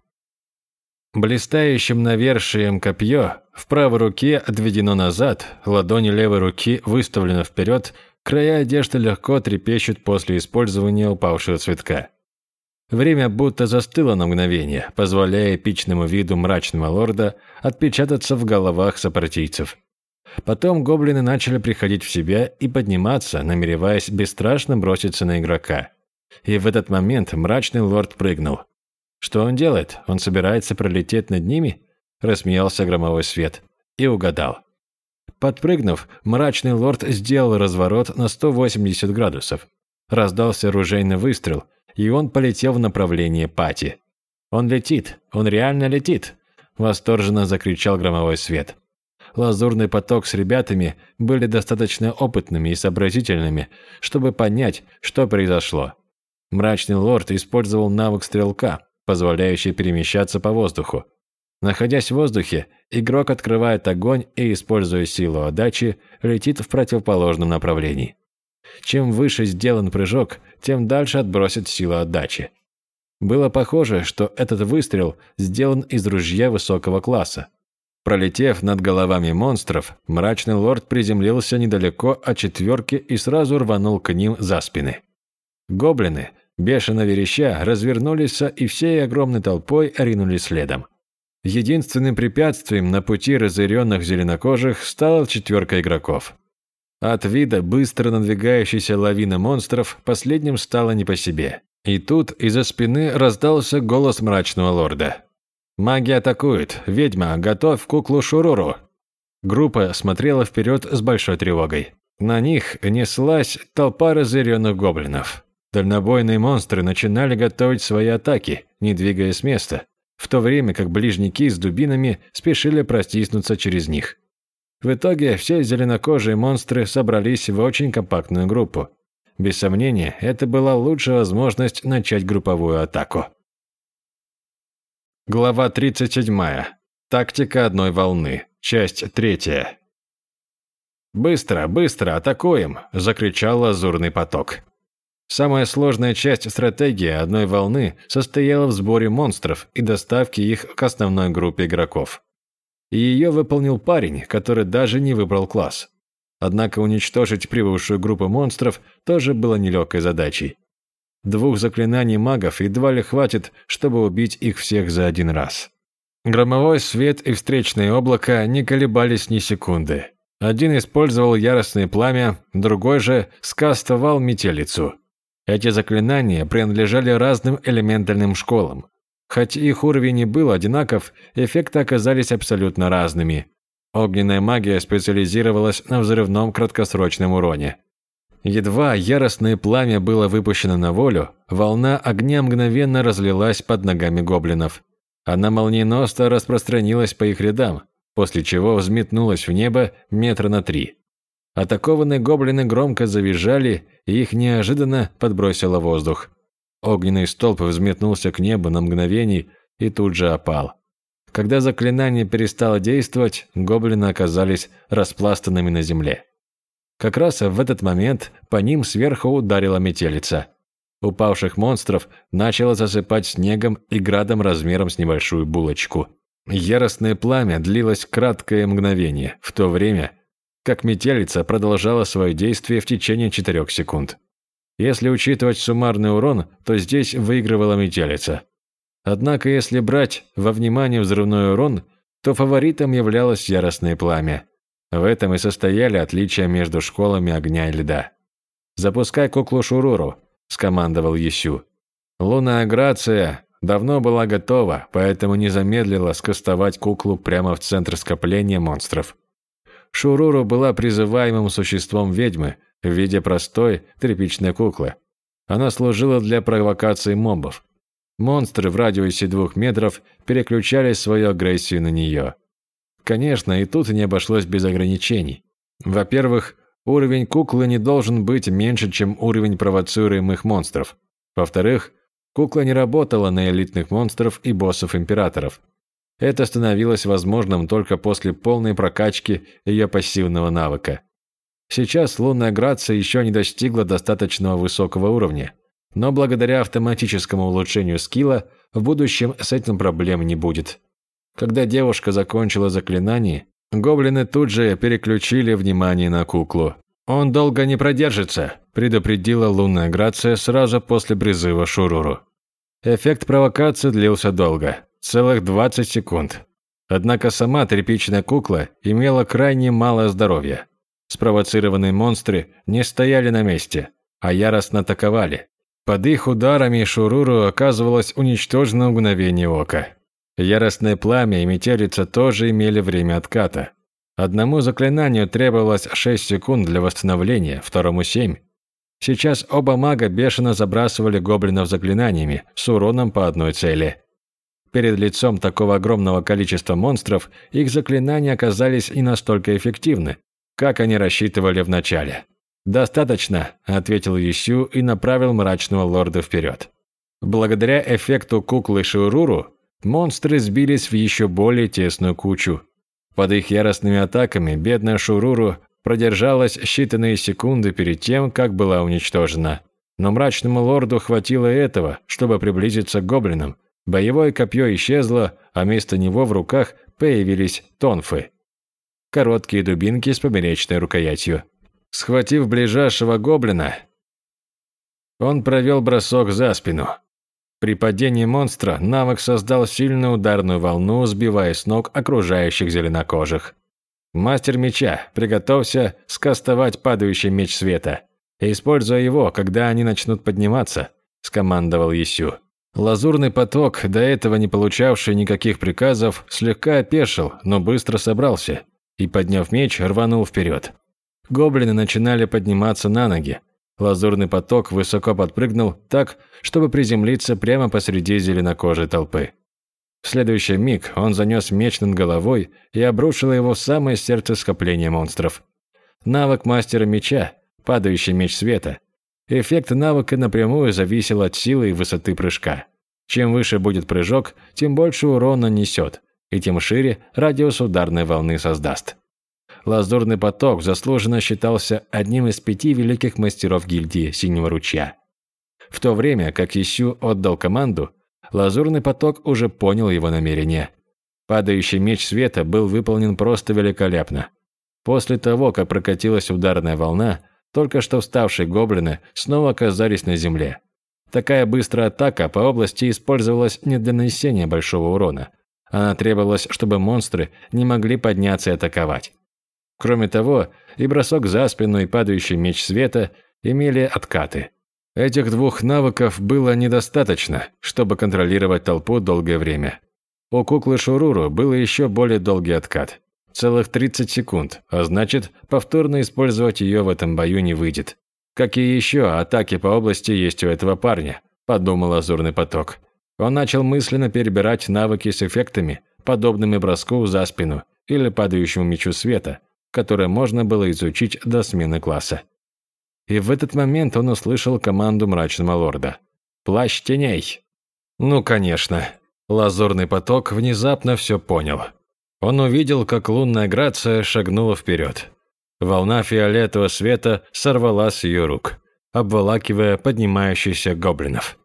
Блистающим навершием копье в правой руке отведено назад, ладони левой руки выставлены вперед, края одежды легко трепещут после использования упавшего цветка. Время будто застыло на мгновение, позволяя эпичному виду мрачного лорда отпечататься в головах сопротивцев. Потом гоблины начали приходить в себя и подниматься, намереваясь бесстрашно броситься на игрока. И в этот момент мрачный лорд прыгнул. Что он делает? Он собирается пролететь над ними? Рассмеялся громовой свет. И угадал. Подпрыгнув, мрачный лорд сделал разворот на 180 градусов. Раздался оружейный выстрел, и он полетел в направлении Пати. «Он летит! Он реально летит!» Восторженно закричал громовой свет. Лазурный поток с ребятами были достаточно опытными и сообразительными, чтобы понять, что произошло. Мрачный лорд использовал навык стрелка, позволяющий перемещаться по воздуху. Находясь в воздухе, игрок открывает огонь и, используя силу отдачи, летит в противоположном направлении. Чем выше сделан прыжок, тем дальше отбросит сила отдачи. Было похоже, что этот выстрел сделан из ружья высокого класса. Пролетев над головами монстров, мрачный лорд приземлился недалеко от четверки и сразу рванул к ним за спины. Гоблины, бешено вереща, развернулись и всей огромной толпой ринулись следом. Единственным препятствием на пути разъяренных зеленокожих стала четверка игроков. От вида быстро надвигающейся лавины монстров последним стало не по себе. И тут из-за спины раздался голос мрачного лорда. «Маги атакуют! Ведьма, готовь куклу Шуруру!» Группа смотрела вперед с большой тревогой. На них неслась толпа разъяренных гоблинов. Дальнобойные монстры начинали готовить свои атаки, не двигаясь с места, в то время как ближники с дубинами спешили протиснуться через них. В итоге все зеленокожие монстры собрались в очень компактную группу. Без сомнения, это была лучшая возможность начать групповую атаку. Глава 37. Тактика одной волны. Часть 3. «Быстро, быстро, атакуем!» – закричал лазурный поток. Самая сложная часть стратегии одной волны состояла в сборе монстров и доставке их к основной группе игроков. И ее выполнил парень, который даже не выбрал класс. Однако уничтожить прибывшую группу монстров тоже было нелегкой задачей. Двух заклинаний магов едва ли хватит, чтобы убить их всех за один раз. Громовой свет и встречное облако не колебались ни секунды. Один использовал яростное пламя, другой же скастовал метелицу. Эти заклинания принадлежали разным элементальным школам. Хоть их уровень и был одинаков, эффекты оказались абсолютно разными. Огненная магия специализировалась на взрывном краткосрочном уроне. Едва яростное пламя было выпущено на волю, волна огня мгновенно разлилась под ногами гоблинов. Она молниеносно распространилась по их рядам, после чего взметнулась в небо метра на три. Атакованные гоблины громко завизжали, и их неожиданно подбросило воздух. Огненный столб взметнулся к небу на мгновение и тут же опал. Когда заклинание перестало действовать, гоблины оказались распластанными на земле. Как раз в этот момент по ним сверху ударила метелица. Упавших монстров начало засыпать снегом и градом размером с небольшую булочку. Яростное пламя длилось краткое мгновение, в то время как метелица продолжала свое действие в течение 4 секунд. Если учитывать суммарный урон, то здесь выигрывала метелица. Однако, если брать во внимание взрывной урон, то фаворитом являлось яростное пламя. В этом и состояли отличия между школами огня и льда. «Запускай куклу Шуруру», – скомандовал Есю. Лунная Грация давно была готова, поэтому не замедлила скостовать куклу прямо в центр скопления монстров. Шуруру была призываемым существом ведьмы в виде простой тряпичной куклы. Она служила для провокации мобов. Монстры в радиусе двух метров переключали свою агрессию на нее. Конечно, и тут не обошлось без ограничений. Во-первых, уровень куклы не должен быть меньше, чем уровень провоцируемых монстров. Во-вторых, кукла не работала на элитных монстров и боссов императоров. Это становилось возможным только после полной прокачки ее пассивного навыка. Сейчас лунная грация еще не достигла достаточного высокого уровня, но благодаря автоматическому улучшению скилла в будущем с этим проблем не будет. Когда девушка закончила заклинание, гоблины тут же переключили внимание на куклу. «Он долго не продержится», – предупредила лунная Грация сразу после призыва Шуруру. Эффект провокации длился долго, целых 20 секунд. Однако сама тряпичная кукла имела крайне мало здоровья. Спровоцированные монстры не стояли на месте, а яростно атаковали. Под их ударами Шуруру оказывалось уничтожено в мгновение ока. Яростное пламя и метелица тоже имели время отката. Одному заклинанию требовалось 6 секунд для восстановления, второму 7. Сейчас оба мага бешено забрасывали гоблинов заклинаниями с уроном по одной цели. Перед лицом такого огромного количества монстров их заклинания оказались не настолько эффективны, как они рассчитывали вначале. «Достаточно», – ответил Юсю и направил мрачного лорда вперед. Благодаря эффекту куклы Шиуруру, монстры сбились в еще более тесную кучу. Под их яростными атаками бедная Шуруру продержалась считанные секунды перед тем, как была уничтожена. Но мрачному лорду хватило этого, чтобы приблизиться к гоблинам. Боевое копье исчезло, а вместо него в руках появились тонфы. Короткие дубинки с поперечной рукоятью. Схватив ближайшего гоблина, он провел бросок за спину. При падении монстра навык создал сильную ударную волну, сбивая с ног окружающих зеленокожих. Мастер меча, приготовься скастовать падающий меч света. Используя его, когда они начнут подниматься, скомандовал Есю. Лазурный поток, до этого не получавший никаких приказов, слегка опешил, но быстро собрался и, подняв меч, рванул вперед. Гоблины начинали подниматься на ноги. Лазурный поток высоко подпрыгнул так, чтобы приземлиться прямо посреди зеленокожей толпы. В следующий миг он занес меч над головой и обрушил его в самое сердце скопления монстров. Навык мастера меча, падающий меч света. Эффект навыка напрямую зависел от силы и высоты прыжка. Чем выше будет прыжок, тем больше урона несет, и тем шире радиус ударной волны создаст. Лазурный поток заслуженно считался одним из пяти великих мастеров гильдии Синего ручья. В то время, как Исю отдал команду, Лазурный поток уже понял его намерение. Падающий меч света был выполнен просто великолепно. После того, как прокатилась ударная волна, только что вставшие гоблины снова оказались на земле. Такая быстрая атака по области использовалась не для нанесения большого урона. Она требовалась, чтобы монстры не могли подняться и атаковать. Кроме того, и бросок за спину, и падающий меч света имели откаты. Этих двух навыков было недостаточно, чтобы контролировать толпу долгое время. У куклы Шуруру был еще более долгий откат. Целых 30 секунд, а значит, повторно использовать ее в этом бою не выйдет. Какие еще атаки по области есть у этого парня? Подумал Азурный поток. Он начал мысленно перебирать навыки с эффектами, подобными броску за спину или падающему мечу света – которое можно было изучить до смены класса. И в этот момент он услышал команду мрачного лорда. «Плащ теней!» Ну, конечно. Лазурный поток внезапно все понял. Он увидел, как лунная грация шагнула вперед. Волна фиолетового света сорвала с ее рук, обволакивая поднимающихся гоблинов.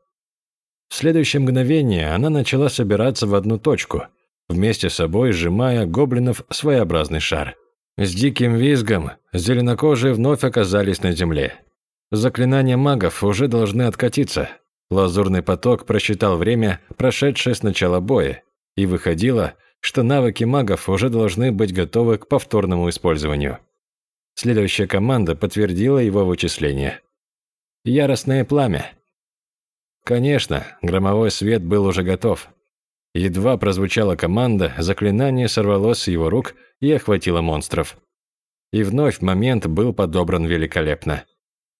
В следующее мгновение она начала собираться в одну точку, вместе с собой сжимая гоблинов своеобразный шар. С диким визгом зеленокожие вновь оказались на земле. Заклинания магов уже должны откатиться. Лазурный поток просчитал время, прошедшее с начала боя, и выходило, что навыки магов уже должны быть готовы к повторному использованию. Следующая команда подтвердила его вычисление. Яростное пламя. Конечно, громовой свет был уже готов. Едва прозвучала команда, заклинание сорвалось с его рук и охватило монстров. И вновь момент был подобран великолепно.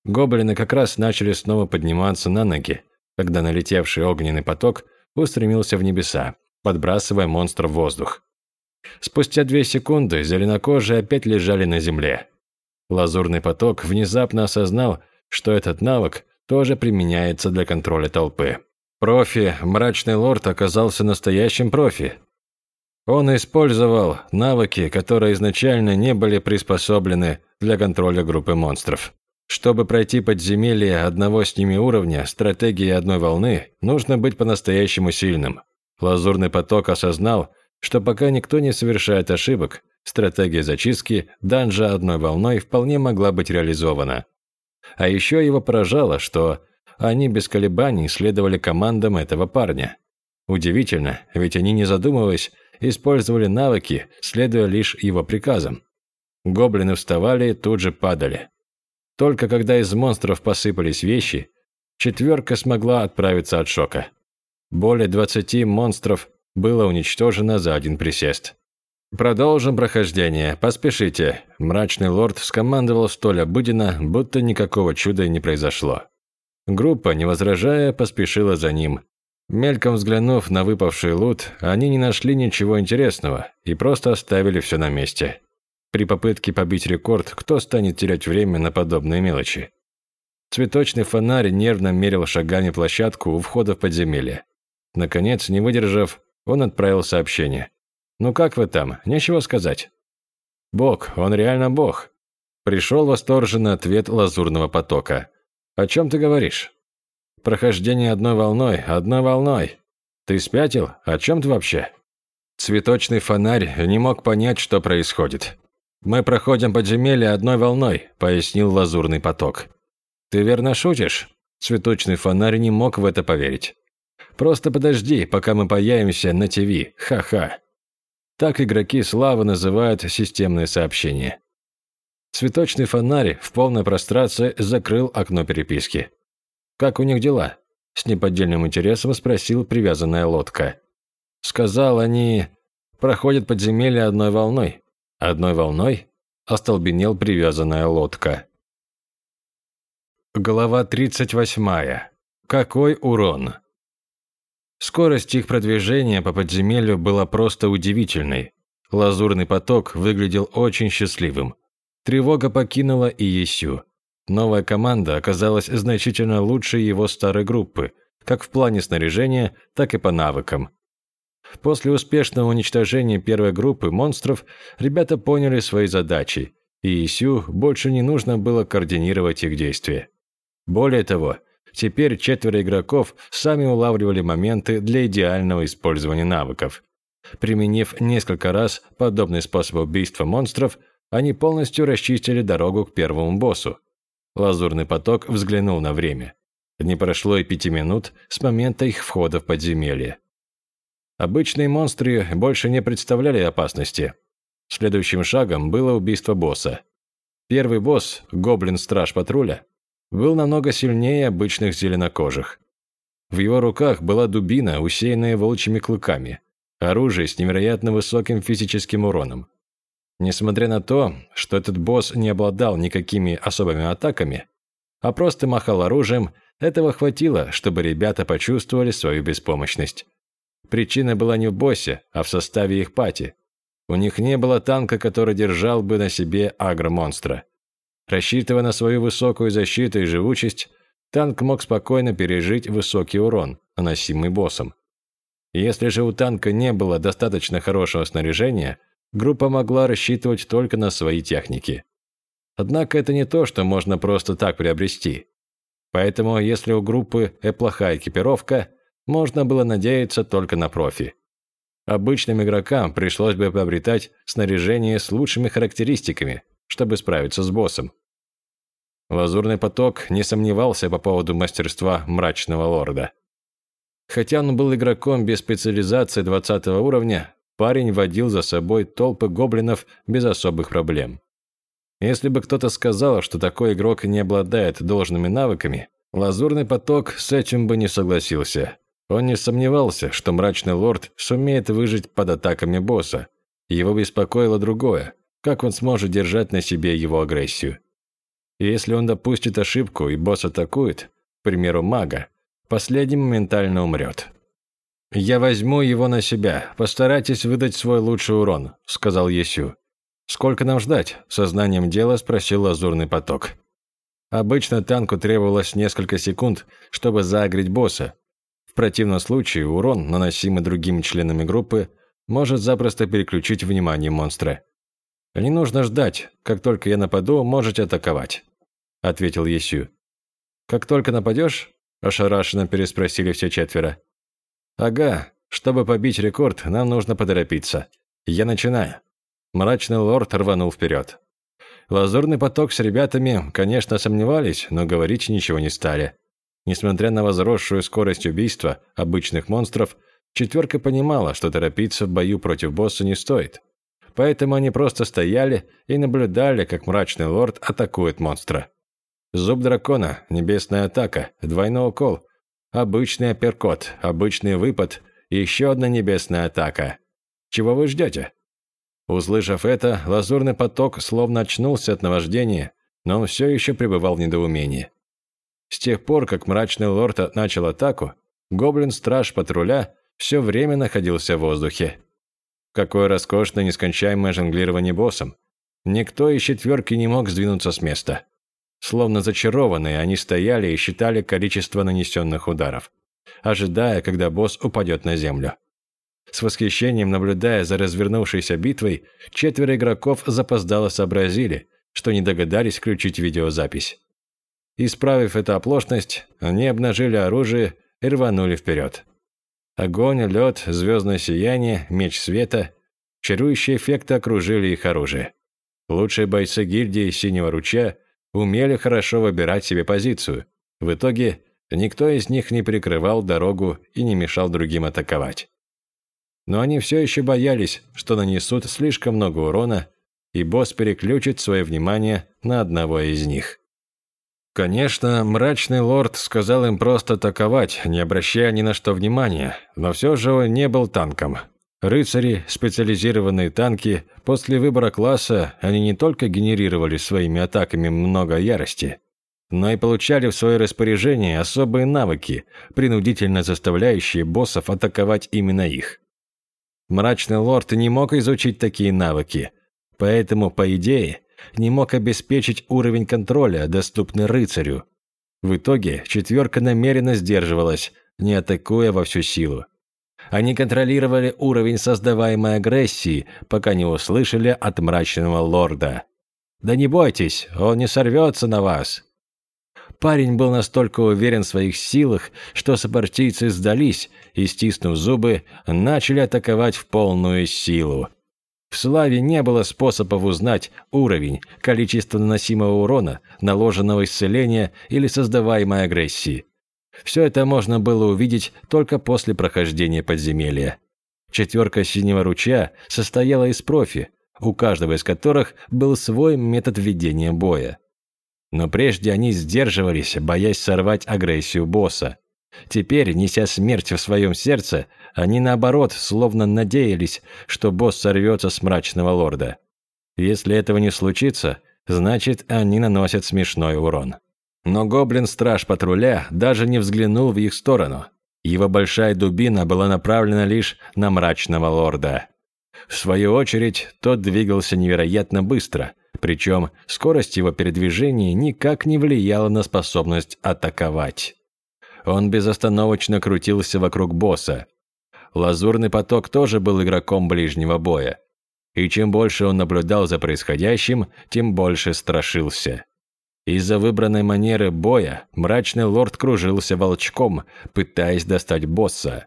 Гоблины как раз начали снова подниматься на ноги, когда налетевший огненный поток устремился в небеса, подбрасывая монстра в воздух. Спустя две секунды зеленокожие опять лежали на земле. Лазурный поток внезапно осознал, что этот навык тоже применяется для контроля толпы. Профи, мрачный лорд оказался настоящим профи. Он использовал навыки, которые изначально не были приспособлены для контроля группы монстров. Чтобы пройти подземелье одного с ними уровня, стратегии одной волны, нужно быть по-настоящему сильным. Лазурный поток осознал, что пока никто не совершает ошибок, стратегия зачистки данжа одной волной вполне могла быть реализована. А еще его поражало, что они без колебаний следовали командам этого парня. Удивительно, ведь они, не задумываясь, использовали навыки, следуя лишь его приказам. Гоблины вставали и тут же падали. Только когда из монстров посыпались вещи, четверка смогла отправиться от шока. Более 20 монстров было уничтожено за один присест. «Продолжим прохождение. Поспешите», – мрачный лорд скомандовал столь обыденно, будто никакого чуда не произошло. Группа, не возражая, поспешила за ним. Мельком взглянув на выпавший лут, они не нашли ничего интересного и просто оставили все на месте. При попытке побить рекорд, кто станет терять время на подобные мелочи? Цветочный фонарь нервно мерил шагами площадку у входа в подземелье. Наконец, не выдержав, он отправил сообщение. «Ну как вы там? Нечего сказать». «Бог, он реально бог». Пришел восторженный ответ лазурного потока. «О чем ты говоришь?» «Прохождение одной волной, одной волной. Ты спятил? О чем ты вообще?» Цветочный фонарь не мог понять, что происходит. «Мы проходим подземелье одной волной», – пояснил лазурный поток. «Ты верно шутишь?» Цветочный фонарь не мог в это поверить. «Просто подожди, пока мы появимся на ТВ. Ха-ха». Так игроки славы называют системные сообщения. Цветочный фонарь в полной прострации закрыл окно переписки. «Как у них дела?» – с неподдельным интересом спросил привязанная лодка. Сказал, они проходят подземелье одной волной. Одной волной остолбенел привязанная лодка. Глава 38. Какой урон? Скорость их продвижения по подземелью была просто удивительной. Лазурный поток выглядел очень счастливым. Тревога покинула и Есю. Новая команда оказалась значительно лучше его старой группы, как в плане снаряжения, так и по навыкам. После успешного уничтожения первой группы монстров ребята поняли свои задачи, и Исю больше не нужно было координировать их действия. Более того, теперь четверо игроков сами улавливали моменты для идеального использования навыков. Применив несколько раз подобный способ убийства монстров, они полностью расчистили дорогу к первому боссу. Лазурный поток взглянул на время. Не прошло и пяти минут с момента их входа в подземелье. Обычные монстры больше не представляли опасности. Следующим шагом было убийство босса. Первый босс, гоблин-страж патруля, был намного сильнее обычных зеленокожих. В его руках была дубина, усеянная волчьими клыками, оружие с невероятно высоким физическим уроном. Несмотря на то, что этот босс не обладал никакими особыми атаками, а просто махал оружием, этого хватило, чтобы ребята почувствовали свою беспомощность. Причина была не в боссе, а в составе их пати. У них не было танка, который держал бы на себе агромонстра. Рассчитывая на свою высокую защиту и живучесть, танк мог спокойно пережить высокий урон, наносимый боссом. Если же у танка не было достаточно хорошего снаряжения, группа могла рассчитывать только на свои техники. Однако это не то, что можно просто так приобрести. Поэтому, если у группы э плохая экипировка, можно было надеяться только на профи. Обычным игрокам пришлось бы приобретать снаряжение с лучшими характеристиками, чтобы справиться с боссом. Лазурный поток не сомневался по поводу мастерства мрачного лорда. Хотя он был игроком без специализации 20 уровня, парень водил за собой толпы гоблинов без особых проблем. Если бы кто-то сказал, что такой игрок не обладает должными навыками, Лазурный поток с этим бы не согласился. Он не сомневался, что мрачный лорд сумеет выжить под атаками босса. Его беспокоило другое, как он сможет держать на себе его агрессию. Если он допустит ошибку и босс атакует, к примеру, мага, последний моментально умрет. «Я возьму его на себя. Постарайтесь выдать свой лучший урон», – сказал Есю. «Сколько нам ждать?» – сознанием дела спросил Лазурный поток. Обычно танку требовалось несколько секунд, чтобы заагрить босса, противном случае урон, наносимый другими членами группы, может запросто переключить внимание монстра. «Не нужно ждать. Как только я нападу, можете атаковать», – ответил Есю. «Как только нападешь?» – ошарашенно переспросили все четверо. «Ага. Чтобы побить рекорд, нам нужно поторопиться. Я начинаю». Мрачный лорд рванул вперед. Лазурный поток с ребятами, конечно, сомневались, но говорить ничего не стали. Несмотря на возросшую скорость убийства обычных монстров, четверка понимала, что торопиться в бою против босса не стоит. Поэтому они просто стояли и наблюдали, как мрачный лорд атакует монстра. Зуб дракона, небесная атака, двойной укол, обычный апперкот, обычный выпад еще одна небесная атака. Чего вы ждете? Услышав это, лазурный поток словно очнулся от наваждения, но он все еще пребывал в недоумении. С тех пор, как мрачный лорд начал атаку, гоблин-страж патруля все время находился в воздухе. Какое роскошное нескончаемое жонглирование боссом. Никто из четверки не мог сдвинуться с места. Словно зачарованные, они стояли и считали количество нанесенных ударов, ожидая, когда босс упадет на землю. С восхищением наблюдая за развернувшейся битвой, четверо игроков запоздало сообразили, что не догадались включить видеозапись. Исправив эту оплошность, они обнажили оружие и рванули вперед. Огонь, лед, звездное сияние, меч света, чарующие эффекты окружили их оружие. Лучшие бойцы гильдии Синего Ручья умели хорошо выбирать себе позицию. В итоге никто из них не прикрывал дорогу и не мешал другим атаковать. Но они все еще боялись, что нанесут слишком много урона, и босс переключит свое внимание на одного из них. Конечно, мрачный лорд сказал им просто атаковать, не обращая ни на что внимания, но все же он не был танком. Рыцари, специализированные танки, после выбора класса они не только генерировали своими атаками много ярости, но и получали в свое распоряжение особые навыки, принудительно заставляющие боссов атаковать именно их. Мрачный лорд не мог изучить такие навыки, поэтому, по идее, не мог обеспечить уровень контроля, доступный рыцарю. В итоге четверка намеренно сдерживалась, не атакуя во всю силу. Они контролировали уровень создаваемой агрессии, пока не услышали от мрачного лорда. «Да не бойтесь, он не сорвется на вас!» Парень был настолько уверен в своих силах, что сопартийцы сдались и, стиснув зубы, начали атаковать в полную силу. В Славе не было способов узнать уровень, количество наносимого урона, наложенного исцеления или создаваемой агрессии. Все это можно было увидеть только после прохождения подземелья. Четверка Синего Ручья состояла из профи, у каждого из которых был свой метод ведения боя. Но прежде они сдерживались, боясь сорвать агрессию босса. Теперь, неся смерть в своем сердце, они наоборот, словно надеялись, что босс сорвется с мрачного лорда. Если этого не случится, значит, они наносят смешной урон. Но гоблин-страж патруля даже не взглянул в их сторону. Его большая дубина была направлена лишь на мрачного лорда. В свою очередь, тот двигался невероятно быстро, причем скорость его передвижения никак не влияла на способность атаковать. Он безостановочно крутился вокруг босса. Лазурный поток тоже был игроком ближнего боя. И чем больше он наблюдал за происходящим, тем больше страшился. Из-за выбранной манеры боя мрачный лорд кружился волчком, пытаясь достать босса.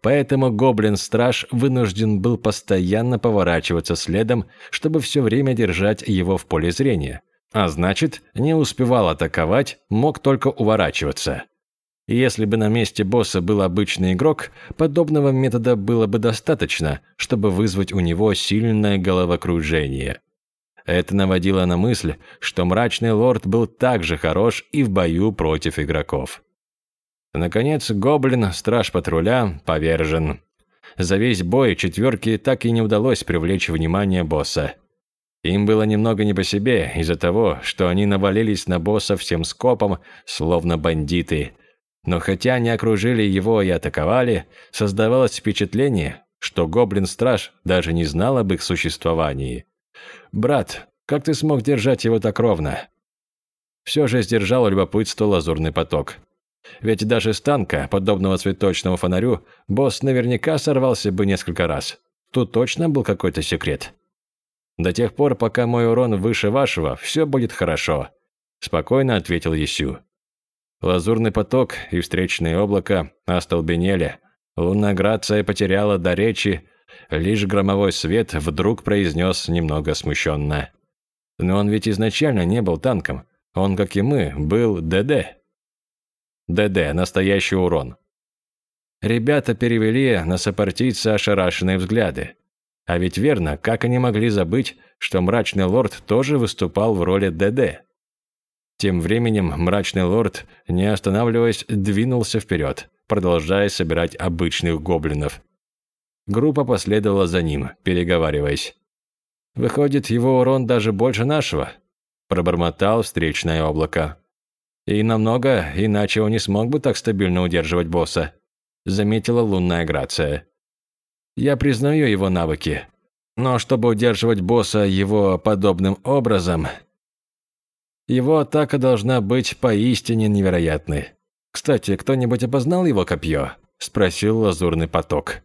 Поэтому гоблин-страж вынужден был постоянно поворачиваться следом, чтобы все время держать его в поле зрения. А значит, не успевал атаковать, мог только уворачиваться. Если бы на месте босса был обычный игрок, подобного метода было бы достаточно, чтобы вызвать у него сильное головокружение. Это наводило на мысль, что мрачный лорд был также хорош и в бою против игроков. Наконец, гоблин, страж патруля, повержен. За весь бой четверке так и не удалось привлечь внимание босса. Им было немного не по себе из-за того, что они навалились на босса всем скопом, словно бандиты – но хотя они окружили его и атаковали, создавалось впечатление, что гоблин-страж даже не знал об их существовании. «Брат, как ты смог держать его так ровно?» Все же сдержал любопытство лазурный поток. Ведь даже с танка, подобного цветочному фонарю, босс наверняка сорвался бы несколько раз. Тут точно был какой-то секрет. «До тех пор, пока мой урон выше вашего, все будет хорошо», – спокойно ответил Есю. Лазурный поток и встречные облака остолбенели. Лунная Грация потеряла до речи, лишь громовой свет вдруг произнес немного смущенно. Но он ведь изначально не был танком. Он, как и мы, был ДД. ДД – настоящий урон. Ребята перевели на сопартийца ошарашенные взгляды. А ведь верно, как они могли забыть, что Мрачный Лорд тоже выступал в роли ДД? Тем временем Мрачный Лорд, не останавливаясь, двинулся вперед, продолжая собирать обычных гоблинов. Группа последовала за ним, переговариваясь. «Выходит, его урон даже больше нашего», – пробормотал встречное облако. «И намного, иначе он не смог бы так стабильно удерживать босса», – заметила лунная грация. «Я признаю его навыки, но чтобы удерживать босса его подобным образом, его атака должна быть поистине невероятной. Кстати, кто-нибудь опознал его копье?» – спросил лазурный поток.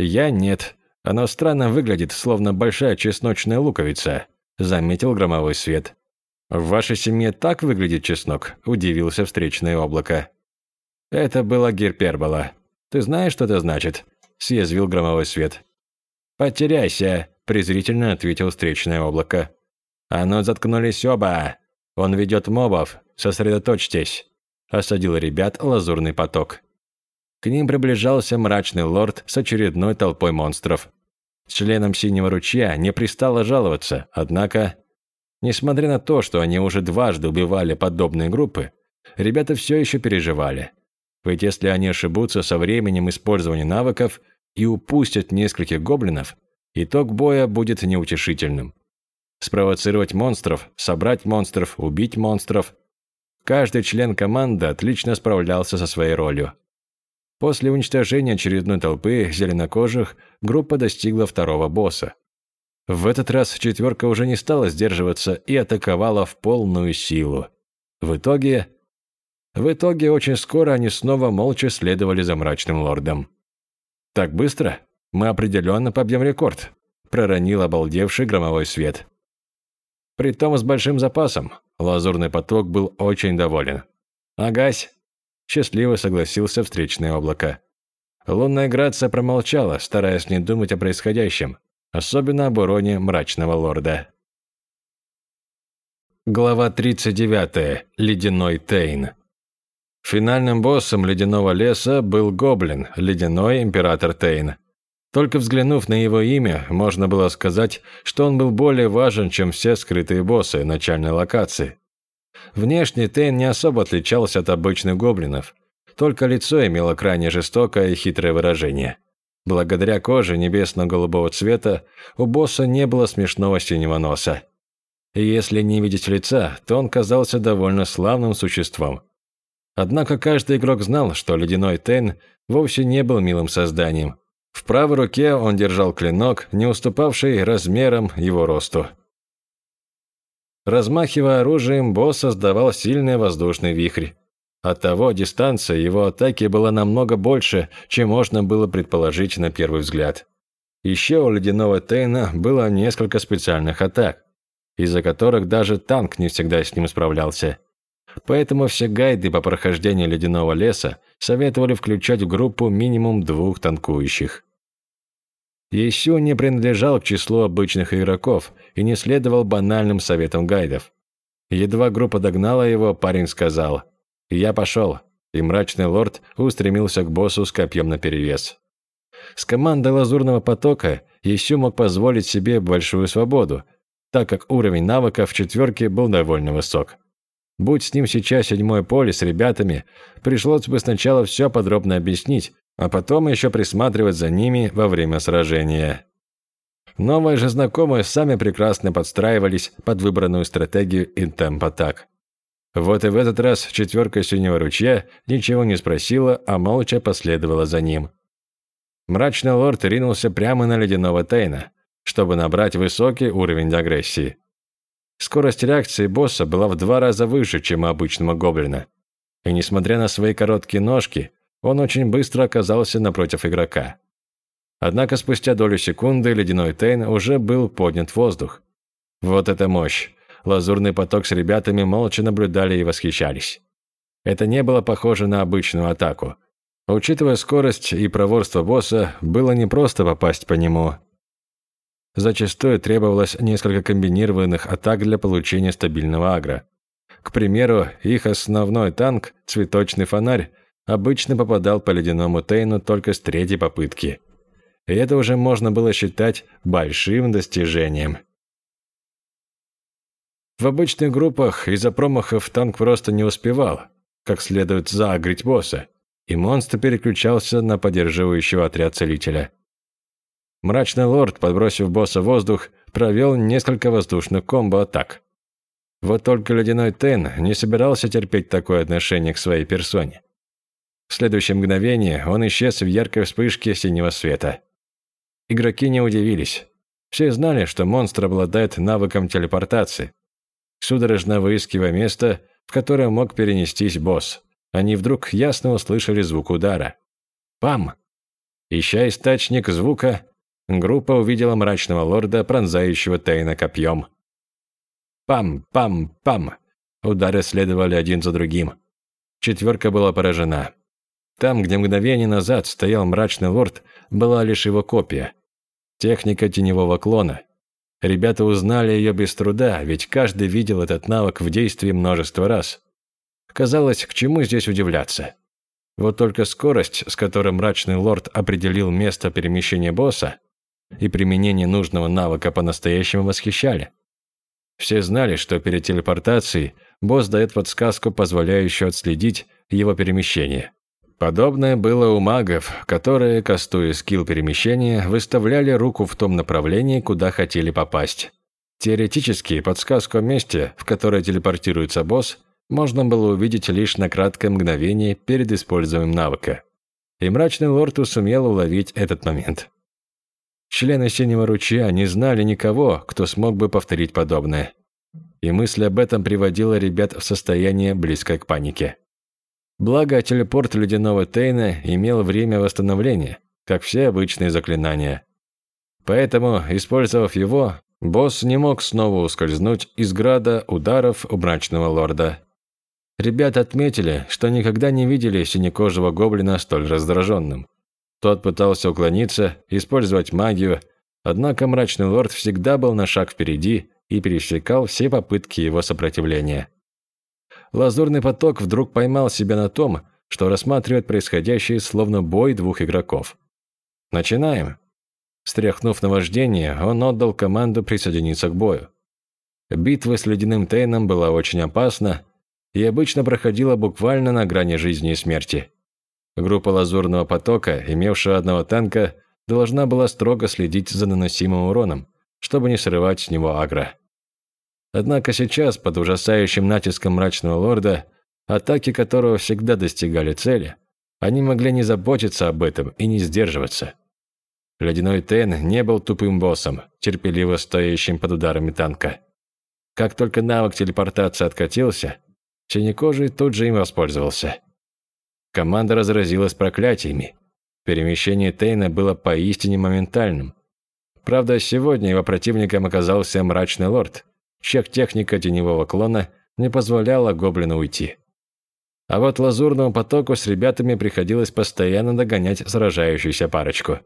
«Я нет. Оно странно выглядит, словно большая чесночная луковица», – заметил громовой свет. «В вашей семье так выглядит чеснок?» – удивился встречное облако. «Это была гипербола. Ты знаешь, что это значит?» – съязвил громовой свет. «Потеряйся», – презрительно ответил встречное облако. «А ну, заткнулись оба! Он ведет мобов, сосредоточьтесь», – осадил ребят лазурный поток. К ним приближался мрачный лорд с очередной толпой монстров. Членам Синего ручья не пристало жаловаться, однако, несмотря на то, что они уже дважды убивали подобные группы, ребята все еще переживали. Ведь если они ошибутся со временем использования навыков и упустят нескольких гоблинов, итог боя будет неутешительным. Спровоцировать монстров, собрать монстров, убить монстров. Каждый член команды отлично справлялся со своей ролью. После уничтожения очередной толпы зеленокожих группа достигла второго босса. В этот раз четверка уже не стала сдерживаться и атаковала в полную силу. В итоге... В итоге очень скоро они снова молча следовали за мрачным лордом. «Так быстро? Мы определенно побьем рекорд», – проронил обалдевший громовой свет. Притом с большим запасом. Лазурный поток был очень доволен. «Агась, Счастливо согласился встречное облако. Лунная Грация промолчала, стараясь не думать о происходящем, особенно об уроне мрачного лорда. Глава 39. Ледяной Тейн. Финальным боссом Ледяного леса был гоблин, Ледяной Император Тейн. Только взглянув на его имя, можно было сказать, что он был более важен, чем все скрытые боссы начальной локации. Внешне Тейн не особо отличался от обычных гоблинов, только лицо имело крайне жестокое и хитрое выражение. Благодаря коже небесно-голубого цвета у босса не было смешного синего носа. И если не видеть лица, то он казался довольно славным существом. Однако каждый игрок знал, что ледяной Тейн вовсе не был милым созданием. В правой руке он держал клинок, не уступавший размерам его росту. Размахивая оружием, босс создавал сильный воздушный вихрь. Оттого дистанция его атаки была намного больше, чем можно было предположить на первый взгляд. Еще у ледяного Тейна было несколько специальных атак, из-за которых даже танк не всегда с ним справлялся. Поэтому все гайды по прохождению ледяного леса советовали включать в группу минимум двух танкующих. Ещё не принадлежал к числу обычных игроков и не следовал банальным советам гайдов. Едва группа догнала его, парень сказал «Я пошел», и мрачный лорд устремился к боссу с копьем наперевес. С командой Лазурного потока Ещё мог позволить себе большую свободу, так как уровень навыков в четверке был довольно высок. Будь с ним сейчас седьмой поле с ребятами, пришлось бы сначала все подробно объяснить, а потом еще присматривать за ними во время сражения. Новые же знакомые сами прекрасно подстраивались под выбранную стратегию и темп атак. Вот и в этот раз четверка синего ручья ничего не спросила, а молча последовала за ним. Мрачный лорд ринулся прямо на ледяного Тейна, чтобы набрать высокий уровень агрессии. Скорость реакции босса была в два раза выше, чем у обычного гоблина. И несмотря на свои короткие ножки, он очень быстро оказался напротив игрока. Однако спустя долю секунды ледяной Тейн уже был поднят в воздух. Вот это мощь! Лазурный поток с ребятами молча наблюдали и восхищались. Это не было похоже на обычную атаку. Учитывая скорость и проворство босса, было непросто попасть по нему. Зачастую требовалось несколько комбинированных атак для получения стабильного агро. К примеру, их основной танк, цветочный фонарь, обычно попадал по ледяному Тейну только с третьей попытки. И это уже можно было считать большим достижением. В обычных группах из-за промахов танк просто не успевал, как следует заагрить босса, и монстр переключался на поддерживающего отряд целителя. Мрачный лорд, подбросив босса в воздух, провел несколько воздушных комбо-атак. Вот только ледяной Тен не собирался терпеть такое отношение к своей персоне. В следующее мгновение он исчез в яркой вспышке синего света. Игроки не удивились. Все знали, что монстр обладает навыком телепортации. Судорожно выискивая место, в которое мог перенестись босс, они вдруг ясно услышали звук удара. Пам! Ища источник звука, группа увидела мрачного лорда, пронзающего Тейна копьем. Пам-пам-пам! Удары следовали один за другим. Четверка была поражена. Там, где мгновение назад стоял мрачный лорд, была лишь его копия. Техника теневого клона. Ребята узнали ее без труда, ведь каждый видел этот навык в действии множество раз. Казалось, к чему здесь удивляться? Вот только скорость, с которой мрачный лорд определил место перемещения босса, и применение нужного навыка по-настоящему восхищали. Все знали, что перед телепортацией босс дает подсказку, позволяющую отследить его перемещение. Подобное было у магов, которые, кастуя скилл перемещения, выставляли руку в том направлении, куда хотели попасть. Теоретически, подсказку о месте, в которое телепортируется босс, можно было увидеть лишь на краткое мгновение перед использованием навыка. И мрачный лорд сумел уловить этот момент. Члены Синего ручья не знали никого, кто смог бы повторить подобное. И мысль об этом приводила ребят в состояние, близкое к панике. Благо, телепорт ледяного Тейна имел время восстановления, как все обычные заклинания. Поэтому, использовав его, босс не мог снова ускользнуть из града ударов у мрачного лорда. Ребята отметили, что никогда не видели синекожего гоблина столь раздраженным. Тот пытался уклониться, использовать магию, однако мрачный лорд всегда был на шаг впереди и пересекал все попытки его сопротивления. Лазурный поток вдруг поймал себя на том, что рассматривает происходящее словно бой двух игроков. «Начинаем!» Стряхнув наваждение, он отдал команду присоединиться к бою. Битва с ледяным Тейном была очень опасна и обычно проходила буквально на грани жизни и смерти. Группа лазурного потока, имевшая одного танка, должна была строго следить за наносимым уроном, чтобы не срывать с него агро. Однако сейчас, под ужасающим натиском мрачного лорда, атаки которого всегда достигали цели, они могли не заботиться об этом и не сдерживаться. Ледяной Тен не был тупым боссом, терпеливо стоящим под ударами танка. Как только навык телепортации откатился, Синекожий тут же им воспользовался. Команда разразилась проклятиями. Перемещение Тейна было поистине моментальным. Правда, сегодня его противником оказался мрачный лорд, чья техника теневого клона не позволяла гоблину уйти. А вот лазурному потоку с ребятами приходилось постоянно догонять сражающуюся парочку.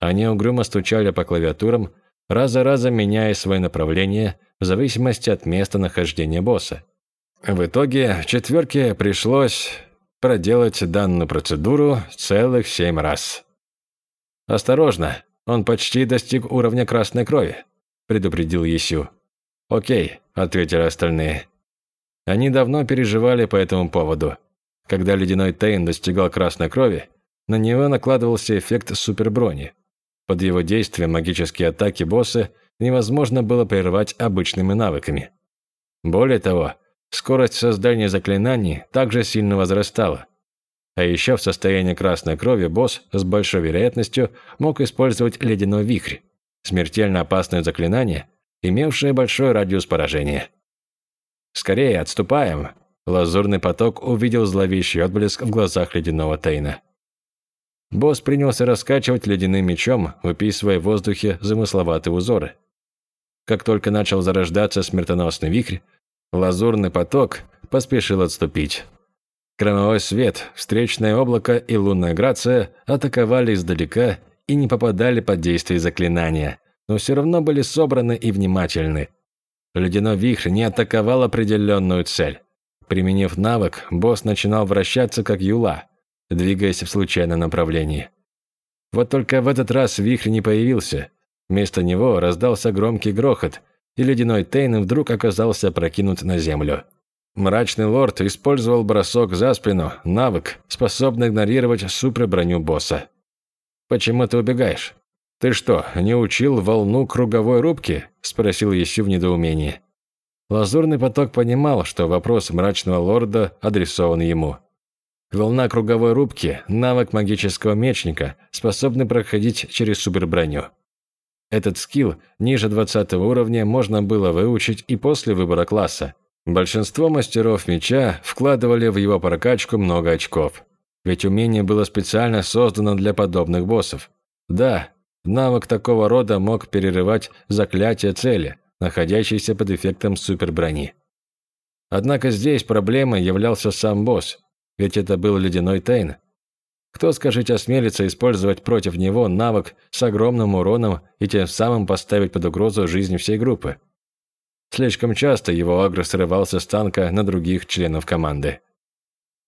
Они угрюмо стучали по клавиатурам, раз за разом меняя свое направление в зависимости от места нахождения босса. В итоге четверке пришлось проделать данную процедуру целых семь раз. «Осторожно, он почти достиг уровня красной крови», – предупредил Есю. «Окей», – ответили остальные. Они давно переживали по этому поводу. Когда ледяной Тейн достигал красной крови, на него накладывался эффект суперброни. Под его действием магические атаки босса невозможно было прервать обычными навыками. Более того, скорость создания заклинаний также сильно возрастала. А еще в состоянии красной крови босс с большой вероятностью мог использовать ледяной вихрь, смертельно опасное заклинание, имевшее большой радиус поражения. «Скорее, отступаем!» Лазурный поток увидел зловещий отблеск в глазах ледяного Тейна. Босс принялся раскачивать ледяным мечом, выписывая в воздухе замысловатые узоры. Как только начал зарождаться смертоносный вихрь, лазурный поток поспешил отступить. Громовой свет, встречное облако и лунная грация атаковали издалека и не попадали под действие заклинания, но все равно были собраны и внимательны. Ледяной вихрь не атаковал определенную цель. Применив навык, босс начинал вращаться как юла, двигаясь в случайном направлении. Вот только в этот раз вихрь не появился. Вместо него раздался громкий грохот, и ледяной Тейн вдруг оказался прокинут на землю. Мрачный лорд использовал бросок за спину, навык, способный игнорировать суперброню босса. «Почему ты убегаешь?» «Ты что, не учил волну круговой рубки?» – спросил Есю в недоумении. Лазурный поток понимал, что вопрос мрачного лорда адресован ему. Волна круговой рубки – навык магического мечника, способный проходить через суперброню. Этот скилл ниже 20 уровня можно было выучить и после выбора класса. Большинство мастеров меча вкладывали в его прокачку много очков. Ведь умение было специально создано для подобных боссов. Да, навык такого рода мог перерывать заклятие цели, находящейся под эффектом суперброни. Однако здесь проблемой являлся сам босс, ведь это был ледяной Тейн. Кто, скажите, осмелится использовать против него навык с огромным уроном и тем самым поставить под угрозу жизнь всей группы? Слишком часто его агро срывался с танка на других членов команды.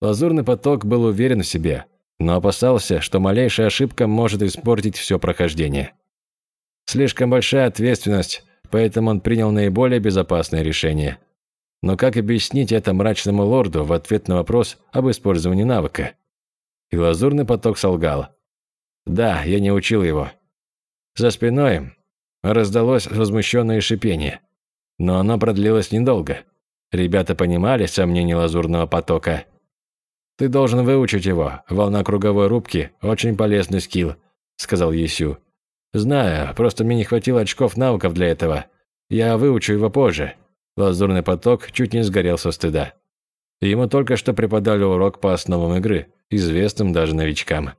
Лазурный поток был уверен в себе, но опасался, что малейшая ошибка может испортить все прохождение. Слишком большая ответственность, поэтому он принял наиболее безопасное решение. Но как объяснить это мрачному лорду в ответ на вопрос об использовании навыка? И лазурный поток солгал. «Да, я не учил его». За спиной раздалось возмущенное шипение. Но оно продлилось недолго. Ребята понимали сомнения лазурного потока. «Ты должен выучить его. Волна круговой рубки – очень полезный скилл», – сказал Есю. «Знаю, просто мне не хватило очков навыков для этого. Я выучу его позже». Лазурный поток чуть не сгорел со стыда. Ему только что преподали урок по основам игры, известным даже новичкам.